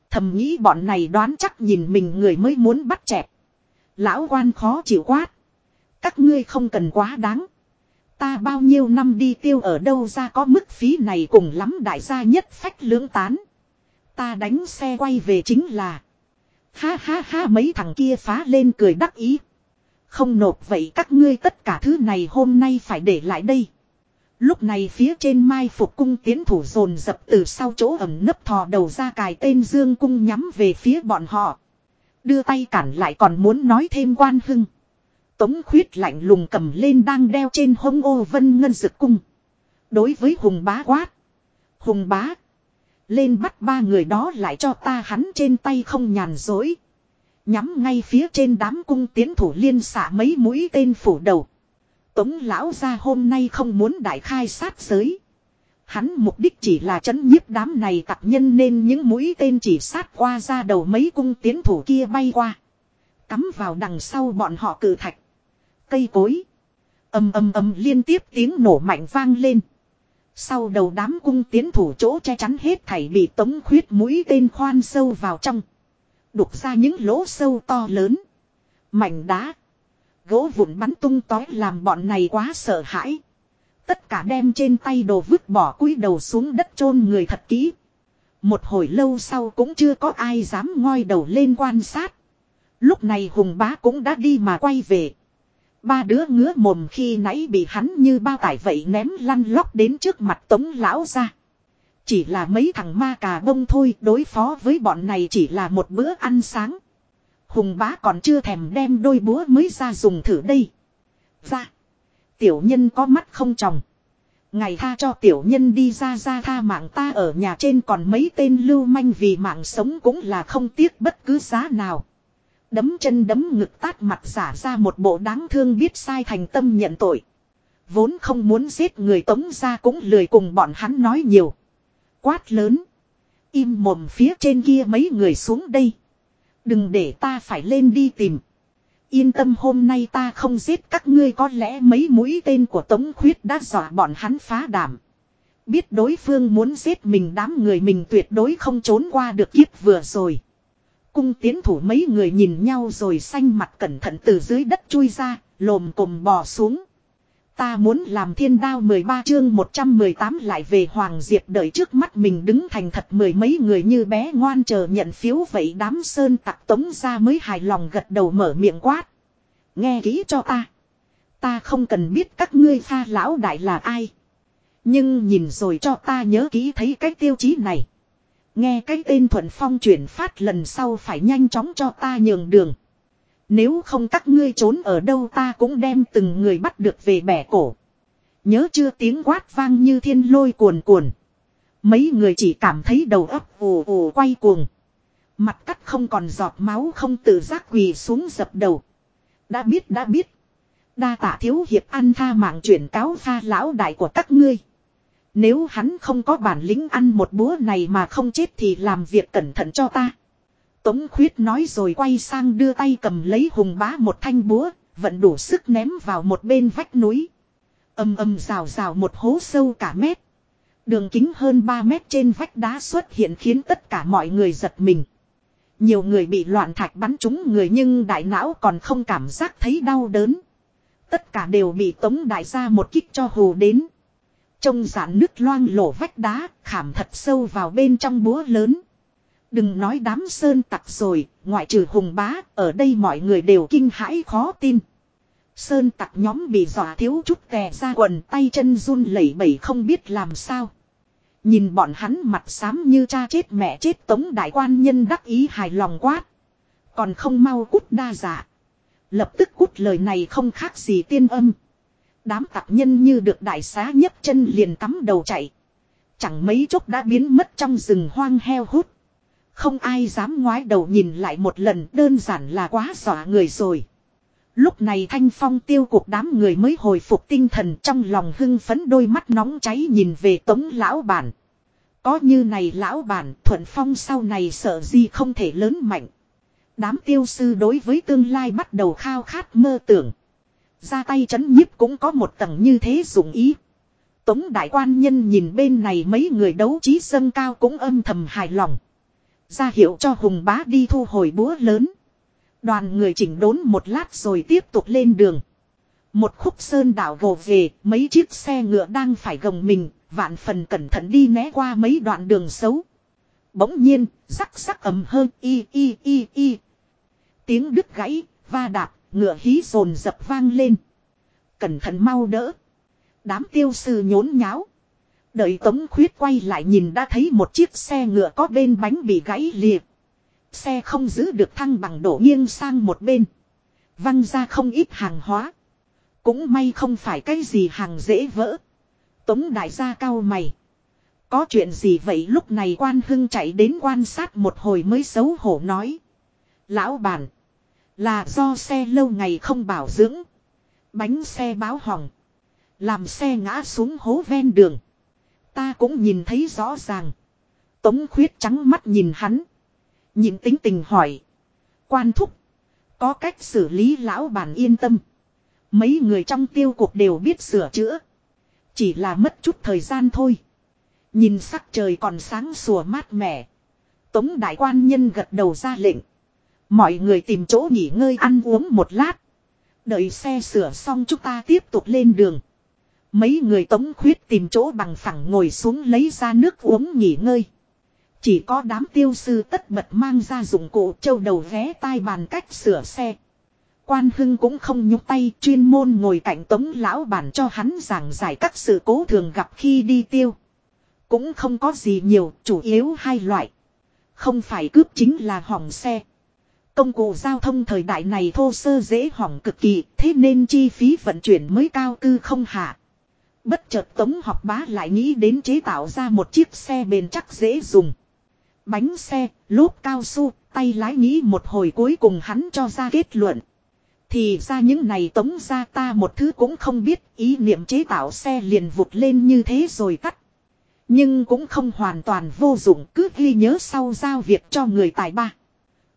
Thầm nghĩ bọn này đoán chắc nhìn mình người mới muốn bắt chẹp. Lão quan khó chịu quát. Các ngươi không cần quá đáng. Ta bao nhiêu năm đi tiêu ở đâu ra có mức phí này cùng lắm đại gia nhất phách lưỡng tán. Ta đánh xe quay về chính là. Ha ha ha mấy thằng kia phá lên cười đắc ý. Không nộp vậy các ngươi tất cả thứ này hôm nay phải để lại đây. Lúc này phía trên mai phục cung tiến thủ dồn dập từ sau chỗ ẩm nấp thò đầu ra cài tên dương cung nhắm về phía bọn họ. Đưa tay cản lại còn muốn nói thêm quan hưng. Tống khuyết lạnh lùng cầm lên đang đeo trên hông ô vân ngân dực cung. Đối với hùng bá quát. Hùng bá. Lên bắt ba người đó lại cho ta hắn trên tay không nhàn dối. Nhắm ngay phía trên đám cung tiến thủ liên xạ mấy mũi tên phủ đầu. Tống lão ra hôm nay không muốn đại khai sát giới. Hắn mục đích chỉ là chấn nhiếp đám này tặc nhân nên những mũi tên chỉ sát qua ra đầu mấy cung tiến thủ kia bay qua. Cắm vào đằng sau bọn họ cử thạch. Cây cối. âm âm âm liên tiếp tiếng nổ mạnh vang lên. Sau đầu đám cung tiến thủ chỗ che chắn hết thảy bị tống khuyết mũi tên khoan sâu vào trong. Đục ra những lỗ sâu to lớn. Mảnh đá. Gỗ vụn bắn tung tói làm bọn này quá sợ hãi. Tất cả đem trên tay đồ vứt bỏ cúi đầu xuống đất chôn người thật kỹ. Một hồi lâu sau cũng chưa có ai dám ngoi đầu lên quan sát. Lúc này hùng bá cũng đã đi mà quay về. Ba đứa ngứa mồm khi nãy bị hắn như bao tải vậy ném lăn lóc đến trước mặt tống lão ra. Chỉ là mấy thằng ma cà bông thôi, đối phó với bọn này chỉ là một bữa ăn sáng. Hùng bá còn chưa thèm đem đôi búa mới ra dùng thử đây. Ra. Tiểu nhân có mắt không tròng. Ngày tha cho tiểu nhân đi ra ra tha mạng ta ở nhà trên còn mấy tên lưu manh vì mạng sống cũng là không tiếc bất cứ giá nào. Đấm chân đấm ngực tát mặt giả ra một bộ đáng thương biết sai thành tâm nhận tội. Vốn không muốn giết người tống ra cũng lười cùng bọn hắn nói nhiều. Quát lớn. Im mồm phía trên kia mấy người xuống đây. Đừng để ta phải lên đi tìm. Yên tâm hôm nay ta không giết các ngươi có lẽ mấy mũi tên của Tống Khuyết đã dọa bọn hắn phá đảm. Biết đối phương muốn giết mình đám người mình tuyệt đối không trốn qua được kiếp vừa rồi. Cung tiến thủ mấy người nhìn nhau rồi xanh mặt cẩn thận từ dưới đất chui ra, lồm cồm bò xuống. Ta muốn làm thiên đao 13 chương 118 lại về Hoàng Diệp đợi trước mắt mình đứng thành thật mười mấy người như bé ngoan chờ nhận phiếu vậy đám sơn tặc tống ra mới hài lòng gật đầu mở miệng quát. Nghe kỹ cho ta. Ta không cần biết các ngươi pha lão đại là ai. Nhưng nhìn rồi cho ta nhớ kỹ thấy cái tiêu chí này. Nghe cái tên thuận phong chuyển phát lần sau phải nhanh chóng cho ta nhường đường. Nếu không các ngươi trốn ở đâu ta cũng đem từng người bắt được về bẻ cổ. Nhớ chưa tiếng quát vang như thiên lôi cuồn cuồn. Mấy người chỉ cảm thấy đầu óc ồ ồ quay cuồng. Mặt cắt không còn giọt máu không tự giác quỳ xuống dập đầu. Đã biết đã biết. Đa tạ thiếu hiệp ăn tha mạng chuyển cáo pha lão đại của các ngươi. Nếu hắn không có bản lĩnh ăn một búa này mà không chết thì làm việc cẩn thận cho ta. Tống khuyết nói rồi quay sang đưa tay cầm lấy hùng bá một thanh búa, vẫn đủ sức ném vào một bên vách núi. Âm âm rào rào một hố sâu cả mét. Đường kính hơn 3 mét trên vách đá xuất hiện khiến tất cả mọi người giật mình. Nhiều người bị loạn thạch bắn trúng người nhưng đại não còn không cảm giác thấy đau đớn. Tất cả đều bị tống đại gia một kích cho hù đến. Trông giản nước loang lổ vách đá, khảm thật sâu vào bên trong búa lớn. Đừng nói đám sơn tặc rồi, ngoại trừ hùng bá, ở đây mọi người đều kinh hãi khó tin. Sơn tặc nhóm bị dọa thiếu chút tè ra quần tay chân run lẩy bẩy không biết làm sao. Nhìn bọn hắn mặt xám như cha chết mẹ chết tống đại quan nhân đắc ý hài lòng quát. Còn không mau cút đa dạ. Lập tức cút lời này không khác gì tiên âm. Đám tặc nhân như được đại xá nhấc chân liền cắm đầu chạy. Chẳng mấy chốc đã biến mất trong rừng hoang heo hút. Không ai dám ngoái đầu nhìn lại một lần, đơn giản là quá dọa người rồi. Lúc này thanh phong tiêu cuộc đám người mới hồi phục tinh thần, trong lòng hưng phấn, đôi mắt nóng cháy nhìn về tống lão bản. Có như này lão bản, thuận phong sau này sợ gì không thể lớn mạnh. Đám tiêu sư đối với tương lai bắt đầu khao khát mơ tưởng. Ra tay chấn nhiếp cũng có một tầng như thế dụng ý. Tống đại quan nhân nhìn bên này mấy người đấu trí dâng cao cũng âm thầm hài lòng. Ra hiệu cho hùng bá đi thu hồi búa lớn. Đoàn người chỉnh đốn một lát rồi tiếp tục lên đường. Một khúc sơn đảo gồ về, mấy chiếc xe ngựa đang phải gồng mình, vạn phần cẩn thận đi né qua mấy đoạn đường xấu. Bỗng nhiên, rắc rắc ầm hơn y y y y. Tiếng đứt gãy, va đạp, ngựa hí rồn dập vang lên. Cẩn thận mau đỡ. Đám tiêu sư nhốn nháo. Đợi tống khuyết quay lại nhìn đã thấy một chiếc xe ngựa có bên bánh bị gãy liệt. Xe không giữ được thăng bằng đổ nghiêng sang một bên. Văng ra không ít hàng hóa. Cũng may không phải cái gì hàng dễ vỡ. Tống đại gia cao mày. Có chuyện gì vậy lúc này quan hưng chạy đến quan sát một hồi mới xấu hổ nói. Lão bản. Là do xe lâu ngày không bảo dưỡng. Bánh xe báo hỏng. Làm xe ngã xuống hố ven đường. Ta cũng nhìn thấy rõ ràng. Tống khuyết trắng mắt nhìn hắn. Nhìn tính tình hỏi. Quan thúc. Có cách xử lý lão bản yên tâm. Mấy người trong tiêu cuộc đều biết sửa chữa. Chỉ là mất chút thời gian thôi. Nhìn sắc trời còn sáng sủa mát mẻ. Tống đại quan nhân gật đầu ra lệnh. Mọi người tìm chỗ nghỉ ngơi ăn uống một lát. Đợi xe sửa xong chúng ta tiếp tục lên đường. Mấy người tống khuyết tìm chỗ bằng phẳng ngồi xuống lấy ra nước uống nghỉ ngơi. Chỉ có đám tiêu sư tất bật mang ra dụng cụ châu đầu ghé tai bàn cách sửa xe. Quan hưng cũng không nhúc tay chuyên môn ngồi cạnh tống lão bản cho hắn giảng giải các sự cố thường gặp khi đi tiêu. Cũng không có gì nhiều, chủ yếu hai loại. Không phải cướp chính là hỏng xe. Công cụ giao thông thời đại này thô sơ dễ hỏng cực kỳ, thế nên chi phí vận chuyển mới cao cư không hạ. Bất chợt tống học bá lại nghĩ đến chế tạo ra một chiếc xe bền chắc dễ dùng. Bánh xe, lốp cao su, tay lái nghĩ một hồi cuối cùng hắn cho ra kết luận. Thì ra những này tống ra ta một thứ cũng không biết ý niệm chế tạo xe liền vụt lên như thế rồi tắt. Nhưng cũng không hoàn toàn vô dụng cứ ghi nhớ sau giao việc cho người tài ba.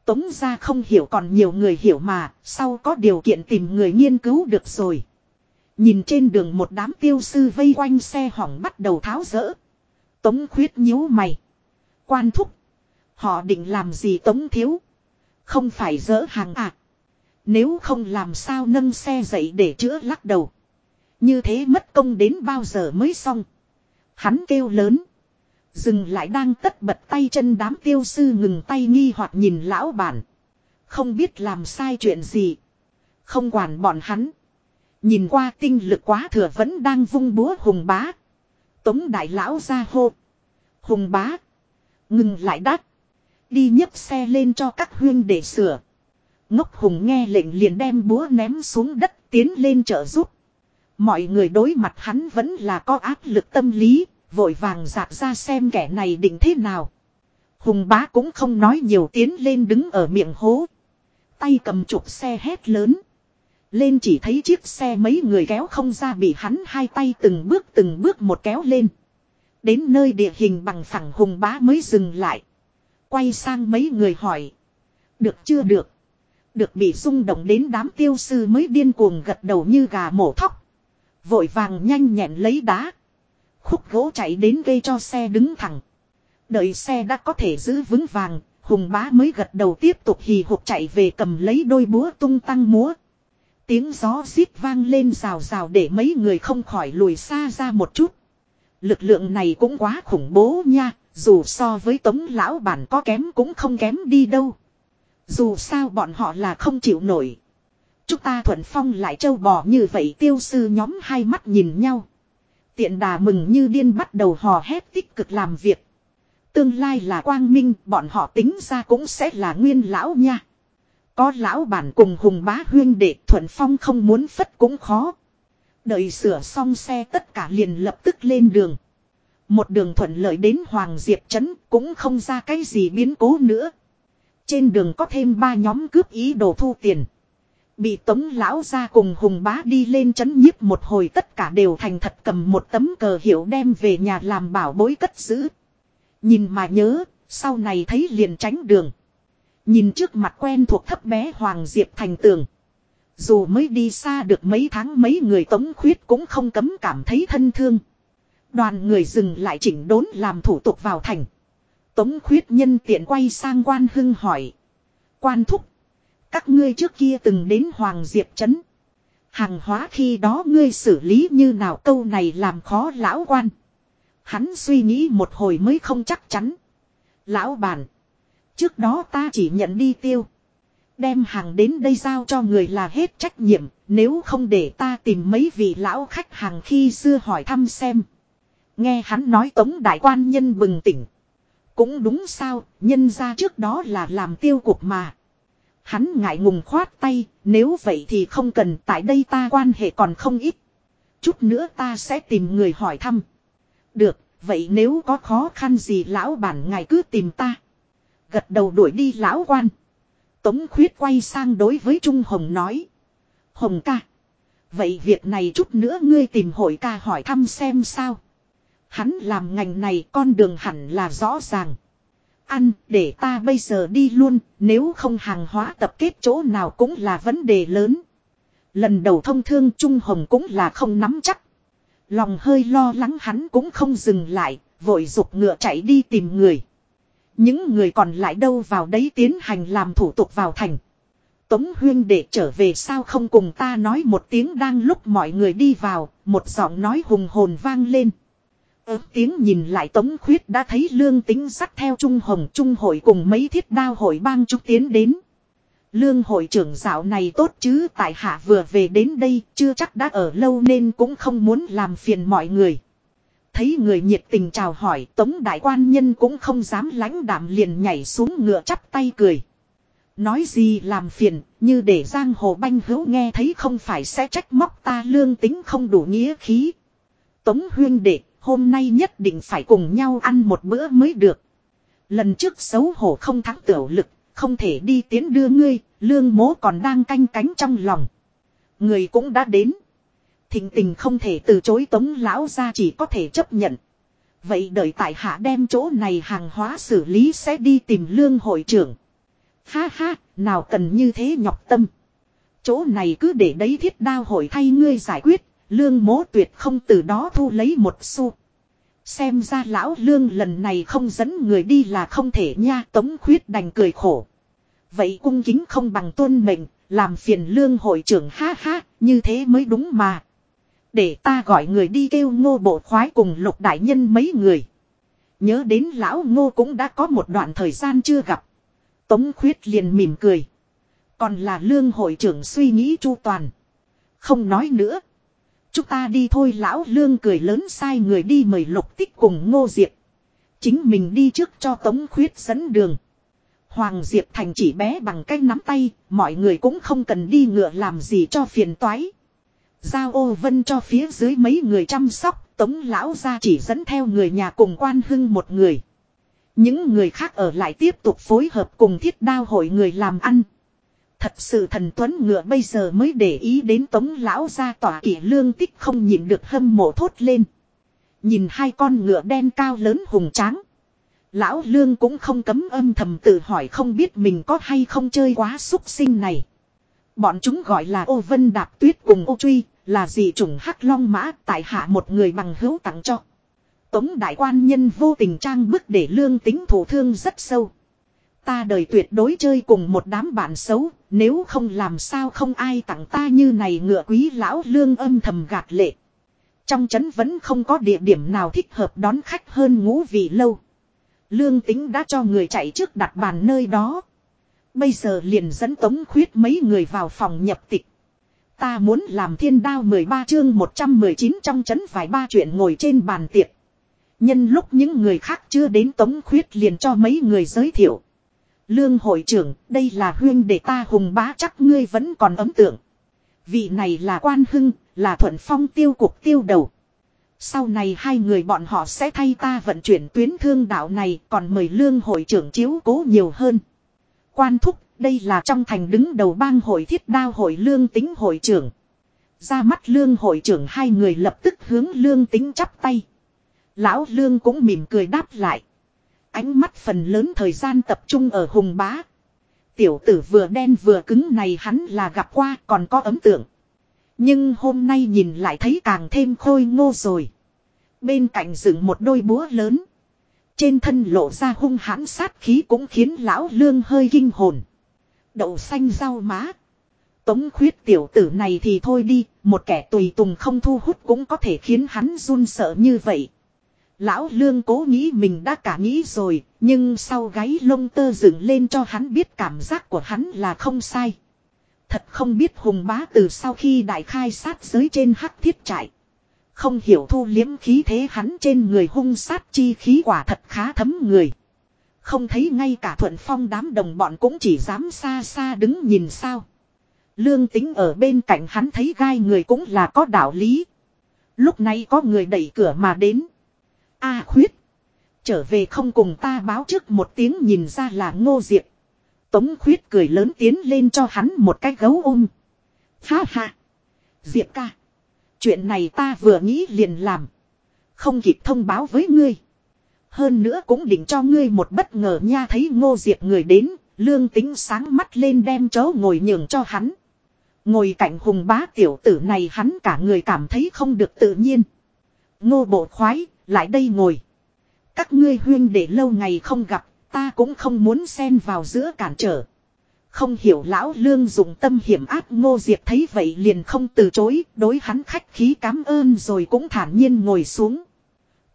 Tống ra không hiểu còn nhiều người hiểu mà, sau có điều kiện tìm người nghiên cứu được rồi. Nhìn trên đường một đám tiêu sư vây quanh xe hỏng bắt đầu tháo rỡ. Tống khuyết nhíu mày. Quan thúc. Họ định làm gì tống thiếu. Không phải dỡ hàng à. Nếu không làm sao nâng xe dậy để chữa lắc đầu. Như thế mất công đến bao giờ mới xong. Hắn kêu lớn. Dừng lại đang tất bật tay chân đám tiêu sư ngừng tay nghi hoặc nhìn lão bản. Không biết làm sai chuyện gì. Không quản bọn hắn. Nhìn qua tinh lực quá thừa vẫn đang vung búa hùng bá. Tống đại lão ra hô. Hùng bá. Ngừng lại đắt. Đi nhấc xe lên cho các huyên để sửa. Ngốc hùng nghe lệnh liền đem búa ném xuống đất tiến lên trợ giúp. Mọi người đối mặt hắn vẫn là có áp lực tâm lý, vội vàng dạt ra xem kẻ này định thế nào. Hùng bá cũng không nói nhiều tiến lên đứng ở miệng hố. Tay cầm trục xe hét lớn. Lên chỉ thấy chiếc xe mấy người kéo không ra bị hắn hai tay từng bước từng bước một kéo lên. Đến nơi địa hình bằng phẳng hùng bá mới dừng lại. Quay sang mấy người hỏi. Được chưa được. Được bị rung động đến đám tiêu sư mới điên cuồng gật đầu như gà mổ thóc. Vội vàng nhanh nhẹn lấy đá. Khúc gỗ chạy đến gây cho xe đứng thẳng. Đợi xe đã có thể giữ vững vàng, hùng bá mới gật đầu tiếp tục hì hục chạy về cầm lấy đôi búa tung tăng múa. Tiếng gió xít vang lên rào rào để mấy người không khỏi lùi xa ra một chút. Lực lượng này cũng quá khủng bố nha, dù so với tống lão bản có kém cũng không kém đi đâu. Dù sao bọn họ là không chịu nổi. Chúng ta thuận phong lại trâu bò như vậy tiêu sư nhóm hai mắt nhìn nhau. Tiện đà mừng như điên bắt đầu hò hét tích cực làm việc. Tương lai là quang minh, bọn họ tính ra cũng sẽ là nguyên lão nha. Có lão bản cùng hùng bá huyên đệ thuận phong không muốn phất cũng khó. Đợi sửa xong xe tất cả liền lập tức lên đường. Một đường thuận lợi đến Hoàng Diệp Trấn cũng không ra cái gì biến cố nữa. Trên đường có thêm ba nhóm cướp ý đồ thu tiền. Bị tống lão ra cùng hùng bá đi lên chấn nhiếp một hồi tất cả đều thành thật cầm một tấm cờ hiệu đem về nhà làm bảo bối cất giữ. Nhìn mà nhớ, sau này thấy liền tránh đường. Nhìn trước mặt quen thuộc thấp bé Hoàng Diệp thành tường. Dù mới đi xa được mấy tháng mấy người tống khuyết cũng không cấm cảm thấy thân thương. Đoàn người dừng lại chỉnh đốn làm thủ tục vào thành. Tống khuyết nhân tiện quay sang quan hưng hỏi. Quan thúc. Các ngươi trước kia từng đến Hoàng Diệp Trấn. Hàng hóa khi đó ngươi xử lý như nào câu này làm khó lão quan. Hắn suy nghĩ một hồi mới không chắc chắn. Lão bản. Trước đó ta chỉ nhận đi tiêu. Đem hàng đến đây giao cho người là hết trách nhiệm. Nếu không để ta tìm mấy vị lão khách hàng khi xưa hỏi thăm xem. Nghe hắn nói tống đại quan nhân bừng tỉnh. Cũng đúng sao, nhân ra trước đó là làm tiêu cục mà. Hắn ngại ngùng khoát tay, nếu vậy thì không cần tại đây ta quan hệ còn không ít. Chút nữa ta sẽ tìm người hỏi thăm. Được, vậy nếu có khó khăn gì lão bản ngài cứ tìm ta. Gật đầu đuổi đi lão quan. Tống khuyết quay sang đối với Trung Hồng nói. Hồng ca. Vậy việc này chút nữa ngươi tìm hội ca hỏi thăm xem sao. Hắn làm ngành này con đường hẳn là rõ ràng. Ăn để ta bây giờ đi luôn, nếu không hàng hóa tập kết chỗ nào cũng là vấn đề lớn. Lần đầu thông thương Trung Hồng cũng là không nắm chắc. Lòng hơi lo lắng hắn cũng không dừng lại, vội dục ngựa chạy đi tìm người. Những người còn lại đâu vào đấy tiến hành làm thủ tục vào thành. Tống huyên để trở về sao không cùng ta nói một tiếng đang lúc mọi người đi vào, một giọng nói hùng hồn vang lên. Ớ tiếng nhìn lại tống khuyết đã thấy lương tính sắt theo trung hồng trung hội cùng mấy thiết đao hội bang trúc tiến đến. Lương hội trưởng dạo này tốt chứ tại hạ vừa về đến đây chưa chắc đã ở lâu nên cũng không muốn làm phiền mọi người. Thấy người nhiệt tình chào hỏi tống đại quan nhân cũng không dám lãnh đạm liền nhảy xuống ngựa chắp tay cười. Nói gì làm phiền như để giang hồ banh hữu nghe thấy không phải sẽ trách móc ta lương tính không đủ nghĩa khí. Tống huyên đệ hôm nay nhất định phải cùng nhau ăn một bữa mới được. Lần trước xấu hổ không thắng tiểu lực, không thể đi tiến đưa ngươi, lương mố còn đang canh cánh trong lòng. Người cũng đã đến. Thình tình không thể từ chối tống lão ra chỉ có thể chấp nhận. Vậy đợi tại hạ đem chỗ này hàng hóa xử lý sẽ đi tìm lương hội trưởng. Ha ha, nào cần như thế nhọc tâm. Chỗ này cứ để đấy thiết đao hội thay ngươi giải quyết, lương mố tuyệt không từ đó thu lấy một xu. Xem ra lão lương lần này không dẫn người đi là không thể nha tống khuyết đành cười khổ. Vậy cung kính không bằng tuân mệnh, làm phiền lương hội trưởng ha ha, như thế mới đúng mà. Để ta gọi người đi kêu ngô bộ khoái cùng lục đại nhân mấy người. Nhớ đến lão ngô cũng đã có một đoạn thời gian chưa gặp. Tống khuyết liền mỉm cười. Còn là lương hội trưởng suy nghĩ chu toàn. Không nói nữa. Chúng ta đi thôi lão lương cười lớn sai người đi mời lục tích cùng ngô diệp. Chính mình đi trước cho tống khuyết dẫn đường. Hoàng Diệp Thành chỉ bé bằng cái nắm tay, mọi người cũng không cần đi ngựa làm gì cho phiền toái. Giao ô vân cho phía dưới mấy người chăm sóc, tống lão ra chỉ dẫn theo người nhà cùng quan hưng một người. Những người khác ở lại tiếp tục phối hợp cùng thiết đao hội người làm ăn. Thật sự thần tuấn ngựa bây giờ mới để ý đến tống lão ra tỏa kỷ lương tích không nhìn được hâm mộ thốt lên. Nhìn hai con ngựa đen cao lớn hùng tráng. Lão lương cũng không cấm âm thầm tự hỏi không biết mình có hay không chơi quá xúc sinh này. Bọn chúng gọi là ô vân đạp tuyết cùng ô truy, là gì trùng hắc long mã tại hạ một người bằng hữu tặng cho. Tống đại quan nhân vô tình trang bức để lương tính thủ thương rất sâu. Ta đời tuyệt đối chơi cùng một đám bạn xấu, nếu không làm sao không ai tặng ta như này ngựa quý lão lương âm thầm gạt lệ. Trong trấn vẫn không có địa điểm nào thích hợp đón khách hơn ngũ vị lâu. Lương tính đã cho người chạy trước đặt bàn nơi đó. Bây giờ liền dẫn tống khuyết mấy người vào phòng nhập tịch. Ta muốn làm thiên đao 13 chương 119 trong chấn vài ba chuyện ngồi trên bàn tiệc. Nhân lúc những người khác chưa đến tống khuyết liền cho mấy người giới thiệu. Lương hội trưởng, đây là huyên để ta hùng bá chắc ngươi vẫn còn ấm tượng. Vị này là quan hưng, là thuận phong tiêu cục tiêu đầu. Sau này hai người bọn họ sẽ thay ta vận chuyển tuyến thương đạo này còn mời lương hội trưởng chiếu cố nhiều hơn. Quan thúc, đây là trong thành đứng đầu bang hội thiết đao hội lương tính hội trưởng. Ra mắt lương hội trưởng hai người lập tức hướng lương tính chắp tay. Lão lương cũng mỉm cười đáp lại. Ánh mắt phần lớn thời gian tập trung ở hùng bá. Tiểu tử vừa đen vừa cứng này hắn là gặp qua còn có ấn tượng. Nhưng hôm nay nhìn lại thấy càng thêm khôi ngô rồi. Bên cạnh dựng một đôi búa lớn. Trên thân lộ ra hung hãn sát khí cũng khiến lão lương hơi kinh hồn. Đậu xanh rau má. Tống khuyết tiểu tử này thì thôi đi, một kẻ tùy tùng không thu hút cũng có thể khiến hắn run sợ như vậy. Lão lương cố nghĩ mình đã cả nghĩ rồi, nhưng sau gáy lông tơ dựng lên cho hắn biết cảm giác của hắn là không sai. Thật không biết hùng bá từ sau khi đại khai sát giới trên hắc thiết trại. Không hiểu thu liếm khí thế hắn trên người hung sát chi khí quả thật khá thấm người. Không thấy ngay cả thuận phong đám đồng bọn cũng chỉ dám xa xa đứng nhìn sao. Lương tính ở bên cạnh hắn thấy gai người cũng là có đạo lý. Lúc này có người đẩy cửa mà đến. A khuyết. Trở về không cùng ta báo trước một tiếng nhìn ra là ngô diệp. Tống khuyết cười lớn tiến lên cho hắn một cái gấu ôm. Ha ha. Diệp ca. Chuyện này ta vừa nghĩ liền làm. Không kịp thông báo với ngươi. Hơn nữa cũng định cho ngươi một bất ngờ nha thấy ngô diệp người đến. Lương tính sáng mắt lên đem chó ngồi nhường cho hắn. Ngồi cạnh hùng bá tiểu tử này hắn cả người cảm thấy không được tự nhiên. Ngô bộ khoái, lại đây ngồi. Các ngươi huyên để lâu ngày không gặp, ta cũng không muốn xen vào giữa cản trở. Không hiểu lão lương dùng tâm hiểm áp ngô diệp thấy vậy liền không từ chối, đối hắn khách khí cảm ơn rồi cũng thản nhiên ngồi xuống.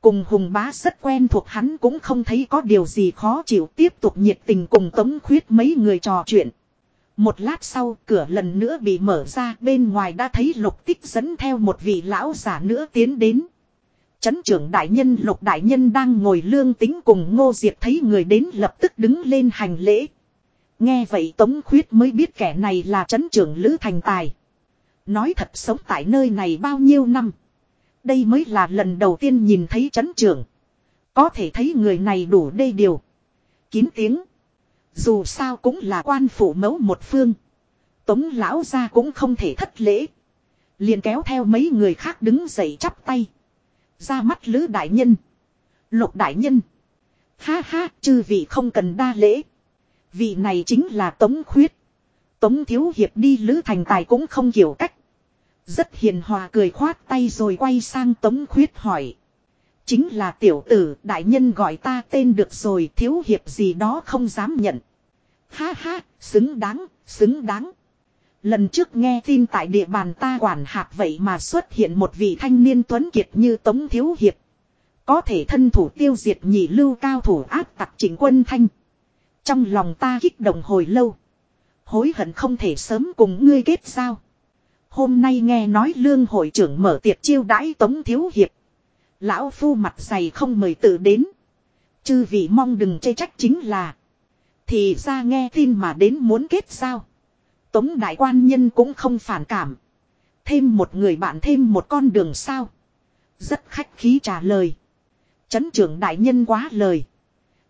Cùng hùng bá rất quen thuộc, hắn cũng không thấy có điều gì khó chịu, tiếp tục nhiệt tình cùng tống khuyết mấy người trò chuyện. Một lát sau, cửa lần nữa bị mở ra, bên ngoài đã thấy lục tích dẫn theo một vị lão giả nữa tiến đến. Chấn trưởng đại nhân, lục đại nhân đang ngồi lương tính cùng ngô diệp thấy người đến lập tức đứng lên hành lễ. Nghe vậy Tống Khuyết mới biết kẻ này là chấn trưởng Lữ Thành Tài. Nói thật sống tại nơi này bao nhiêu năm. Đây mới là lần đầu tiên nhìn thấy chấn trưởng. Có thể thấy người này đủ đê điều. Kín tiếng. Dù sao cũng là quan phủ mẫu một phương. Tống lão ra cũng không thể thất lễ. Liền kéo theo mấy người khác đứng dậy chắp tay. Ra mắt Lữ Đại Nhân. Lục Đại Nhân. Ha ha, chư vị không cần đa lễ. Vị này chính là Tống Khuyết. Tống Thiếu Hiệp đi Lữ Thành Tài cũng không hiểu cách. Rất hiền hòa cười khoát tay rồi quay sang Tống Khuyết hỏi. Chính là tiểu tử đại nhân gọi ta tên được rồi thiếu hiệp gì đó không dám nhận. Ha ha, xứng đáng, xứng đáng. Lần trước nghe tin tại địa bàn ta quản hạt vậy mà xuất hiện một vị thanh niên tuấn kiệt như Tống Thiếu Hiệp. Có thể thân thủ tiêu diệt nhị lưu cao thủ áp tặc chỉnh quân thanh. Trong lòng ta kích động hồi lâu. Hối hận không thể sớm cùng ngươi kết giao. Hôm nay nghe nói lương hội trưởng mở tiệc chiêu đãi Tống Thiếu Hiệp. Lão phu mặt dày không mời tự đến. Chư vị mong đừng chê trách chính là. Thì ra nghe tin mà đến muốn kết sao Tống đại quan nhân cũng không phản cảm. Thêm một người bạn thêm một con đường sao. Rất khách khí trả lời. Chấn trưởng đại nhân quá lời.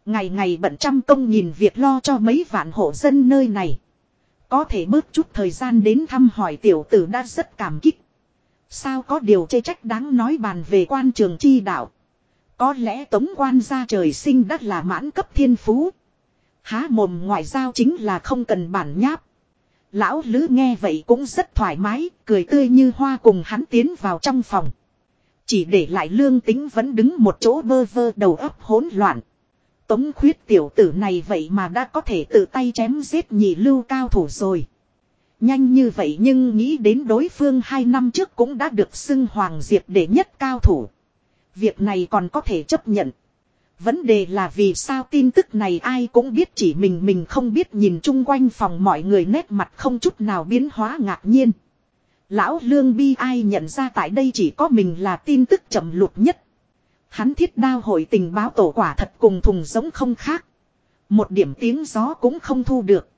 Ngày ngày bận trăm công nhìn việc lo cho mấy vạn hộ dân nơi này. Có thể bớt chút thời gian đến thăm hỏi tiểu tử đã rất cảm kích. Sao có điều chê trách đáng nói bàn về quan trường chi đạo. Có lẽ tống quan gia trời sinh đất là mãn cấp thiên phú. Há mồm ngoại giao chính là không cần bản nháp. Lão Lứ nghe vậy cũng rất thoải mái, cười tươi như hoa cùng hắn tiến vào trong phòng. Chỉ để lại lương tính vẫn đứng một chỗ vơ vơ đầu óc hỗn loạn. Tống khuyết tiểu tử này vậy mà đã có thể tự tay chém giết nhị lưu cao thủ rồi. Nhanh như vậy nhưng nghĩ đến đối phương hai năm trước cũng đã được xưng Hoàng Diệp để nhất cao thủ. Việc này còn có thể chấp nhận. Vấn đề là vì sao tin tức này ai cũng biết chỉ mình mình không biết nhìn chung quanh phòng mọi người nét mặt không chút nào biến hóa ngạc nhiên. Lão Lương Bi ai nhận ra tại đây chỉ có mình là tin tức chậm lụt nhất. Hắn thiết đao hội tình báo tổ quả thật cùng thùng giống không khác. Một điểm tiếng gió cũng không thu được.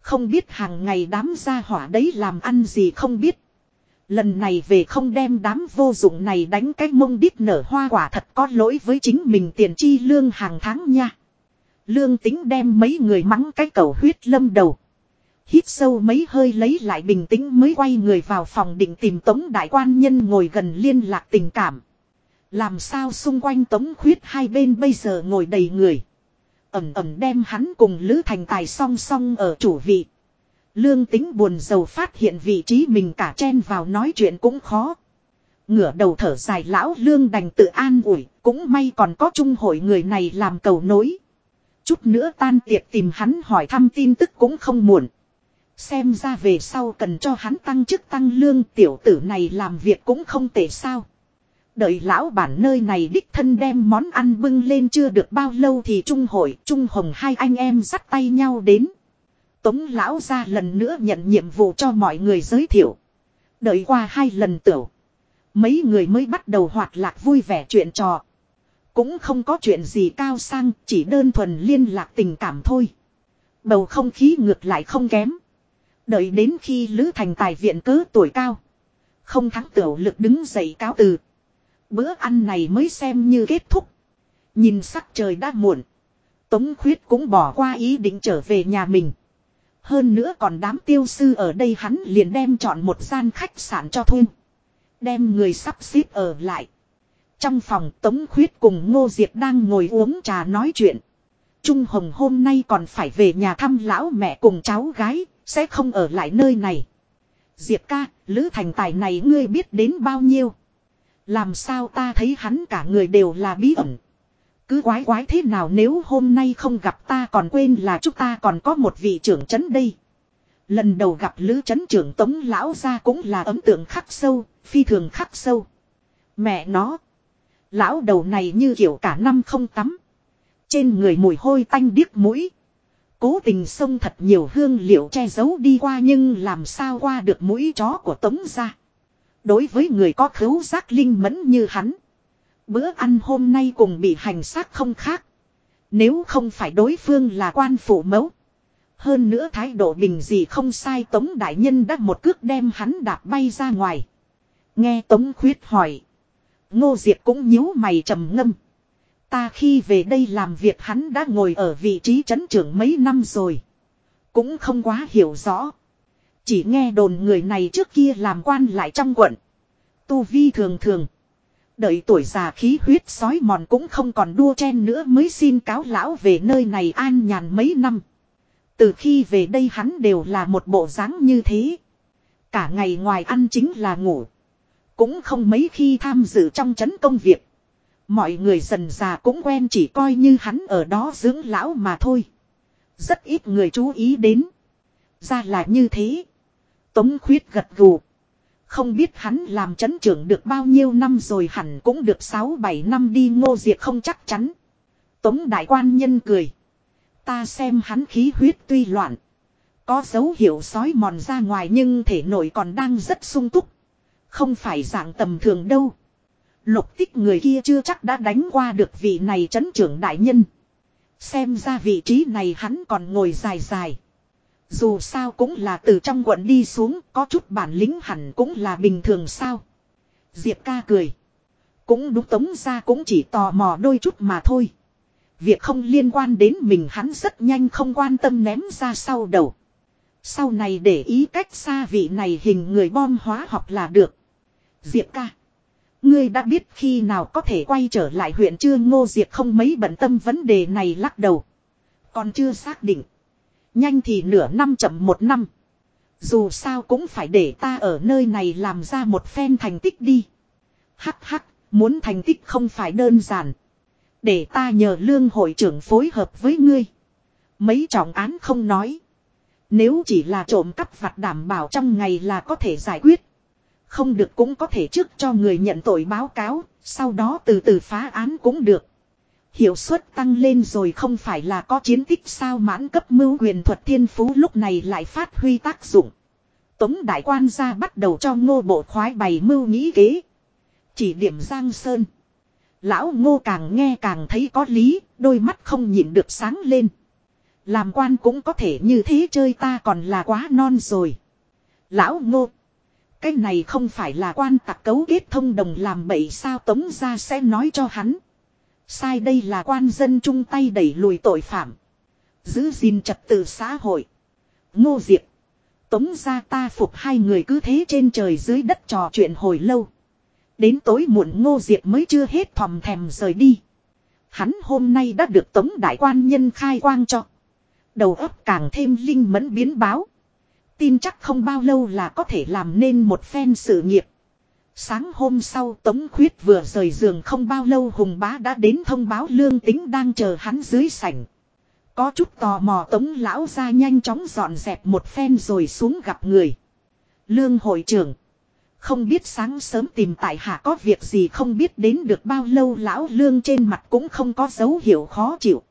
Không biết hàng ngày đám gia hỏa đấy làm ăn gì không biết. Lần này về không đem đám vô dụng này đánh cái mông đít nở hoa quả thật có lỗi với chính mình tiền chi lương hàng tháng nha. Lương tính đem mấy người mắng cái cầu huyết lâm đầu. Hít sâu mấy hơi lấy lại bình tĩnh mới quay người vào phòng định tìm tống đại quan nhân ngồi gần liên lạc tình cảm. Làm sao xung quanh tống khuyết hai bên bây giờ ngồi đầy người. Ẩm ẩm đem hắn cùng Lữ Thành Tài song song ở chủ vị. Lương tính buồn giàu phát hiện vị trí mình cả chen vào nói chuyện cũng khó. Ngửa đầu thở dài lão lương đành tự an ủi, cũng may còn có trung hội người này làm cầu nối. Chút nữa tan tiệc tìm hắn hỏi thăm tin tức cũng không muộn. Xem ra về sau cần cho hắn tăng chức tăng lương tiểu tử này làm việc cũng không tệ sao. Đợi lão bản nơi này đích thân đem món ăn bưng lên chưa được bao lâu thì trung hội trung hồng hai anh em dắt tay nhau đến. Tống lão ra lần nữa nhận nhiệm vụ cho mọi người giới thiệu. Đợi qua hai lần tiểu. Mấy người mới bắt đầu hoạt lạc vui vẻ chuyện trò. Cũng không có chuyện gì cao sang, chỉ đơn thuần liên lạc tình cảm thôi. Bầu không khí ngược lại không kém. Đợi đến khi Lữ Thành tài viện cớ tuổi cao. Không thắng tiểu lực đứng dậy cáo từ. Bữa ăn này mới xem như kết thúc. Nhìn sắc trời đã muộn. Tống khuyết cũng bỏ qua ý định trở về nhà mình. Hơn nữa còn đám tiêu sư ở đây hắn liền đem chọn một gian khách sạn cho thuê. Đem người sắp xếp ở lại. Trong phòng Tống Khuyết cùng Ngô Diệp đang ngồi uống trà nói chuyện. Trung Hồng hôm nay còn phải về nhà thăm lão mẹ cùng cháu gái, sẽ không ở lại nơi này. Diệp ca, Lữ Thành Tài này ngươi biết đến bao nhiêu. Làm sao ta thấy hắn cả người đều là bí ẩn. Cứ quái quái thế nào nếu hôm nay không gặp ta còn quên là chúng ta còn có một vị trưởng chấn đây. Lần đầu gặp Lữ chấn trưởng Tống Lão ra cũng là ấn tượng khắc sâu, phi thường khắc sâu. Mẹ nó. Lão đầu này như kiểu cả năm không tắm. Trên người mùi hôi tanh điếc mũi. Cố tình xông thật nhiều hương liệu che giấu đi qua nhưng làm sao qua được mũi chó của Tống ra. Đối với người có khứu giác linh mẫn như hắn. Bữa ăn hôm nay cùng bị hành xác không khác. Nếu không phải đối phương là quan phủ mẫu. Hơn nữa thái độ bình gì không sai Tống Đại Nhân đã một cước đem hắn đạp bay ra ngoài. Nghe Tống Khuyết hỏi. Ngô Diệp cũng nhíu mày trầm ngâm. Ta khi về đây làm việc hắn đã ngồi ở vị trí chấn trưởng mấy năm rồi. Cũng không quá hiểu rõ. Chỉ nghe đồn người này trước kia làm quan lại trong quận. Tu vi thường thường. Đợi tuổi già khí huyết sói mòn cũng không còn đua chen nữa mới xin cáo lão về nơi này an nhàn mấy năm. Từ khi về đây hắn đều là một bộ dáng như thế. Cả ngày ngoài ăn chính là ngủ. Cũng không mấy khi tham dự trong chấn công việc. Mọi người dần già cũng quen chỉ coi như hắn ở đó dưỡng lão mà thôi. Rất ít người chú ý đến. Ra là như thế. Tống khuyết gật gù. Không biết hắn làm chấn trưởng được bao nhiêu năm rồi hẳn cũng được 6-7 năm đi ngô diệt không chắc chắn. Tống đại quan nhân cười. Ta xem hắn khí huyết tuy loạn. Có dấu hiệu sói mòn ra ngoài nhưng thể nội còn đang rất sung túc. Không phải dạng tầm thường đâu. Lục tích người kia chưa chắc đã đánh qua được vị này chấn trưởng đại nhân. Xem ra vị trí này hắn còn ngồi dài dài. Dù sao cũng là từ trong quận đi xuống, có chút bản lĩnh hẳn cũng là bình thường sao. Diệp ca cười. Cũng đúng tống ra cũng chỉ tò mò đôi chút mà thôi. Việc không liên quan đến mình hắn rất nhanh không quan tâm ném ra sau đầu. Sau này để ý cách xa vị này hình người bom hóa học là được. Diệp ca. Ngươi đã biết khi nào có thể quay trở lại huyện chưa ngô Diệp không mấy bận tâm vấn đề này lắc đầu. Còn chưa xác định. Nhanh thì nửa năm chậm một năm. Dù sao cũng phải để ta ở nơi này làm ra một phen thành tích đi. Hắc hắc, muốn thành tích không phải đơn giản. Để ta nhờ lương hội trưởng phối hợp với ngươi. Mấy trọng án không nói. Nếu chỉ là trộm cắp vặt đảm bảo trong ngày là có thể giải quyết. Không được cũng có thể trước cho người nhận tội báo cáo, sau đó từ từ phá án cũng được. Hiệu suất tăng lên rồi không phải là có chiến tích sao mãn cấp mưu quyền thuật thiên phú lúc này lại phát huy tác dụng. Tống đại quan gia bắt đầu cho ngô bộ khoái bày mưu nghĩ kế. Chỉ điểm Giang Sơn. Lão ngô càng nghe càng thấy có lý, đôi mắt không nhịn được sáng lên. Làm quan cũng có thể như thế chơi ta còn là quá non rồi. Lão ngô. Cái này không phải là quan tặc cấu kết thông đồng làm bậy sao tống ra sẽ nói cho hắn. Sai đây là quan dân chung tay đẩy lùi tội phạm. Giữ gìn trật tự xã hội. Ngô Diệp. Tống ra ta phục hai người cứ thế trên trời dưới đất trò chuyện hồi lâu. Đến tối muộn ngô diệp mới chưa hết thòm thèm rời đi. Hắn hôm nay đã được tống đại quan nhân khai quang cho. Đầu óc càng thêm linh mẫn biến báo. Tin chắc không bao lâu là có thể làm nên một phen sự nghiệp. Sáng hôm sau Tống Khuyết vừa rời giường không bao lâu Hùng Bá đã đến thông báo lương tính đang chờ hắn dưới sảnh. Có chút tò mò Tống Lão ra nhanh chóng dọn dẹp một phen rồi xuống gặp người. Lương hội trưởng. Không biết sáng sớm tìm tại hạ có việc gì không biết đến được bao lâu lão lương trên mặt cũng không có dấu hiệu khó chịu.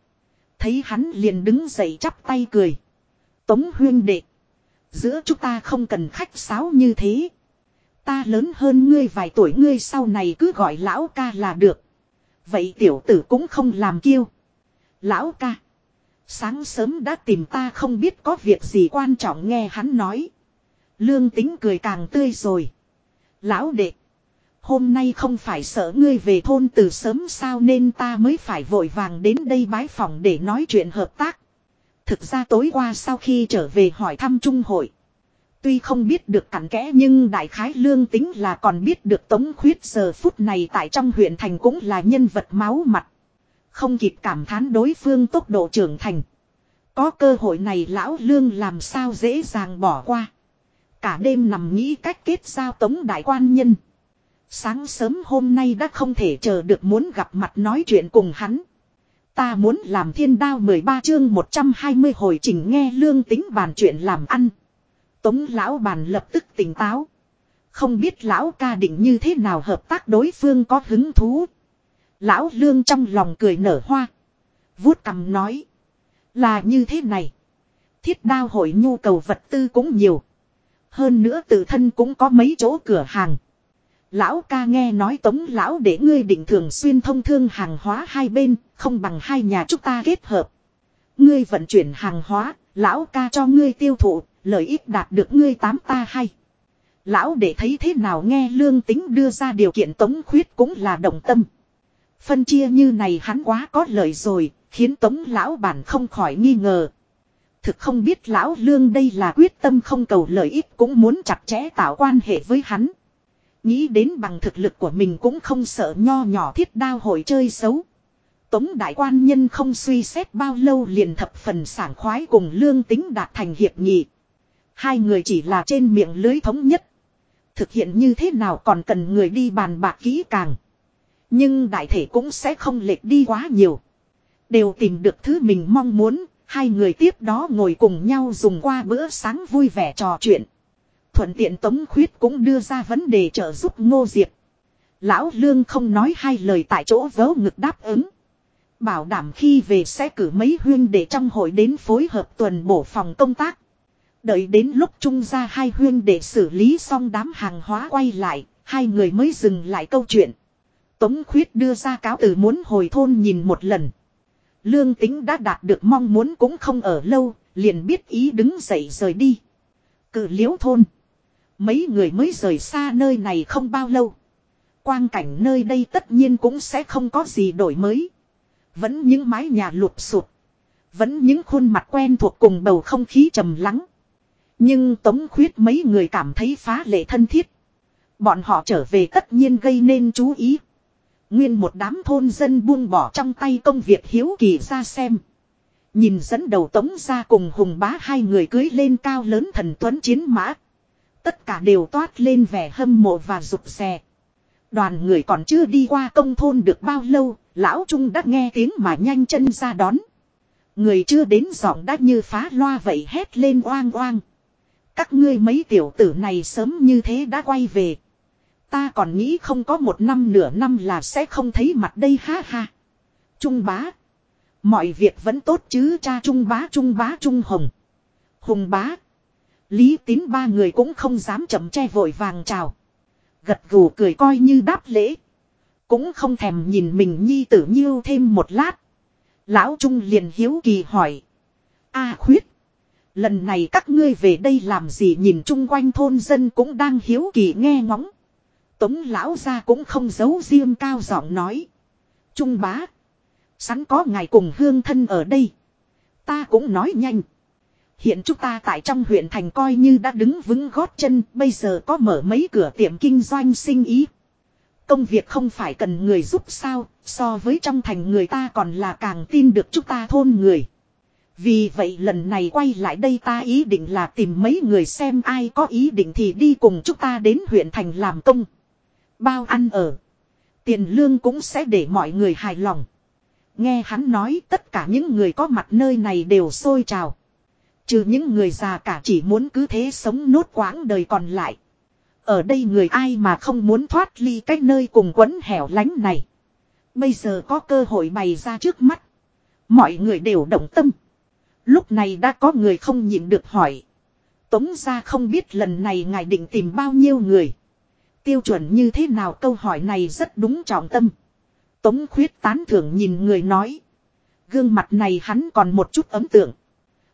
Thấy hắn liền đứng dậy chắp tay cười. Tống huyên đệ. Giữa chúng ta không cần khách sáo như thế. Ta lớn hơn ngươi vài tuổi, ngươi sau này cứ gọi lão ca là được. Vậy tiểu tử cũng không làm kiêu. Lão ca. Sáng sớm đã tìm ta không biết có việc gì quan trọng nghe hắn nói. Lương tính cười càng tươi rồi. Lão đệ. Hôm nay không phải sợ ngươi về thôn từ sớm sao nên ta mới phải vội vàng đến đây bái phòng để nói chuyện hợp tác. Thực ra tối qua sau khi trở về hỏi thăm trung hội. Tuy không biết được cặn kẽ nhưng đại khái lương tính là còn biết được tống khuyết giờ phút này tại trong huyện thành cũng là nhân vật máu mặt. Không kịp cảm thán đối phương tốc độ trưởng thành. Có cơ hội này lão lương làm sao dễ dàng bỏ qua. Cả đêm nằm nghĩ cách kết giao tống đại quan nhân. Sáng sớm hôm nay đã không thể chờ được muốn gặp mặt nói chuyện cùng hắn. Ta muốn làm thiên đao 13 chương 120 hồi trình nghe lương tính bàn chuyện làm ăn. Tống lão bàn lập tức tỉnh táo. Không biết lão ca định như thế nào hợp tác đối phương có hứng thú. Lão lương trong lòng cười nở hoa. vuốt cằm nói. Là như thế này. Thiết đao hội nhu cầu vật tư cũng nhiều. Hơn nữa tự thân cũng có mấy chỗ cửa hàng. Lão ca nghe nói tống lão để ngươi định thường xuyên thông thương hàng hóa hai bên, không bằng hai nhà chúng ta kết hợp. Ngươi vận chuyển hàng hóa, lão ca cho ngươi tiêu thụ, lợi ích đạt được ngươi tám ta hay. Lão để thấy thế nào nghe lương tính đưa ra điều kiện tống khuyết cũng là động tâm. Phân chia như này hắn quá có lợi rồi, khiến tống lão bản không khỏi nghi ngờ. Thực không biết lão lương đây là quyết tâm không cầu lợi ích cũng muốn chặt chẽ tạo quan hệ với hắn. Nghĩ đến bằng thực lực của mình cũng không sợ nho nhỏ thiết đao hội chơi xấu. Tống đại quan nhân không suy xét bao lâu liền thập phần sảng khoái cùng lương tính đạt thành hiệp nghị. Hai người chỉ là trên miệng lưới thống nhất. Thực hiện như thế nào còn cần người đi bàn bạc kỹ càng. Nhưng đại thể cũng sẽ không lệch đi quá nhiều. Đều tìm được thứ mình mong muốn, hai người tiếp đó ngồi cùng nhau dùng qua bữa sáng vui vẻ trò chuyện. Thuận tiện Tống Khuyết cũng đưa ra vấn đề trợ giúp Ngô Diệp. Lão Lương không nói hai lời tại chỗ vớ ngực đáp ứng. Bảo đảm khi về sẽ cử mấy huyên để trong hội đến phối hợp tuần bổ phòng công tác. Đợi đến lúc trung ra hai huyên để xử lý xong đám hàng hóa quay lại, hai người mới dừng lại câu chuyện. Tống khuyết đưa ra cáo từ muốn hồi thôn nhìn một lần. Lương tính đã đạt được mong muốn cũng không ở lâu, liền biết ý đứng dậy rời đi. Cự liễu thôn. Mấy người mới rời xa nơi này không bao lâu. Quang cảnh nơi đây tất nhiên cũng sẽ không có gì đổi mới. Vẫn những mái nhà lụp sụp. Vẫn những khuôn mặt quen thuộc cùng bầu không khí trầm lắng. Nhưng Tống Khuyết mấy người cảm thấy phá lệ thân thiết. Bọn họ trở về tất nhiên gây nên chú ý. Nguyên một đám thôn dân buông bỏ trong tay công việc hiếu kỳ ra xem. Nhìn dẫn đầu Tống ra cùng Hùng bá hai người cưới lên cao lớn thần tuấn chiến mã. Tất cả đều toát lên vẻ hâm mộ và rụt rè. Đoàn người còn chưa đi qua công thôn được bao lâu, lão Trung đã nghe tiếng mà nhanh chân ra đón. Người chưa đến giọng đã như phá loa vậy hét lên oang oang. Các ngươi mấy tiểu tử này sớm như thế đã quay về. Ta còn nghĩ không có một năm nửa năm là sẽ không thấy mặt đây, ha ha. Trung bá. Mọi việc vẫn tốt chứ, cha Trung bá Trung bá, Trung Hồng. Hùng bá. Lý tín ba người cũng không dám chậm che vội vàng chào. Gật gù cười coi như đáp lễ. Cũng không thèm nhìn mình nhi tử nhiêu thêm một lát. Lão Trung liền hiếu kỳ hỏi. a khuyết. Lần này các ngươi về đây làm gì nhìn chung quanh thôn dân cũng đang hiếu kỳ nghe ngóng. Tống lão ra cũng không giấu riêng cao giọng nói. Trung bá. Sẵn có ngài cùng hương thân ở đây. Ta cũng nói nhanh. hiện chúng ta tại trong huyện thành coi như đã đứng vững gót chân, bây giờ có mở mấy cửa tiệm kinh doanh sinh ý. Công việc không phải cần người giúp sao, so với trong thành người ta còn là càng tin được chúng ta thôn người. Vì vậy lần này quay lại đây ta ý định là tìm mấy người xem ai có ý định thì đi cùng chúng ta đến huyện thành làm công. Bao ăn ở. Tiền lương cũng sẽ để mọi người hài lòng. Nghe hắn nói tất cả những người có mặt nơi này đều sôi trào. Trừ những người già cả chỉ muốn cứ thế sống nốt quãng đời còn lại. Ở đây người ai mà không muốn thoát ly cái nơi cùng quấn hẻo lánh này. Bây giờ có cơ hội bày ra trước mắt. Mọi người đều động tâm. Lúc này đã có người không nhịn được hỏi. Tống ra không biết lần này ngài định tìm bao nhiêu người. Tiêu chuẩn như thế nào câu hỏi này rất đúng trọng tâm. Tống khuyết tán thưởng nhìn người nói. Gương mặt này hắn còn một chút ấm tượng.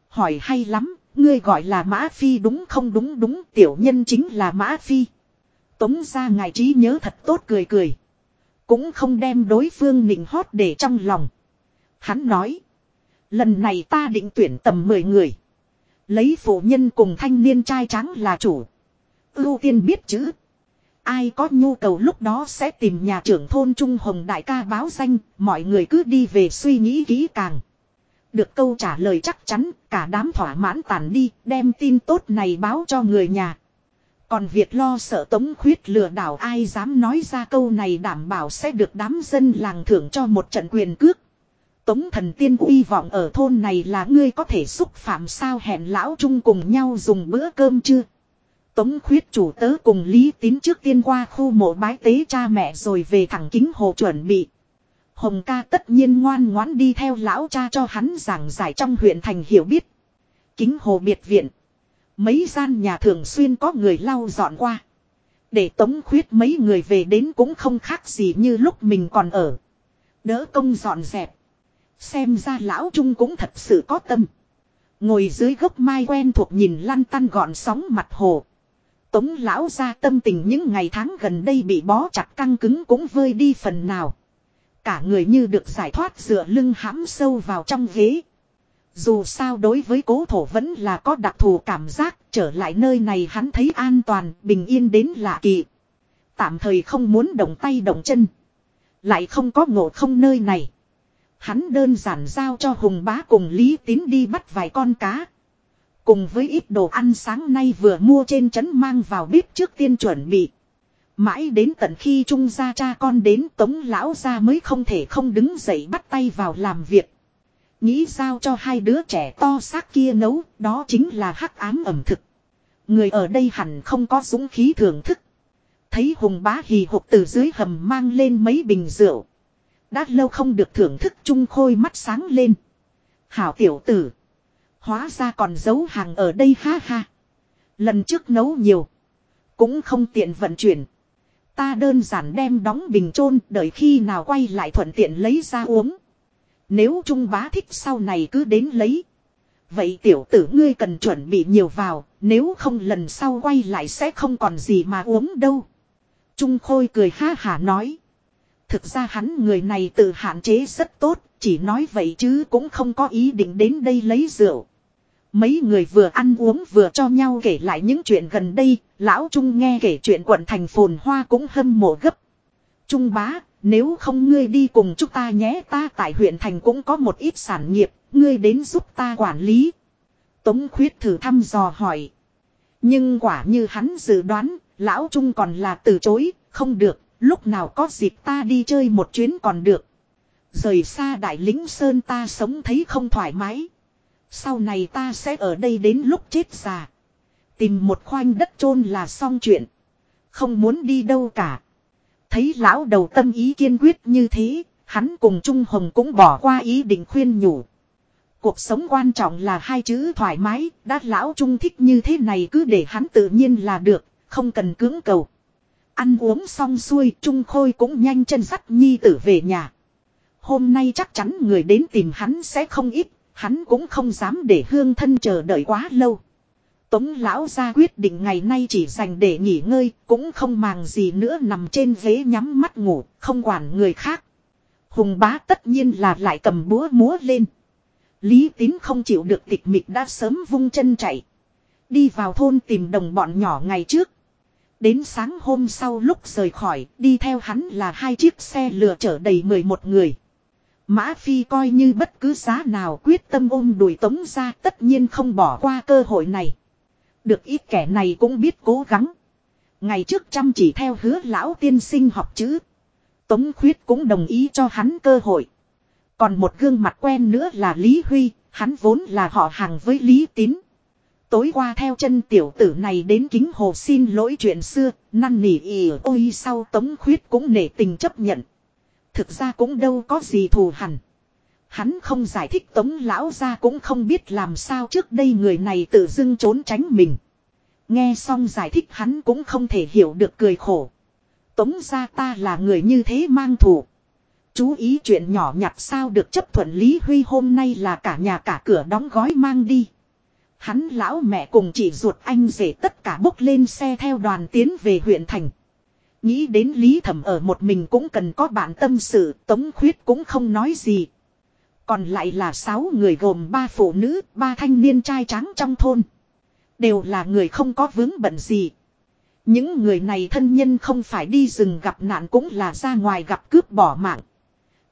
Hỏi hay lắm, ngươi gọi là Mã Phi đúng không đúng đúng tiểu nhân chính là Mã Phi. Tống ra ngài trí nhớ thật tốt cười cười. Cũng không đem đối phương nịnh hót để trong lòng. Hắn nói. Lần này ta định tuyển tầm 10 người. Lấy phụ nhân cùng thanh niên trai trắng là chủ. Ưu tiên biết chữ. Ai có nhu cầu lúc đó sẽ tìm nhà trưởng thôn Trung Hồng Đại ca báo danh, mọi người cứ đi về suy nghĩ kỹ càng. Được câu trả lời chắc chắn, cả đám thỏa mãn tàn đi, đem tin tốt này báo cho người nhà. Còn việc lo sợ tống khuyết lừa đảo ai dám nói ra câu này đảm bảo sẽ được đám dân làng thưởng cho một trận quyền cước. Tống thần tiên uy vọng ở thôn này là ngươi có thể xúc phạm sao hẹn lão chung cùng nhau dùng bữa cơm chưa. Tống khuyết chủ tớ cùng Lý Tín trước tiên qua khu mộ bái tế cha mẹ rồi về thẳng kính hồ chuẩn bị. Hồng ca tất nhiên ngoan ngoãn đi theo lão cha cho hắn giảng giải trong huyện thành hiểu biết. Kính hồ biệt viện. Mấy gian nhà thường xuyên có người lau dọn qua. Để tống khuyết mấy người về đến cũng không khác gì như lúc mình còn ở. Đỡ công dọn dẹp. Xem ra lão trung cũng thật sự có tâm. Ngồi dưới gốc mai quen thuộc nhìn lăn tăn gọn sóng mặt hồ. Tống lão ra tâm tình những ngày tháng gần đây bị bó chặt căng cứng cũng vơi đi phần nào. Cả người như được giải thoát dựa lưng hãm sâu vào trong ghế. Dù sao đối với cố thổ vẫn là có đặc thù cảm giác trở lại nơi này hắn thấy an toàn, bình yên đến lạ kỳ. Tạm thời không muốn động tay động chân. Lại không có ngộ không nơi này. Hắn đơn giản giao cho Hùng bá cùng Lý Tín đi bắt vài con cá. Cùng với ít đồ ăn sáng nay vừa mua trên trấn mang vào bếp trước tiên chuẩn bị. Mãi đến tận khi trung gia cha con đến tống lão gia mới không thể không đứng dậy bắt tay vào làm việc. Nghĩ sao cho hai đứa trẻ to xác kia nấu, đó chính là hắc ám ẩm thực. Người ở đây hẳn không có dũng khí thưởng thức. Thấy hùng bá hì hục từ dưới hầm mang lên mấy bình rượu. Đã lâu không được thưởng thức trung khôi mắt sáng lên. Hảo tiểu tử. Hóa ra còn giấu hàng ở đây ha ha. Lần trước nấu nhiều. Cũng không tiện vận chuyển. Ta đơn giản đem đóng bình chôn đợi khi nào quay lại thuận tiện lấy ra uống. Nếu trung bá thích sau này cứ đến lấy. Vậy tiểu tử ngươi cần chuẩn bị nhiều vào, nếu không lần sau quay lại sẽ không còn gì mà uống đâu. Trung Khôi cười ha hả nói. Thực ra hắn người này tự hạn chế rất tốt, chỉ nói vậy chứ cũng không có ý định đến đây lấy rượu. Mấy người vừa ăn uống vừa cho nhau kể lại những chuyện gần đây, lão Trung nghe kể chuyện quận thành phồn hoa cũng hâm mộ gấp. Trung bá, nếu không ngươi đi cùng chúng ta nhé ta tại huyện thành cũng có một ít sản nghiệp, ngươi đến giúp ta quản lý. Tống khuyết thử thăm dò hỏi. Nhưng quả như hắn dự đoán, lão Trung còn là từ chối, không được, lúc nào có dịp ta đi chơi một chuyến còn được. Rời xa đại lính Sơn ta sống thấy không thoải mái. Sau này ta sẽ ở đây đến lúc chết già. Tìm một khoanh đất chôn là xong chuyện. Không muốn đi đâu cả. Thấy lão đầu tâm ý kiên quyết như thế, hắn cùng Trung Hồng cũng bỏ qua ý định khuyên nhủ. Cuộc sống quan trọng là hai chữ thoải mái, đã lão Trung thích như thế này cứ để hắn tự nhiên là được, không cần cưỡng cầu. Ăn uống xong xuôi, Trung Khôi cũng nhanh chân sắt nhi tử về nhà. Hôm nay chắc chắn người đến tìm hắn sẽ không ít, Hắn cũng không dám để hương thân chờ đợi quá lâu. Tống lão ra quyết định ngày nay chỉ dành để nghỉ ngơi, cũng không màng gì nữa nằm trên ghế nhắm mắt ngủ, không quản người khác. Hùng bá tất nhiên là lại cầm búa múa lên. Lý tín không chịu được tịch mịch đã sớm vung chân chạy. Đi vào thôn tìm đồng bọn nhỏ ngày trước. Đến sáng hôm sau lúc rời khỏi, đi theo hắn là hai chiếc xe lừa chở đầy 11 người. Mã Phi coi như bất cứ giá nào quyết tâm ôm đuổi tống ra tất nhiên không bỏ qua cơ hội này. Được ít kẻ này cũng biết cố gắng. Ngày trước chăm chỉ theo hứa lão tiên sinh học chữ. Tống khuyết cũng đồng ý cho hắn cơ hội. Còn một gương mặt quen nữa là Lý Huy, hắn vốn là họ hàng với Lý Tín. Tối qua theo chân tiểu tử này đến kính hồ xin lỗi chuyện xưa, năn nỉ ỉ ôi sau tống khuyết cũng nể tình chấp nhận. Thực ra cũng đâu có gì thù hằn. Hắn không giải thích tống lão ra cũng không biết làm sao trước đây người này tự dưng trốn tránh mình. Nghe xong giải thích hắn cũng không thể hiểu được cười khổ. Tống ra ta là người như thế mang thù. Chú ý chuyện nhỏ nhặt sao được chấp thuận Lý Huy hôm nay là cả nhà cả cửa đóng gói mang đi. Hắn lão mẹ cùng chỉ ruột anh rể tất cả bốc lên xe theo đoàn tiến về huyện thành. Nghĩ đến Lý Thẩm ở một mình cũng cần có bạn tâm sự, Tống Khuyết cũng không nói gì. Còn lại là sáu người gồm ba phụ nữ, ba thanh niên trai trắng trong thôn. Đều là người không có vướng bận gì. Những người này thân nhân không phải đi rừng gặp nạn cũng là ra ngoài gặp cướp bỏ mạng.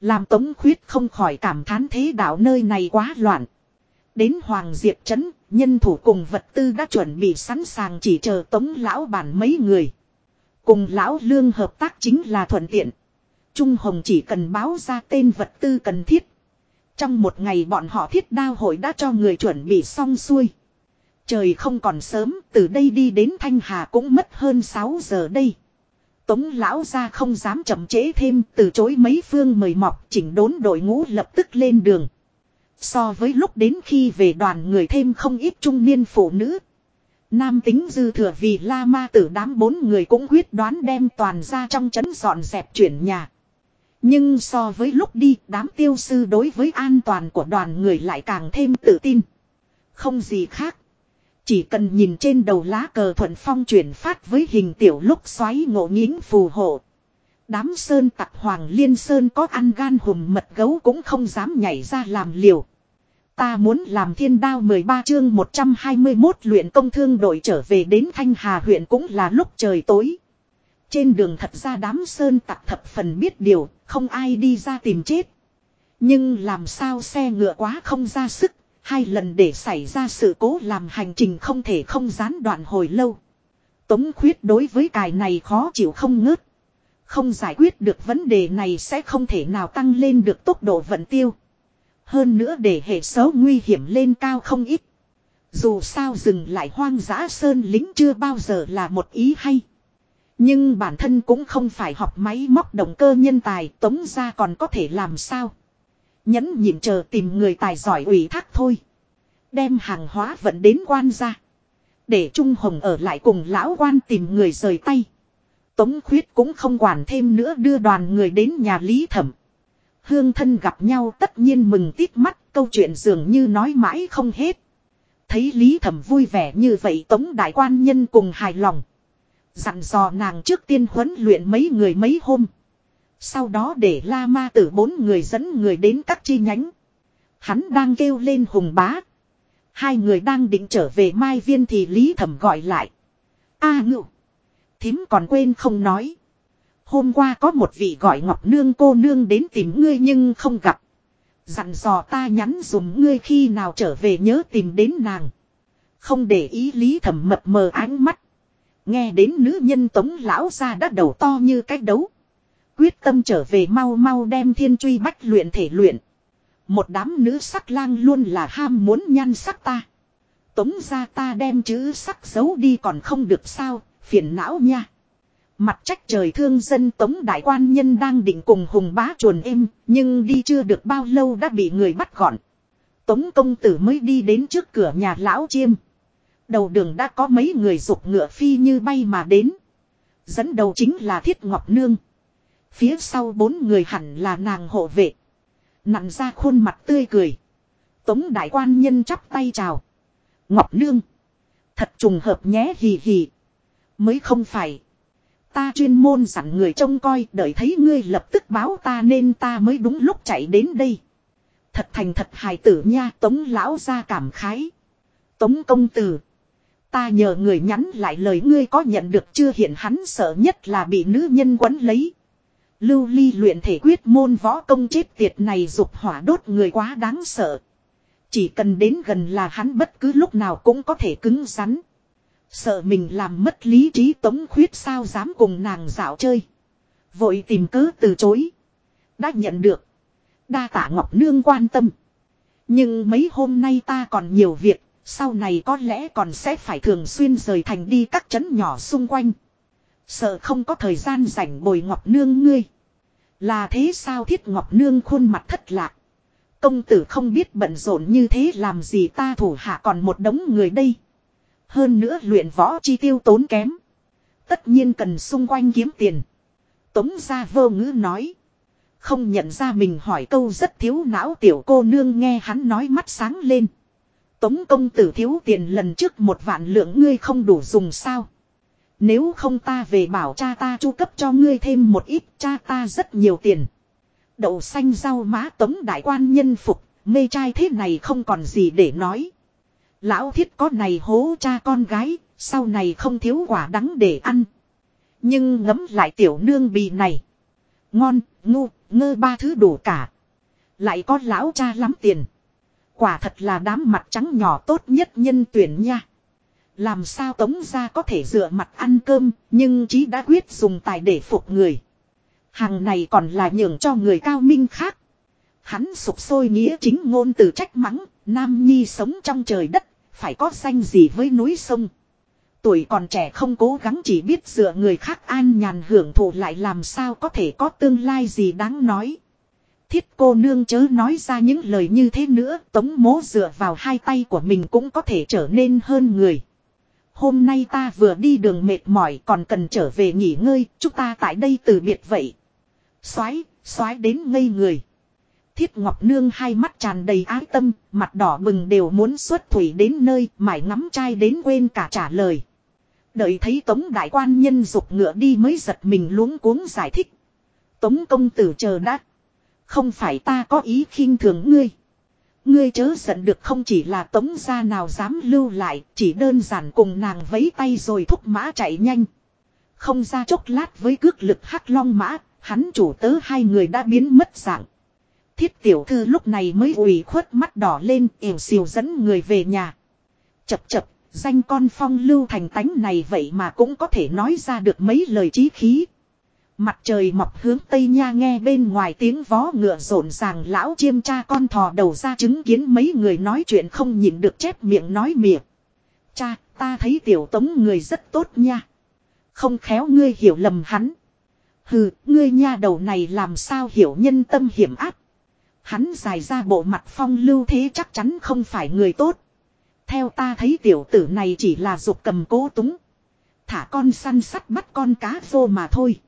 Làm Tống Khuyết không khỏi cảm thán thế đạo nơi này quá loạn. Đến Hoàng Diệp Trấn, nhân thủ cùng vật tư đã chuẩn bị sẵn sàng chỉ chờ Tống Lão bản mấy người. Cùng Lão Lương hợp tác chính là thuận tiện. Trung Hồng chỉ cần báo ra tên vật tư cần thiết. Trong một ngày bọn họ thiết đao hội đã cho người chuẩn bị xong xuôi. Trời không còn sớm, từ đây đi đến Thanh Hà cũng mất hơn 6 giờ đây. Tống lão ra không dám chậm trễ thêm, từ chối mấy phương mời mọc, chỉnh đốn đội ngũ lập tức lên đường. So với lúc đến khi về đoàn người thêm không ít trung niên phụ nữ. Nam tính dư thừa vì la ma tử đám bốn người cũng quyết đoán đem toàn ra trong chấn dọn dẹp chuyển nhà. Nhưng so với lúc đi, đám tiêu sư đối với an toàn của đoàn người lại càng thêm tự tin. Không gì khác. Chỉ cần nhìn trên đầu lá cờ thuận phong chuyển phát với hình tiểu lúc xoáy ngộ nghiến phù hộ. Đám sơn tặc hoàng liên sơn có ăn gan hùm mật gấu cũng không dám nhảy ra làm liều. Ta muốn làm thiên đao 13 chương 121 luyện công thương đội trở về đến Thanh Hà huyện cũng là lúc trời tối. Trên đường thật ra đám sơn tặc thập phần biết điều, không ai đi ra tìm chết. Nhưng làm sao xe ngựa quá không ra sức, hai lần để xảy ra sự cố làm hành trình không thể không gián đoạn hồi lâu. Tống khuyết đối với cài này khó chịu không ngớt. Không giải quyết được vấn đề này sẽ không thể nào tăng lên được tốc độ vận tiêu. Hơn nữa để hệ số nguy hiểm lên cao không ít. Dù sao dừng lại hoang dã sơn lính chưa bao giờ là một ý hay. Nhưng bản thân cũng không phải học máy móc động cơ nhân tài, tống ra còn có thể làm sao. Nhẫn nhịn chờ tìm người tài giỏi ủy thác thôi. Đem hàng hóa vận đến quan ra. Để Trung Hồng ở lại cùng lão quan tìm người rời tay. Tống khuyết cũng không quản thêm nữa đưa đoàn người đến nhà Lý Thẩm. Hương thân gặp nhau tất nhiên mừng tít mắt, câu chuyện dường như nói mãi không hết. Thấy Lý Thẩm vui vẻ như vậy Tống Đại Quan Nhân cùng hài lòng. Dặn dò nàng trước tiên huấn luyện mấy người mấy hôm. Sau đó để La Ma tử bốn người dẫn người đến các chi nhánh. Hắn đang kêu lên hùng bá. Hai người đang định trở về Mai Viên thì Lý Thẩm gọi lại. A à, ngự. Thím còn quên không nói. Hôm qua có một vị gọi Ngọc Nương cô nương đến tìm ngươi nhưng không gặp. Dặn dò ta nhắn dùm ngươi khi nào trở về nhớ tìm đến nàng. Không để ý lý thẩm mập mờ ánh mắt. Nghe đến nữ nhân tống lão ra đã đầu to như cái đấu. Quyết tâm trở về mau mau đem thiên truy bách luyện thể luyện. Một đám nữ sắc lang luôn là ham muốn nhan sắc ta. Tống ra ta đem chữ sắc giấu đi còn không được sao, phiền não nha. Mặt trách trời thương dân tống đại quan nhân đang định cùng hùng bá chuồn êm, nhưng đi chưa được bao lâu đã bị người bắt gọn. Tống công tử mới đi đến trước cửa nhà lão chiêm. Đầu đường đã có mấy người dục ngựa phi như bay mà đến. Dẫn đầu chính là Thiết Ngọc Nương. Phía sau bốn người hẳn là nàng hộ vệ. Nặn ra khuôn mặt tươi cười. Tống đại quan nhân chắp tay chào. Ngọc Nương. Thật trùng hợp nhé hì hì. Mới không phải. Ta chuyên môn dặn người trông coi, đợi thấy ngươi lập tức báo ta nên ta mới đúng lúc chạy đến đây. Thật thành thật hài tử nha, tống lão ra cảm khái. Tống công tử. Ta nhờ người nhắn lại lời ngươi có nhận được chưa hiện hắn sợ nhất là bị nữ nhân quấn lấy. Lưu ly luyện thể quyết môn võ công chết tiệt này dục hỏa đốt người quá đáng sợ. Chỉ cần đến gần là hắn bất cứ lúc nào cũng có thể cứng rắn. Sợ mình làm mất lý trí tống khuyết sao dám cùng nàng dạo chơi. Vội tìm cớ từ chối. Đã nhận được. Đa tạ Ngọc Nương quan tâm. Nhưng mấy hôm nay ta còn nhiều việc. Sau này có lẽ còn sẽ phải thường xuyên rời thành đi các trấn nhỏ xung quanh. Sợ không có thời gian rảnh bồi Ngọc Nương ngươi. Là thế sao thiết Ngọc Nương khuôn mặt thất lạc. Công tử không biết bận rộn như thế làm gì ta thủ hạ còn một đống người đây. Hơn nữa luyện võ chi tiêu tốn kém. Tất nhiên cần xung quanh kiếm tiền. Tống gia vô ngữ nói. Không nhận ra mình hỏi câu rất thiếu não tiểu cô nương nghe hắn nói mắt sáng lên. Tống công tử thiếu tiền lần trước một vạn lượng ngươi không đủ dùng sao. Nếu không ta về bảo cha ta chu cấp cho ngươi thêm một ít cha ta rất nhiều tiền. Đậu xanh rau má tống đại quan nhân phục, mê trai thế này không còn gì để nói. Lão thiết có này hố cha con gái, sau này không thiếu quả đắng để ăn. Nhưng ngấm lại tiểu nương bì này. Ngon, ngu, ngơ ba thứ đủ cả. Lại có lão cha lắm tiền. Quả thật là đám mặt trắng nhỏ tốt nhất nhân tuyển nha. Làm sao tống ra có thể dựa mặt ăn cơm, nhưng chí đã quyết dùng tài để phục người. Hàng này còn là nhường cho người cao minh khác. Hắn sụp sôi nghĩa chính ngôn từ trách mắng, Nam Nhi sống trong trời đất, phải có danh gì với núi sông. Tuổi còn trẻ không cố gắng chỉ biết dựa người khác an nhàn hưởng thụ lại làm sao có thể có tương lai gì đáng nói. Thiết cô nương chớ nói ra những lời như thế nữa, tống mố dựa vào hai tay của mình cũng có thể trở nên hơn người. Hôm nay ta vừa đi đường mệt mỏi còn cần trở về nghỉ ngơi, chúng ta tại đây từ biệt vậy. Xoái, xoái đến ngây người. Thiết Ngọc Nương hai mắt tràn đầy ái tâm, mặt đỏ bừng đều muốn xuất thủy đến nơi, mải ngắm trai đến quên cả trả lời. Đợi thấy Tống Đại Quan nhân dục ngựa đi mới giật mình luống cuống giải thích. Tống công tử chờ đã. Không phải ta có ý khinh thường ngươi. Ngươi chớ giận được không chỉ là tống gia nào dám lưu lại, chỉ đơn giản cùng nàng vấy tay rồi thúc mã chạy nhanh. Không ra chốc lát với cước lực hắc long mã, hắn chủ tớ hai người đã biến mất dạng. Thiết tiểu thư lúc này mới ủy khuất mắt đỏ lên, ỉu xìu dẫn người về nhà. Chập chập, danh con phong lưu thành tánh này vậy mà cũng có thể nói ra được mấy lời trí khí. Mặt trời mọc hướng tây nha nghe bên ngoài tiếng vó ngựa rộn ràng lão chiêm cha con thò đầu ra chứng kiến mấy người nói chuyện không nhìn được chép miệng nói miệng. Cha, ta thấy tiểu tống người rất tốt nha. Không khéo ngươi hiểu lầm hắn. Hừ, ngươi nha đầu này làm sao hiểu nhân tâm hiểm áp. Hắn dài ra bộ mặt phong lưu thế chắc chắn không phải người tốt. Theo ta thấy tiểu tử này chỉ là dục cầm cố túng. Thả con săn sắt bắt con cá vô mà thôi.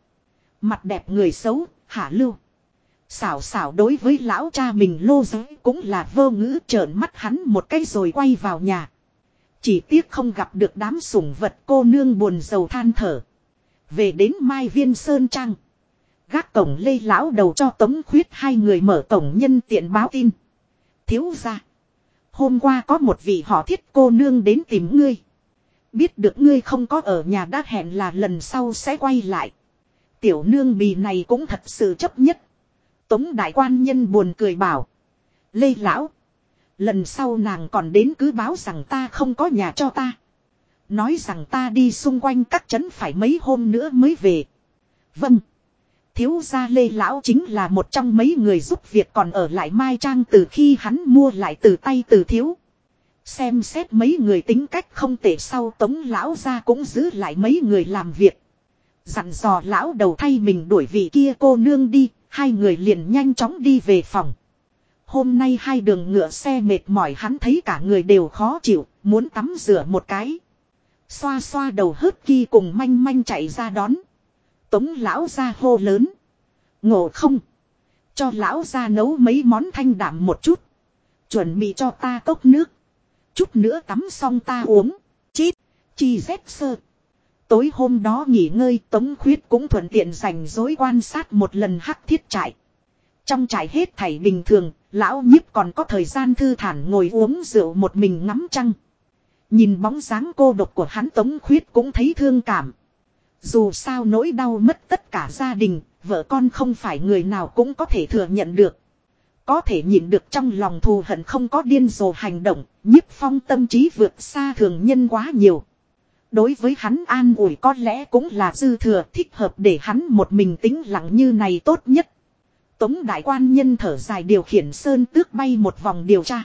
Mặt đẹp người xấu, hả lưu. Xảo xảo đối với lão cha mình lô giới cũng là vô ngữ trợn mắt hắn một cái rồi quay vào nhà. Chỉ tiếc không gặp được đám sủng vật cô nương buồn rầu than thở. Về đến Mai Viên Sơn Trăng. Gác cổng lê lão đầu cho tống khuyết hai người mở cổng nhân tiện báo tin. Thiếu ra. Hôm qua có một vị họ thiết cô nương đến tìm ngươi. Biết được ngươi không có ở nhà đã hẹn là lần sau sẽ quay lại. Tiểu nương bì này cũng thật sự chấp nhất. Tống đại quan nhân buồn cười bảo. Lê lão. Lần sau nàng còn đến cứ báo rằng ta không có nhà cho ta. Nói rằng ta đi xung quanh các trấn phải mấy hôm nữa mới về. Vâng. Thiếu gia Lê Lão chính là một trong mấy người giúp việc còn ở lại Mai Trang từ khi hắn mua lại từ tay từ thiếu. Xem xét mấy người tính cách không tệ sau tống lão ra cũng giữ lại mấy người làm việc. Dặn dò lão đầu thay mình đuổi vị kia cô nương đi, hai người liền nhanh chóng đi về phòng. Hôm nay hai đường ngựa xe mệt mỏi hắn thấy cả người đều khó chịu, muốn tắm rửa một cái. Xoa xoa đầu hớt kia cùng manh manh chạy ra đón. Tống lão ra hô lớn. Ngộ không. Cho lão ra nấu mấy món thanh đạm một chút. Chuẩn bị cho ta cốc nước. Chút nữa tắm xong ta uống. Chít. Chi rét sơ. Tối hôm đó nghỉ ngơi Tống Khuyết cũng thuận tiện rảnh rối quan sát một lần hắc thiết trại. Trong trại hết thảy bình thường, Lão nhiếp còn có thời gian thư thản ngồi uống rượu một mình ngắm trăng. Nhìn bóng dáng cô độc của hắn Tống Khuyết cũng thấy thương cảm. Dù sao nỗi đau mất tất cả gia đình, vợ con không phải người nào cũng có thể thừa nhận được. Có thể nhìn được trong lòng thù hận không có điên rồ hành động, nhiếp phong tâm trí vượt xa thường nhân quá nhiều. Đối với hắn an ủi có lẽ cũng là dư thừa thích hợp để hắn một mình tính lặng như này tốt nhất. Tống đại quan nhân thở dài điều khiển sơn tước bay một vòng điều tra.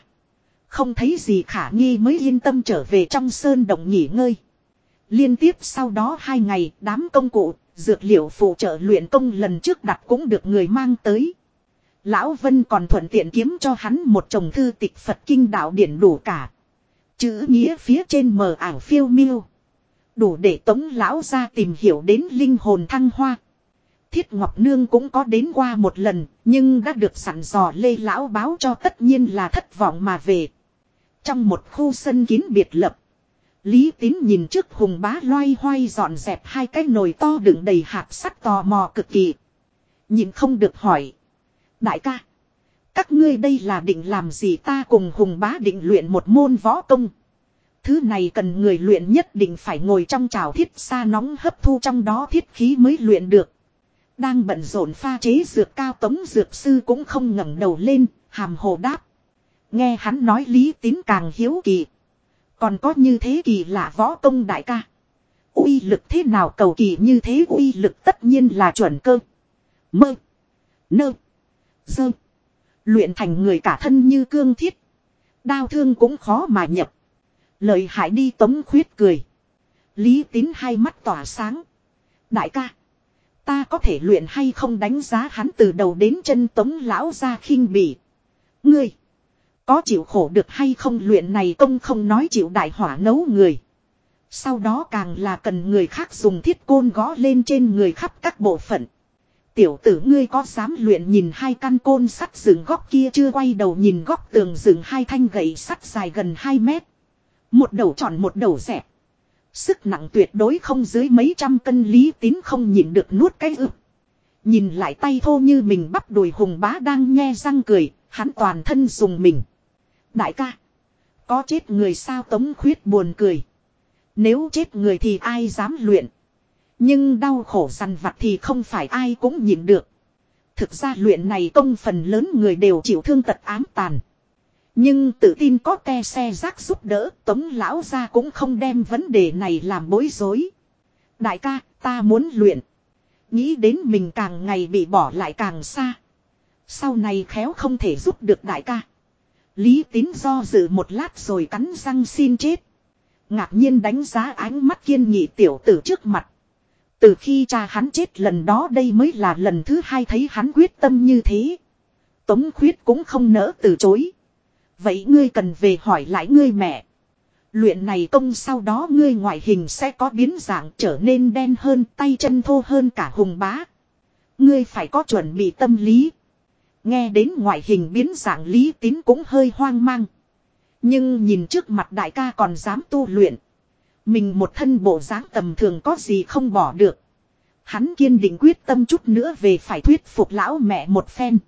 Không thấy gì khả nghi mới yên tâm trở về trong sơn động nghỉ ngơi. Liên tiếp sau đó hai ngày đám công cụ, dược liệu phụ trợ luyện công lần trước đặt cũng được người mang tới. Lão Vân còn thuận tiện kiếm cho hắn một chồng thư tịch Phật kinh đạo điển đủ cả. Chữ nghĩa phía trên mờ ảo phiêu miêu. Đủ để tống lão ra tìm hiểu đến linh hồn thăng hoa. Thiết Ngọc Nương cũng có đến qua một lần, nhưng đã được sẵn dò lê lão báo cho tất nhiên là thất vọng mà về. Trong một khu sân kín biệt lập. Lý tín nhìn trước hùng bá loay hoay dọn dẹp hai cái nồi to đựng đầy hạt sắt tò mò cực kỳ. Nhìn không được hỏi. Đại ca. Các ngươi đây là định làm gì ta cùng hùng bá định luyện một môn võ công. Thứ này cần người luyện nhất định phải ngồi trong trào thiết xa nóng hấp thu trong đó thiết khí mới luyện được. Đang bận rộn pha chế dược cao tống dược sư cũng không ngẩng đầu lên, hàm hồ đáp. Nghe hắn nói lý tín càng hiếu kỳ. Còn có như thế kỳ lạ võ công đại ca. uy lực thế nào cầu kỳ như thế uy lực tất nhiên là chuẩn cơ. Mơ. Nơ. Dơ. Luyện thành người cả thân như cương thiết. Đao thương cũng khó mà nhập. Lời hại đi tống khuyết cười. Lý tín hai mắt tỏa sáng. Đại ca. Ta có thể luyện hay không đánh giá hắn từ đầu đến chân tống lão ra khinh bỉ. Ngươi. Có chịu khổ được hay không luyện này công không nói chịu đại hỏa nấu người. Sau đó càng là cần người khác dùng thiết côn gõ lên trên người khắp các bộ phận. Tiểu tử ngươi có dám luyện nhìn hai căn côn sắt dựng góc kia chưa quay đầu nhìn góc tường dựng hai thanh gậy sắt dài gần 2 mét. Một đầu tròn một đầu dẹp. Sức nặng tuyệt đối không dưới mấy trăm cân lý tín không nhịn được nuốt cái ức. Nhìn lại tay thô như mình bắp đùi hùng bá đang nghe răng cười, hắn toàn thân dùng mình. Đại ca. Có chết người sao tống khuyết buồn cười. Nếu chết người thì ai dám luyện. Nhưng đau khổ săn vặt thì không phải ai cũng nhịn được. Thực ra luyện này công phần lớn người đều chịu thương tật ám tàn. Nhưng tự tin có te xe rác giúp đỡ tống lão ra cũng không đem vấn đề này làm bối rối. Đại ca, ta muốn luyện. Nghĩ đến mình càng ngày bị bỏ lại càng xa. Sau này khéo không thể giúp được đại ca. Lý tín do dự một lát rồi cắn răng xin chết. Ngạc nhiên đánh giá ánh mắt kiên nghị tiểu tử trước mặt. Từ khi cha hắn chết lần đó đây mới là lần thứ hai thấy hắn quyết tâm như thế. Tống khuyết cũng không nỡ từ chối. Vậy ngươi cần về hỏi lại ngươi mẹ. Luyện này công sau đó ngươi ngoại hình sẽ có biến dạng trở nên đen hơn, tay chân thô hơn cả hùng bá. Ngươi phải có chuẩn bị tâm lý. Nghe đến ngoại hình biến dạng lý tín cũng hơi hoang mang. Nhưng nhìn trước mặt đại ca còn dám tu luyện. Mình một thân bộ dáng tầm thường có gì không bỏ được. Hắn kiên định quyết tâm chút nữa về phải thuyết phục lão mẹ một phen.